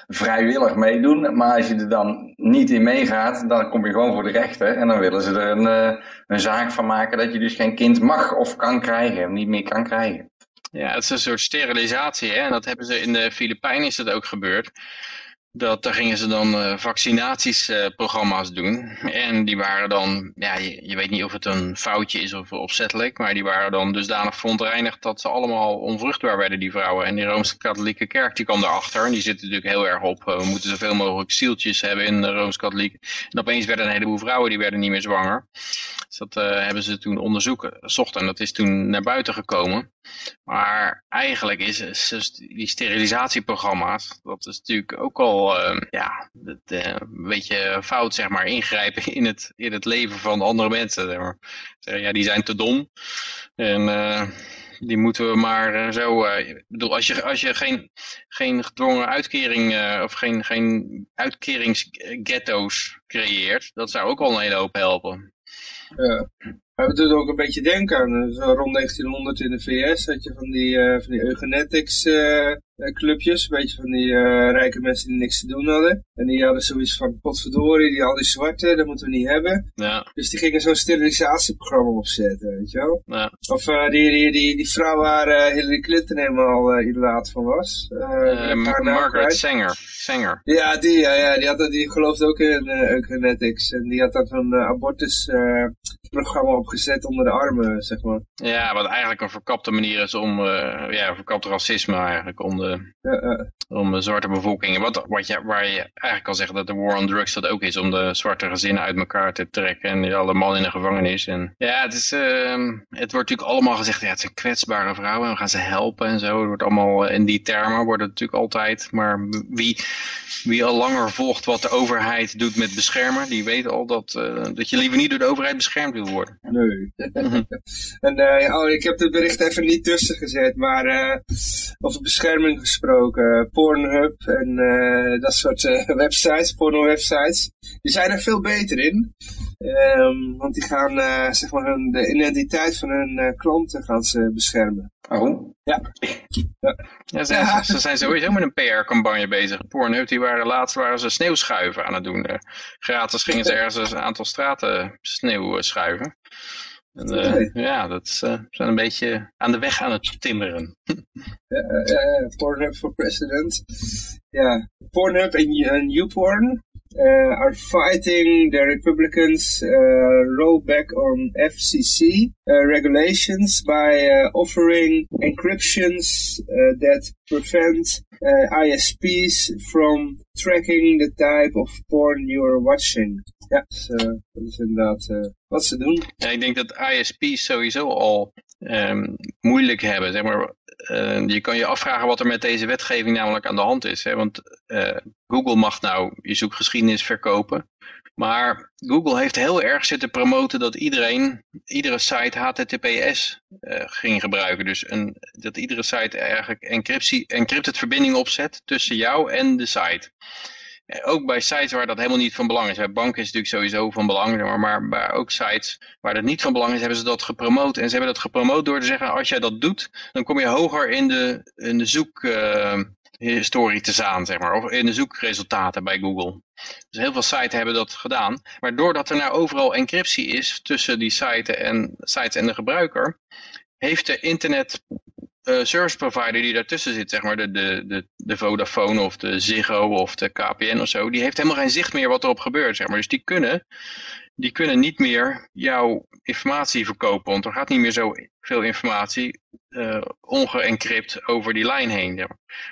vrijwillig meedoen. Maar als je er dan niet in meegaat, dan kom je gewoon voor de rechter. En dan willen ze er een, uh, een zaak van maken dat je dus geen kind mag of kan krijgen. Niet meer kan krijgen. Ja, het is een soort sterilisatie. Hè? En dat hebben ze in de Filipijnen is dat ook gebeurd dat daar gingen ze dan uh, vaccinatiesprogramma's uh, doen. En die waren dan, ja, je, weet niet of het een foutje is of opzettelijk, maar die waren dan dusdanig verontreinigd dat ze allemaal onvruchtbaar werden, die vrouwen. En die Rooms-Katholieke Kerk, die kwam daarachter en die zitten natuurlijk heel erg op, uh, we moeten zoveel mogelijk zieltjes hebben in de Rooms-Katholiek. En opeens werden een heleboel vrouwen, die werden niet meer zwanger. Dus dat hebben ze toen onderzoeken, zocht en dat is toen naar buiten gekomen. Maar eigenlijk is, die sterilisatieprogramma's, dat is natuurlijk ook al uh, ja, het, uh, een beetje fout, zeg maar, ingrijpen in het, in het leven van andere mensen. Zeg maar. ja, die zijn te dom en uh, die moeten we maar zo... ik bedoel, als je, als je geen, geen gedwongen uitkering of geen, geen uitkeringsghetto's creëert, dat zou ook al een hele hoop helpen. Ja. Maar het doet ook een beetje denken aan, zo rond 1900 in de VS had je van die, uh, van die eugenetics uh, clubjes, een beetje van die uh, rijke mensen die niks te doen hadden. En die hadden zoiets van, potverdorie, die, al die zwarte, dat moeten we niet hebben. Ja. Dus die gingen zo'n sterilisatieprogramma opzetten, weet je wel. Ja. Of die, die, die, die vrouw waar Hillary Clinton helemaal idolaat van was. Margaret Sanger. Sanger. Ja, die, ja, ja, die, had, die geloofde ook in eugenetics. En die had dan zo'n abortusprogramma opgezet onder de armen, zeg maar. Ja, wat eigenlijk een verkapte manier is om, uh, ja, verkapt racisme eigenlijk, om de, ja, uh. om de zwarte bevolking. Wat, wat je, waar je eigenlijk kan zeggen dat de war on drugs dat ook is, om de zwarte gezinnen uit elkaar te trekken en alle man in de gevangenis. En, ja, het, is, uh, het wordt natuurlijk allemaal gezegd, ja, het zijn kwetsbare vrouwen, we gaan ze helpen en zo. Het wordt allemaal in die termen, wordt het natuurlijk altijd, maar wie, wie al langer volgt wat de overheid doet met beschermen, die weet al dat, dat je liever niet door de overheid beschermd wil worden. Nee. en uh, oh, ik heb het bericht even niet tussen gezet, maar uh, over bescherming gesproken. Pornhub en uh, dat soort websites, porno-websites, die zijn er veel beter in. Um, want die gaan zeg maar hun, de identiteit van hun klanten gaan ze beschermen. Oh? Ja. ja. ja, ze, ja. ze, zijn sowieso met een PR-campagne bezig. Pornhub, die waren laatst waren ze sneeuwschuiven aan het doen. gratis gingen ze ergens een aantal straten sneeuw schuiven. En, uh, ja, dat is, uh, zijn een beetje aan de weg aan het timmeren. uh, Pornhub for president. Ja, Pornhub en, en YouPorn are fighting the Republicans' uh, rollback on FCC uh, regulations by offering encryptions that prevent ISPs from tracking the type of porn you are watching. Ja, dat is inderdaad wat ze doen. Ja, ik denk dat ISP's sowieso al um, moeilijk hebben. Zeg maar, uh, je kan je afvragen wat er met deze wetgeving namelijk aan de hand is. Hè? Want uh, Google mag nou je zoekgeschiedenis verkopen. Maar Google heeft heel erg zitten promoten dat iedereen, iedere site HTTPS uh, ging gebruiken. Dus een, dat iedere site eigenlijk encryptie, encrypted verbinding opzet tussen jou en de site. Ook bij sites waar dat helemaal niet van belang is. Bij banken is natuurlijk sowieso van belang, maar, ook sites waar dat niet van belang is, hebben ze dat gepromoot. En ze hebben dat gepromoot door te zeggen, als jij dat doet, dan kom je hoger in de, in de zoekhistorie uh, te staan, zeg maar. Of in de zoekresultaten bij Google. Dus heel veel sites hebben dat gedaan. Maar doordat er nou overal encryptie is tussen die sites en, sites en de gebruiker, heeft de internet uh, service provider die daartussen zit, zeg maar, de, de, de, de Vodafone of de Ziggo of de KPN of zo, die heeft helemaal geen zicht meer wat erop gebeurt, zeg maar. Dus die kunnen die kunnen niet meer jouw informatie verkopen. Want er gaat niet meer zo veel informatie uh, ongeëncrypt over die lijn heen.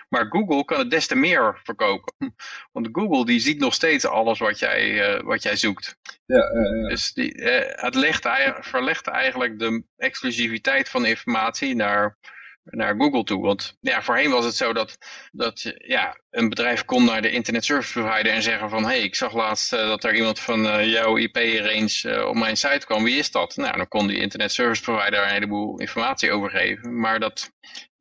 Maar Google kan het des te meer verkopen. Want Google die ziet nog steeds alles wat jij, uh, wat jij zoekt. Ja, uh, dus die, het legt, verlegt eigenlijk de exclusiviteit van informatie naar naar Google toe. Want ja, voorheen was het zo dat, dat ja, een bedrijf kon naar de internet service provider en zeggen van... hé, hey, ik zag laatst uh, dat er iemand van uh, jouw IP-range uh, op mijn site kwam. Wie is dat? Nou, dan kon die internet service provider een heleboel informatie overgeven. Maar dat,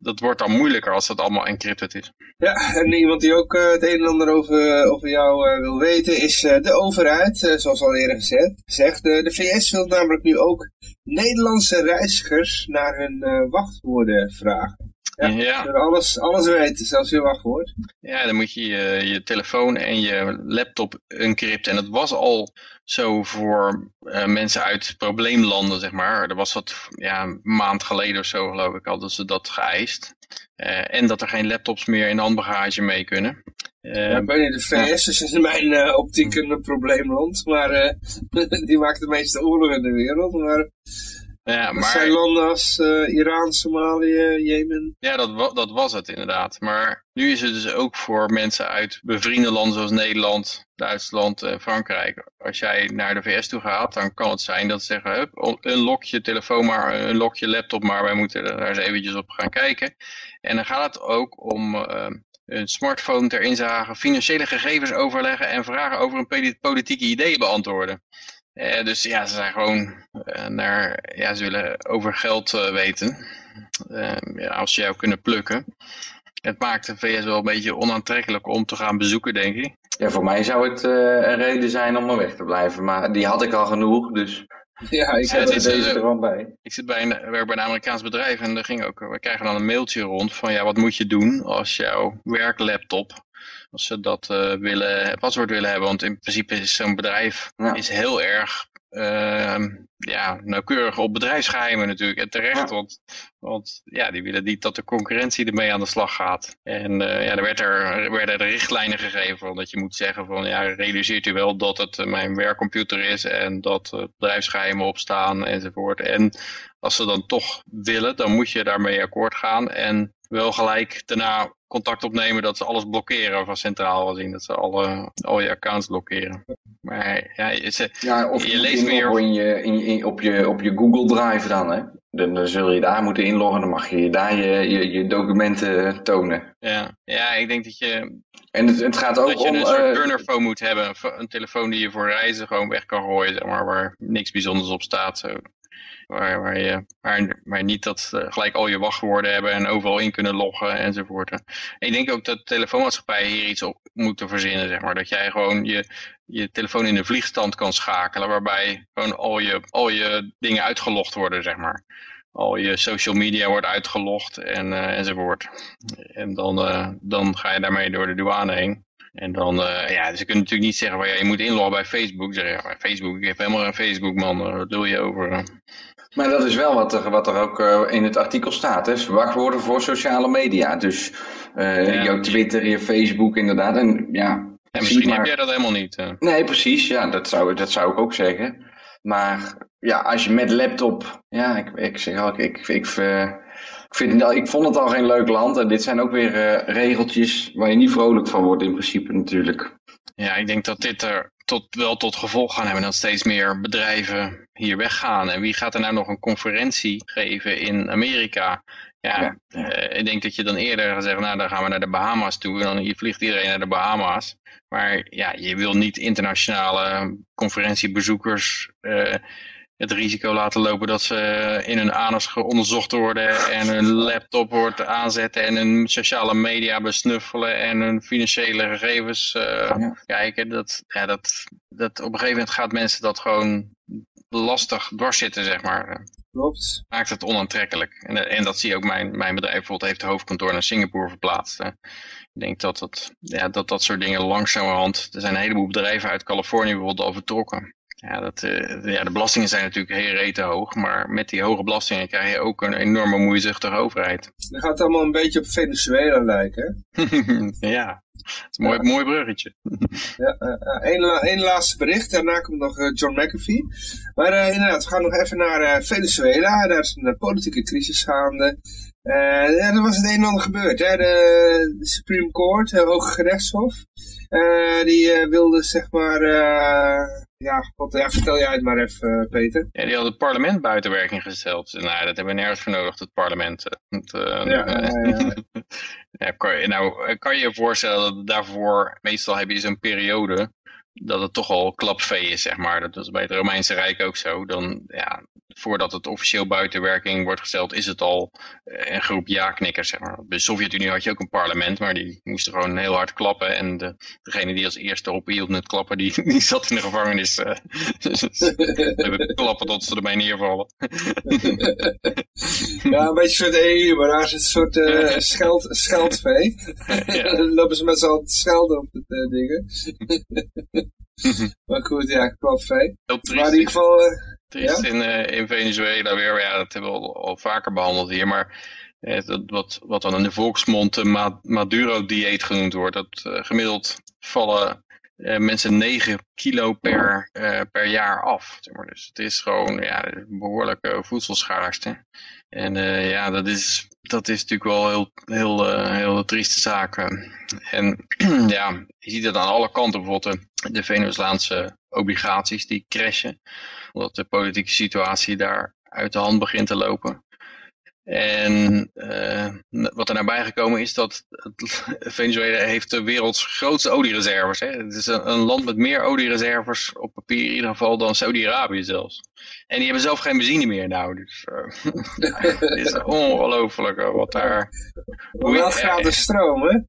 dat wordt dan moeilijker als dat allemaal encrypted is. Ja, en iemand die ook uh, het een en ander over, over jou uh, wil weten is de overheid, zoals al eerder gezegd. Zegt, de VS wil namelijk nu ook Nederlandse reizigers naar hun wachtwoorden vragen. Ja, ja. Alles, alles weten, zelfs je wachtwoord. Ja, dan moet je je, je telefoon en je laptop encrypten. En dat was al zo voor uh, mensen uit probleemlanden, zeg maar. Er was wat ja, een maand geleden of zo, geloof ik al, dat ze dat geëist. Uh, en dat er geen laptops meer in de handbagage mee kunnen. Uh, ja, weet niet, de VS is in mijn optiek een probleemland, maar die maakt de meeste oorlogen in de wereld. Maar ja, maar... zijn landen als uh, Iran, Somalië, Jemen. Ja, dat, dat was het inderdaad. Maar nu is het dus ook voor mensen uit bevriende landen zoals Nederland, Duitsland en Frankrijk. Als jij naar de VS toe gaat, dan kan het zijn dat ze zeggen, hup, unlock je telefoon maar, unlock je laptop maar, wij moeten daar eens eventjes op gaan kijken. En dan gaat het ook om... Uh, een smartphone ter inzage, financiële gegevens overleggen en vragen over een politieke ideeën beantwoorden. Uh, dus ja, ze zijn gewoon uh, naar, ja, ze willen over geld uh, weten. ja, als ze jou kunnen plukken. Het maakt de VS wel een beetje onaantrekkelijk om te gaan bezoeken, denk ik. Ja, voor mij zou het een reden zijn om er weg te blijven. Maar die had ik al genoeg, dus... Ja, ik zet er deze er gewoon bij. Ik zit bij een, werk bij een Amerikaans bedrijf en er ging ook, we krijgen dan een mailtje rond van ja, wat moet je doen als jouw werklaptop als ze dat uh, willen, paswoord willen hebben. Want in principe is zo'n bedrijf is heel erg uh, ja, nauwkeurig op bedrijfsgeheimen natuurlijk. En terecht, want, want ja, die willen niet dat de concurrentie ermee aan de slag gaat. En uh, ja, er, werd er werden er richtlijnen gegeven van dat je moet zeggen van ja, realiseert u wel dat het mijn werkcomputer is en dat uh, bedrijfsgeheimen opstaan enzovoort. En als ze dan toch willen, dan moet je daarmee akkoord gaan en wel gelijk daarna contact opnemen dat ze alles blokkeren van centraal gezien. Dat ze alle, al je accounts blokkeren. Maar ja, je, ja, of je leest meer... In je, in, in, op, je, op je Google Drive dan, hè? Dan, dan, zul je daar moeten inloggen. Dan mag je daar je, je, je documenten tonen. Ja. ja, ik denk dat je... En het, het gaat ook dat je om... een soort uh, burnerphone moet hebben. Een telefoon die je voor reizen gewoon weg kan gooien, zeg maar. Waar niks bijzonders op staat. Zo. Waar, waar, je, waar, niet dat uh, gelijk al je wachtwoorden hebben en overal in kunnen loggen enzovoort. En ik denk ook dat telefoonmaatschappijen hier iets op moeten verzinnen. Zeg maar. Dat jij gewoon je, je telefoon in de vliegstand kan schakelen. Waarbij gewoon al je, al je dingen uitgelogd worden. Zeg maar. Al je social media wordt uitgelogd en, uh, enzovoort. En dan, uh, dan ga je daarmee door de douane heen. En dan, ja, ze kunnen natuurlijk niet zeggen, van, ja, je moet inloggen bij Facebook. Zeg, ja, bij Facebook, ik heb helemaal een Facebook, man. Wat doe je over? Maar dat is wel wat er, wat er ook uh, in het artikel staat. Hè? Wachtwoorden voor sociale media. Dus uh, ja, jouw Twitter, je Facebook inderdaad. En, ja, ja misschien maar... heb jij dat helemaal niet. Uh. Nee, precies. Ja, dat zou, dat zou ik ook zeggen. Maar ja, als je met laptop... Ja, ik, ik zeg ook, ik, ik, ik, ik, vind, ik vond het al geen leuk land. En dit zijn ook weer regeltjes waar je niet vrolijk van wordt in principe natuurlijk. Ja, ik denk dat dit er tot, wel tot gevolg gaan hebben dat steeds meer bedrijven hier weggaan. En wie gaat er nou nog een conferentie geven in Amerika? Ja, ja, Uh, ik denk dat je dan eerder gaat zeggen, nou dan gaan we naar de Bahama's toe. En dan hier vliegt iedereen naar de Bahama's. Maar ja, je wil niet internationale conferentiebezoekers uh, het risico laten lopen dat ze in hun anus onderzocht worden en hun laptop wordt aanzetten en hun sociale media besnuffelen en hun financiële gegevens uh, ja. kijken. Dat, ja, dat, dat op een gegeven moment gaat mensen dat gewoon lastig dwarszitten, zeg maar. Klopt. Maakt het onaantrekkelijk. En, en dat zie je ook, mijn, mijn bedrijf bijvoorbeeld heeft het hoofdkantoor naar Singapore verplaatst. Hè. Ik denk dat, het, ja, dat dat soort dingen langzamerhand, er zijn een heleboel bedrijven uit Californië bijvoorbeeld al vertrokken. Ja, dat, uh, ja, de belastingen zijn natuurlijk heel rete hoog, maar met die hoge belastingen krijg je ook een enorme moeizuchtige overheid. Dan gaat het allemaal een beetje op Venezuela lijken. ja, dat is een mooi, mooi bruggetje. ja, Eén uh, laatste bericht, daarna komt nog John McAfee. Maar inderdaad, we gaan nog even naar Venezuela. Daar is een politieke crisis gaande. Ja, er was het een en ander gebeurd. Hè. De, de Supreme Court, het Hoge Gerechtshof, die wilde zeg maar, ja, wat, ja, vertel jij het maar even Peter. Ja, die had het parlement buiten werking gesteld. Nou, dat hebben we nergens voor nodig, het parlement. Want, ja, ja, ja, kan, je, nou, kan je je voorstellen dat daarvoor, meestal heb je zo'n periode dat het toch al klapvee is, zeg maar. Dat was bij het Romeinse Rijk ook zo. Dan, ja, voordat het officieel buitenwerking wordt gesteld, is het al eh, een groep ja-knikkers, zeg maar. Bij de Sovjet-Unie had je ook een parlement, maar die moesten gewoon heel hard klappen. En de, degene die als eerste ophield met klappen, die, die zat in de gevangenis. Uh, hebben klappen tot ze erbij neervallen. ja, een beetje soort EU, maar daar is het een soort uh, scheld, scheldvee. ja. Dan lopen ze met z'n allen te schelden op het uh, dingen. maar goed, ja, klapvee. Maar in ieder geval... Triest in, uh, in Venezuela weer, ja, dat hebben we al, vaker behandeld hier, maar eh, dat, wat, wat dan in de volksmond de Maduro-dieet genoemd wordt, dat uh, gemiddeld vallen mensen 9 kilo per, per jaar af. Dus het is gewoon ja, behoorlijke voedselschaarste. En ja, dat is, dat is natuurlijk wel heel, heel, heel trieste zaak. En ja, je ziet het aan alle kanten, bijvoorbeeld de Venezolaanse obligaties die crashen omdat de politieke situatie daar uit de hand begint te lopen. En uh, wat er naar bijgekomen is dat Venezuela heeft de werelds grootste oliereserves. Hè? Het is een, een, land met meer oliereserves op papier in ieder geval dan Saudi-Arabië zelfs. En die hebben zelf geen benzine meer nou. Dus uh, het is ongelooflijk wat daar... Hoe wel gratis stroom hè?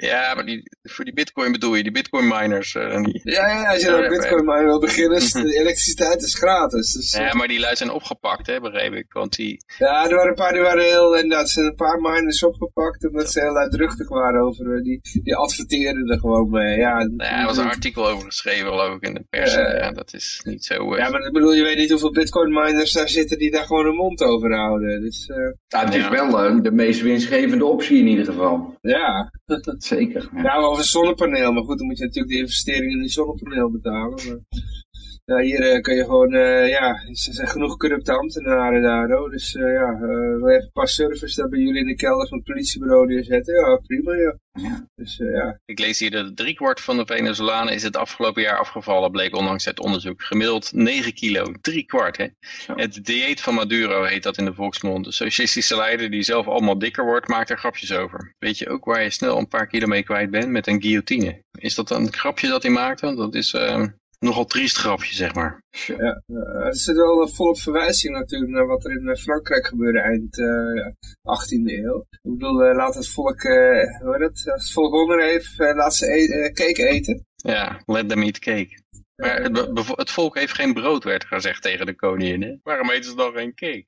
Ja, maar die, voor die bitcoin bedoel je, die bitcoin miners. Uh, die, ja, ja, als je een bitcoin miner wil beginnen, de elektriciteit is gratis. Dus, ja, maar die lui zijn opgepakt, hè, begreep ik. Want die... Ja, er waren een paar die waren heel, inderdaad, zijn een paar miners opgepakt omdat ze heel uitdruchtig waren over, die, die adverteerden er gewoon mee. Ja, ja er was een artikel over geschreven, geloof ik, in de pers. Uh, ja, dat is niet zo... ja, maar ik bedoel, je weet niet hoeveel bitcoin miners daar zitten die daar gewoon hun mond over houden. Dus, ja, het is wel de meest winstgevende optie in ieder geval. Ja. Zeker. Ja, ja over zonnepaneel. Maar goed, dan moet je natuurlijk de investering in die zonnepaneel betalen. Maar... Hier uh, kun je gewoon, uh, ja, er zijn genoeg corrupte ambtenaren daar, hoor. Dus uh, ja, wil even een paar servers daar bij jullie in de kelder van het politiebureau neerzetten? Ja, prima, ja. ja. Dus, ja. Ik lees hier dat driekwart van de Venezolanen is het afgelopen jaar afgevallen, bleek ondanks het onderzoek. Gemiddeld 9 kilo, driekwart, hè. Het dieet van Maduro heet dat in de volksmond. De socialistische leider die zelf allemaal dikker wordt, maakt er grapjes over. Weet je ook waar je snel een paar kilo mee kwijt bent? Met een guillotine. Is dat een grapje dat hij maakt? Dan? Dat is... Uh, nogal triest grapje, zeg maar. Ja, uh, er zit wel een volop verwijzing natuurlijk naar wat er in Frankrijk gebeurde eind uh, 18e eeuw. Ik bedoel, uh, laat het volk, hoe het, als het volk honger heeft, laat ze e cake eten. Ja, let them eat cake. Maar het, het, volk heeft geen brood, werd gezegd tegen de koningin. Hè? Waarom eten ze dan geen cake?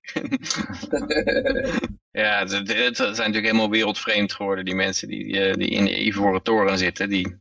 ja, het, het, zijn natuurlijk helemaal wereldvreemd geworden, die mensen die, die in de Ivoren Toren zitten. Die,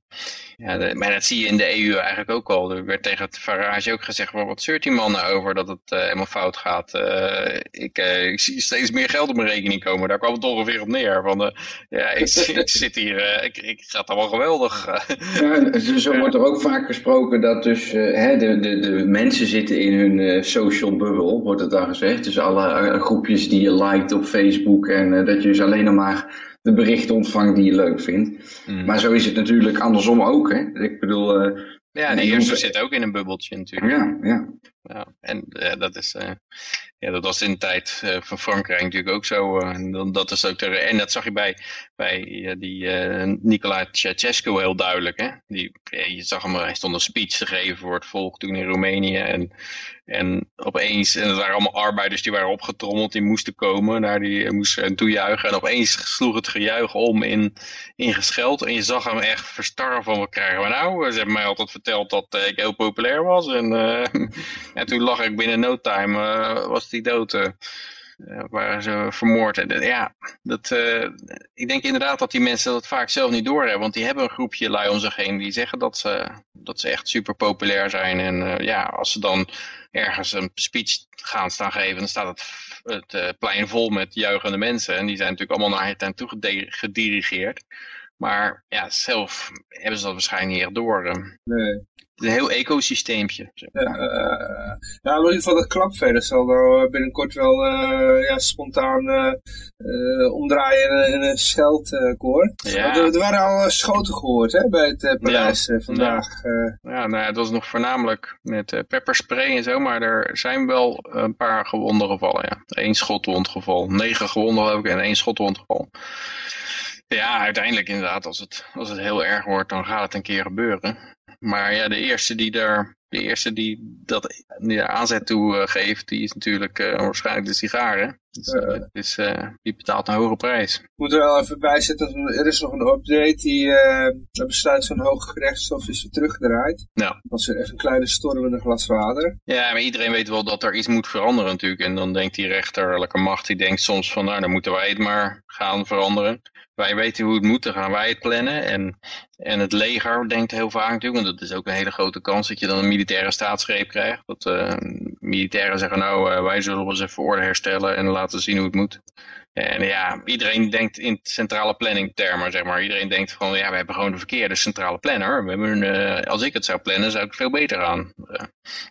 ja, maar dat zie je in de EU eigenlijk ook al. Er werd tegen het Farage ook gezegd, wat zeurt die mannen over dat het uh, helemaal fout gaat. Uh, ik, uh, ik, zie steeds meer geld op mijn rekening komen. Daar kwam het ongeveer op neer. Van, ja, ik, ik, zit hier, ik, ik gaat allemaal geweldig. ja, zo wordt er ook vaak gesproken dat dus hè, de, de, de mensen zitten in hun social bubble, wordt het dan gezegd. Dus alle groepjes die je liked op Facebook en dat je dus alleen nog maar de berichten ontvangt die je leuk vindt. Mm. Maar zo is het natuurlijk andersom ook. Hè? Ik bedoel... Uh, ja, de eerste zit ook in een bubbeltje natuurlijk. Ja, ja. ja en uh, dat is... Uh, ja, dat was in de tijd van Frankrijk natuurlijk ook zo. en, dat is ook ter, en dat zag je bij, bij die Nicolae Ceausescu heel duidelijk. Hè? Die, je zag hem, hij stond een speech te geven voor het volk toen in Roemenië. En en opeens, en het waren allemaal arbeiders die waren opgetrommeld, die moesten komen, naar die moesten toejuichen. En opeens sloeg het gejuich om in, in gescheld. En je zag hem echt verstarren van, wat krijgen we nou? Ze hebben mij altijd verteld dat uh, ik heel populair was. En, uh, en toen lag ik binnen no time, uh, was die dood. waren ze vermoord. En, ja, dat, ik denk inderdaad dat die mensen dat vaak zelf niet doorhebben. Want die hebben een groepje lui om zich heen die zeggen dat ze, dat ze echt super populair zijn. En ja, als ze dan ergens een speech gaan staan geven, dan staat het, het plein vol met juichende mensen. En die zijn natuurlijk allemaal naar het toe gedirigeerd. Maar ja, zelf hebben ze dat waarschijnlijk niet echt door. Nee. Een heel ecosysteempje. Ja, uh, ja, in ieder geval dat klapverder zal nou binnenkort wel uh, ja, spontaan uh, omdraaien in, een scheldkoor. Ja. Er, er, waren al schoten gehoord hè, bij het Parijs ja. vandaag. Ja, ja nou, het was nog voornamelijk met pepperspray en zo, maar er zijn wel een paar gewonden gevallen. Ja. Eén schotwond geval, negen gewonden heb ik en één schotwond geval. Ja, uiteindelijk inderdaad, als het, als het heel erg wordt, dan gaat het een keer gebeuren. Maar ja, de eerste die daar, de eerste die dat die aanzet toe uh, geeft, die is natuurlijk uh, waarschijnlijk de sigaren. Dus, uh, dus die betaalt een hoge prijs. Ik moet er wel even bij zetten, er is nog een update, die het besluit van Hoge Gerechtshof is weer teruggedraaid. Ja. was er even een kleine storm in een glas water. Ja, maar iedereen weet wel dat er iets moet veranderen natuurlijk. En dan denkt die rechterlijke macht, die denkt soms van, nou dan moeten wij het maar gaan veranderen wij weten hoe het moet, dan gaan wij het plannen. En, en het leger denkt heel vaak natuurlijk, want dat is ook een hele grote kans dat je dan een militaire staatsgreep krijgt. Dat militairen zeggen, nou uh, wij zullen eens even orde herstellen en laten zien hoe het moet. En ja, iedereen denkt in centrale planning termen, zeg maar. Iedereen denkt van, ja, we hebben gewoon de verkeerde centrale planner. We hebben, uh, als ik het zou plannen, zou ik veel beter gaan. Uh,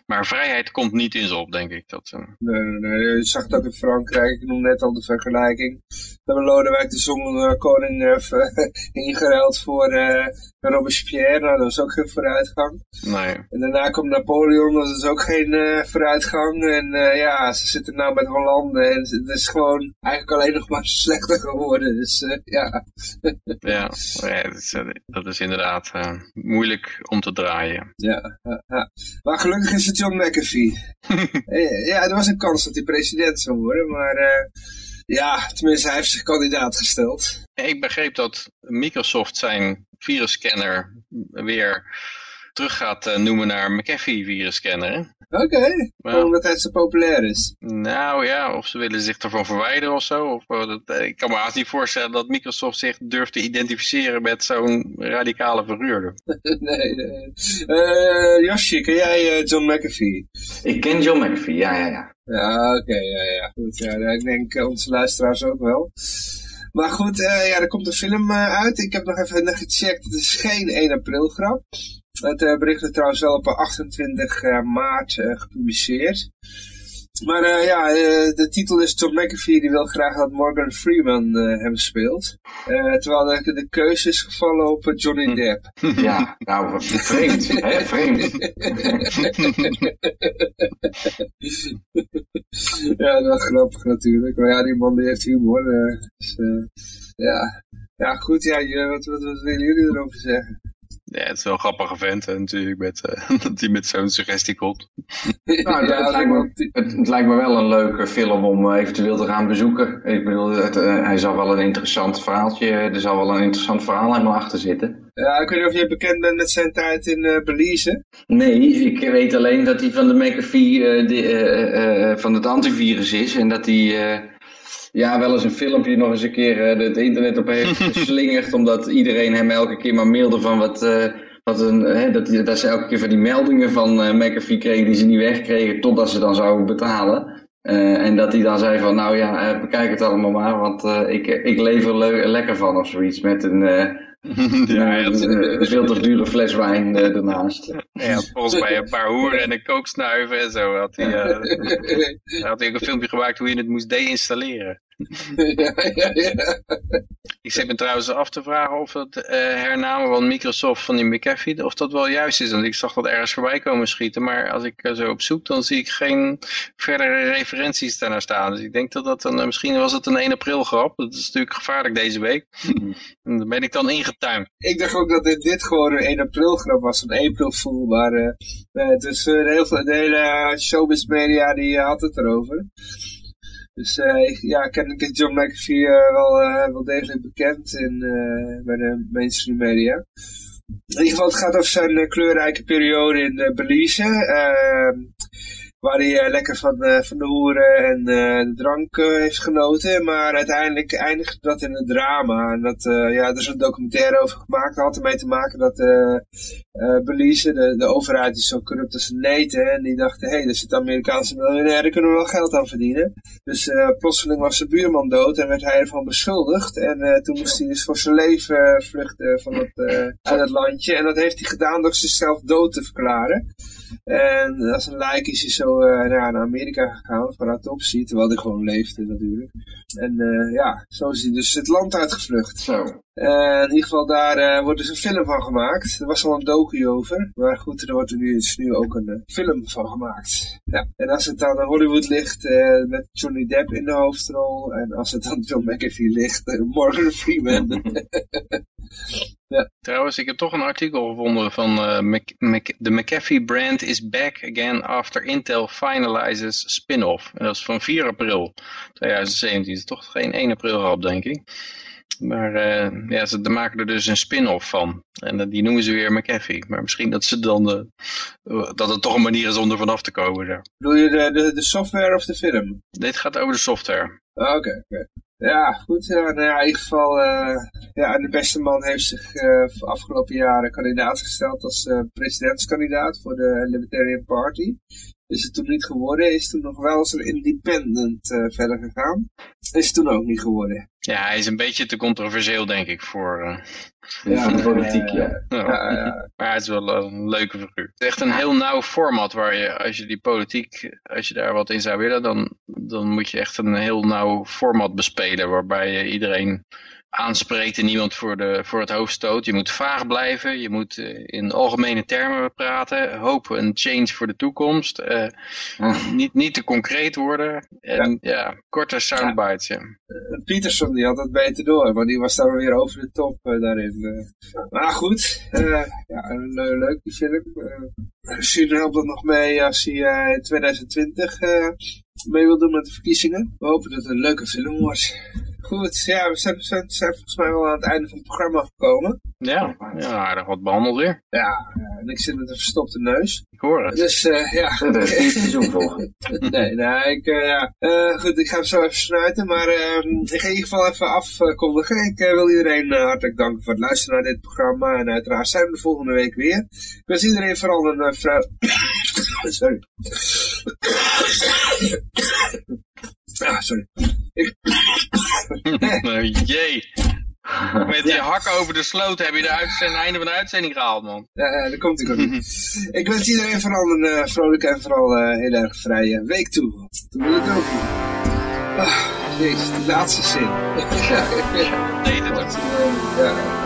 maar vrijheid komt niet in ze op, denk ik. Dat, uh... Nee, nee, nee. Je zag ook in Frankrijk. Ik noem net al de vergelijking. We hebben Lodewijk de Zon koning ingeruild voor Robespierre. Nou, dat was ook geen vooruitgang. Nee. En daarna komt Napoleon, dat is ook geen vooruitgang. En ja, ze zitten nou met Hollande. En het is gewoon eigenlijk alleen nog maar slechter geworden. Dus uh, ja. ja, ja dat, is, dat is inderdaad uh, moeilijk om te draaien. Ja, ja, maar gelukkig is het John McAfee. ja, er was een kans dat hij president zou worden, maar uh, ja, tenminste hij heeft zich kandidaat gesteld. Ik begreep dat Microsoft zijn virusscanner weer terug gaat noemen naar McAfee virusscanner. Oké, okay. omdat hij zo populair is. Nou ja, of ze willen zich ervan verwijderen of zo. Of, dat, ik kan me haast niet voorstellen dat Microsoft zich durft te identificeren met zo'n radicale verhuurder. nee, nee. Uh, Yoshi, ken jij uh, John McAfee? Ik ken John McAfee, ja, ja, ja. Ja, oké, okay, ja, ja. Goed, ja, ik denk onze luisteraars ook wel. Maar goed, uh, ja, er komt een film uh, uit. Ik heb nog even gecheckt. Het is geen 1 april grap. Het uh, bericht is trouwens wel op 28 maart gepubliceerd. Maar uh, ja, uh, de titel is Tom McAfee die wil graag dat Morgan Freeman uh, hem speelt. terwijl de, de keuze is gevallen op Johnny Depp. Ja, nou vreemd, hè, vreemd. ja, dat is grappig natuurlijk. Maar ja, die man die heeft humor. Dus, ja. ja, goed. Ja, wat, wat, wat willen jullie erover zeggen? Ja, het is wel een grappige vent hè, natuurlijk, met, uh, dat hij met zo'n suggestie komt. Nou, ja, het, lijkt me, het, het, lijkt me wel een leuke film om eventueel te gaan bezoeken. Ik bedoel, het, uh, hij zal wel een interessant verhaaltje, er zal wel een interessant verhaal helemaal achter zitten. Ja, ik weet niet of je bekend bent met zijn tijd in uh, Belize. Nee, ik weet alleen dat hij van de McAfee de, van het antivirus is en dat hij ja, wel eens een filmpje nog eens een keer uh, het internet op heeft geslingerd, omdat iedereen hem elke keer maar mailde van wat, uh, wat een, hè, dat, dat ze elke keer van die meldingen van uh, McAfee kregen die ze niet wegkregen totdat ze dan zouden betalen. en dat hij dan zei van, nou ja, bekijk het allemaal maar, want ik, ik leef er le lekker van of zoiets met een... ja, ja, een veel te dure fles wijn uh, ernaast. Ja, volgens mij een paar hoeren en een kooksnuiven en zo had hij, uh, had hij ook een filmpje gemaakt hoe je het moest deinstalleren. Ja, ja, ja. Ik zit me trouwens af te vragen of het uh, hernamen van Microsoft van die McAfee, of dat wel juist is. Want ik zag dat ergens voorbij komen schieten, maar als ik uh, zo op zoek, dan zie ik geen verdere referenties daarnaar staan. Dus ik denk dat dat dan, uh, misschien was het een 1 april grap. Dat is natuurlijk gevaarlijk deze week. en dan ben ik dan ingetuimd. Ik dacht ook dat dit, dit gewoon een 1 april grap was, een April Fool, maar dus heel veel, de hele showbiz media die had het erover. Dus uh, ja, kennelijk is John McAfee uh, wel, uh, wel degelijk bekend in, bij de mainstream media. In ieder geval, het gaat over zijn kleurrijke periode in Belize. Waar hij lekker van, van de hoeren en de drank heeft genoten. Maar uiteindelijk eindigde dat in een drama. En dat, ja, er is een documentaire over gemaakt. Dat had ermee te maken dat Belize, de, de overheid, is zo corrupt als een neten. En die dachten, hé, hey, er zitten Amerikaanse miljonairen, daar kunnen we wel geld aan verdienen. Dus plotseling was zijn buurman dood en werd hij ervan beschuldigd. En toen moest hij dus voor zijn leven vluchten van uit het landje. En dat heeft hij gedaan door zichzelf dood te verklaren. En als een lijk is hij zo uh, naar Amerika gegaan voor autopsie, terwijl hij gewoon leefde natuurlijk. En uh, ja, zo is hij dus het land uitgevlucht. Zo. Uh, in ieder geval daar uh, wordt dus een film van gemaakt. Er was al een docu over. Maar goed, er wordt nu, ook een uh, film van gemaakt. Ja. En als het dan Hollywood ligt met Johnny Depp in de hoofdrol. En als het dan John McAfee ligt, Morgan Freeman. ja. Trouwens, ik heb toch een artikel gevonden van Mc, de McAfee brand is back again after Intel finalizes spin-off. En dat is van 4 april 2017. Dat is toch geen 1 april gehad, denk ik. Maar uh, ja, ze maken er dus een spin-off van. En die noemen ze weer McAfee. Maar misschien dat, ze dan de, dat het toch een manier is om er vanaf te komen. Zo. Bedoel je de, de, de software of de film? Dit gaat over de software. Ah, oké, oké. Ja, goed. Ja, nou ja, in ieder geval, uh, ja, de beste man heeft zich uh, afgelopen jaren kandidaat gesteld als presidentskandidaat voor de Libertarian Party. Is het toen niet geworden, is toen nog wel als een independent verder gegaan. Is het toen ook niet geworden. Ja, hij is een beetje te controversieel, denk ik, voor, uh, ja, de politiek, ja. ja. Maar hij is wel een leuke figuur. Het is echt een heel nauw format waar je, als je die politiek, als je daar wat in zou willen, dan, dan moet je echt een heel nauw format bespelen, waarbij je iedereen aanspreekt en niemand voor, de, voor het hoofd stoot. Je moet vaag blijven, je moet uh, in algemene termen praten, hopen een change voor de toekomst, uh, niet, niet te concreet worden en ja, ja korte soundbites. Ja. Uh, Peterson die had dat beter door, maar die was dan weer over de top daarin. Maar goed, ja, leuk die film. Misschien helpt dat nog mee als hij in 2020 mee wil doen met de verkiezingen. We hopen dat het een leuke film wordt. Goed, ja, we zijn, zijn, zijn, volgens mij wel aan het einde van het programma gekomen. Ja, ja aardig wat behandeld weer. Ja, en ik zit met een verstopte neus. Ik hoor het. Dus uh, ja. nee, nee, ik, uh, ja. Uh, goed, ik ga hem zo even sluiten, maar ehm, ik ga in ieder geval even afkondigen. Ik wil iedereen hartelijk danken voor het luisteren naar dit programma. En uiteraard zijn we de volgende week weer. Ik wens iedereen vooral een vrouw... Sorry. Ah, sorry. Ik... Jee. Met je hakken over de sloot heb je de het einde van de uitzending gehaald, man. Ja, dat komt ik ook niet. ik wens iedereen vooral een uh, vrolijke en vooral uh, heel erg vrije week toe. Toen wil ik ook niet. Ah, jezus, de laatste zin. nee, dat ook. Ja.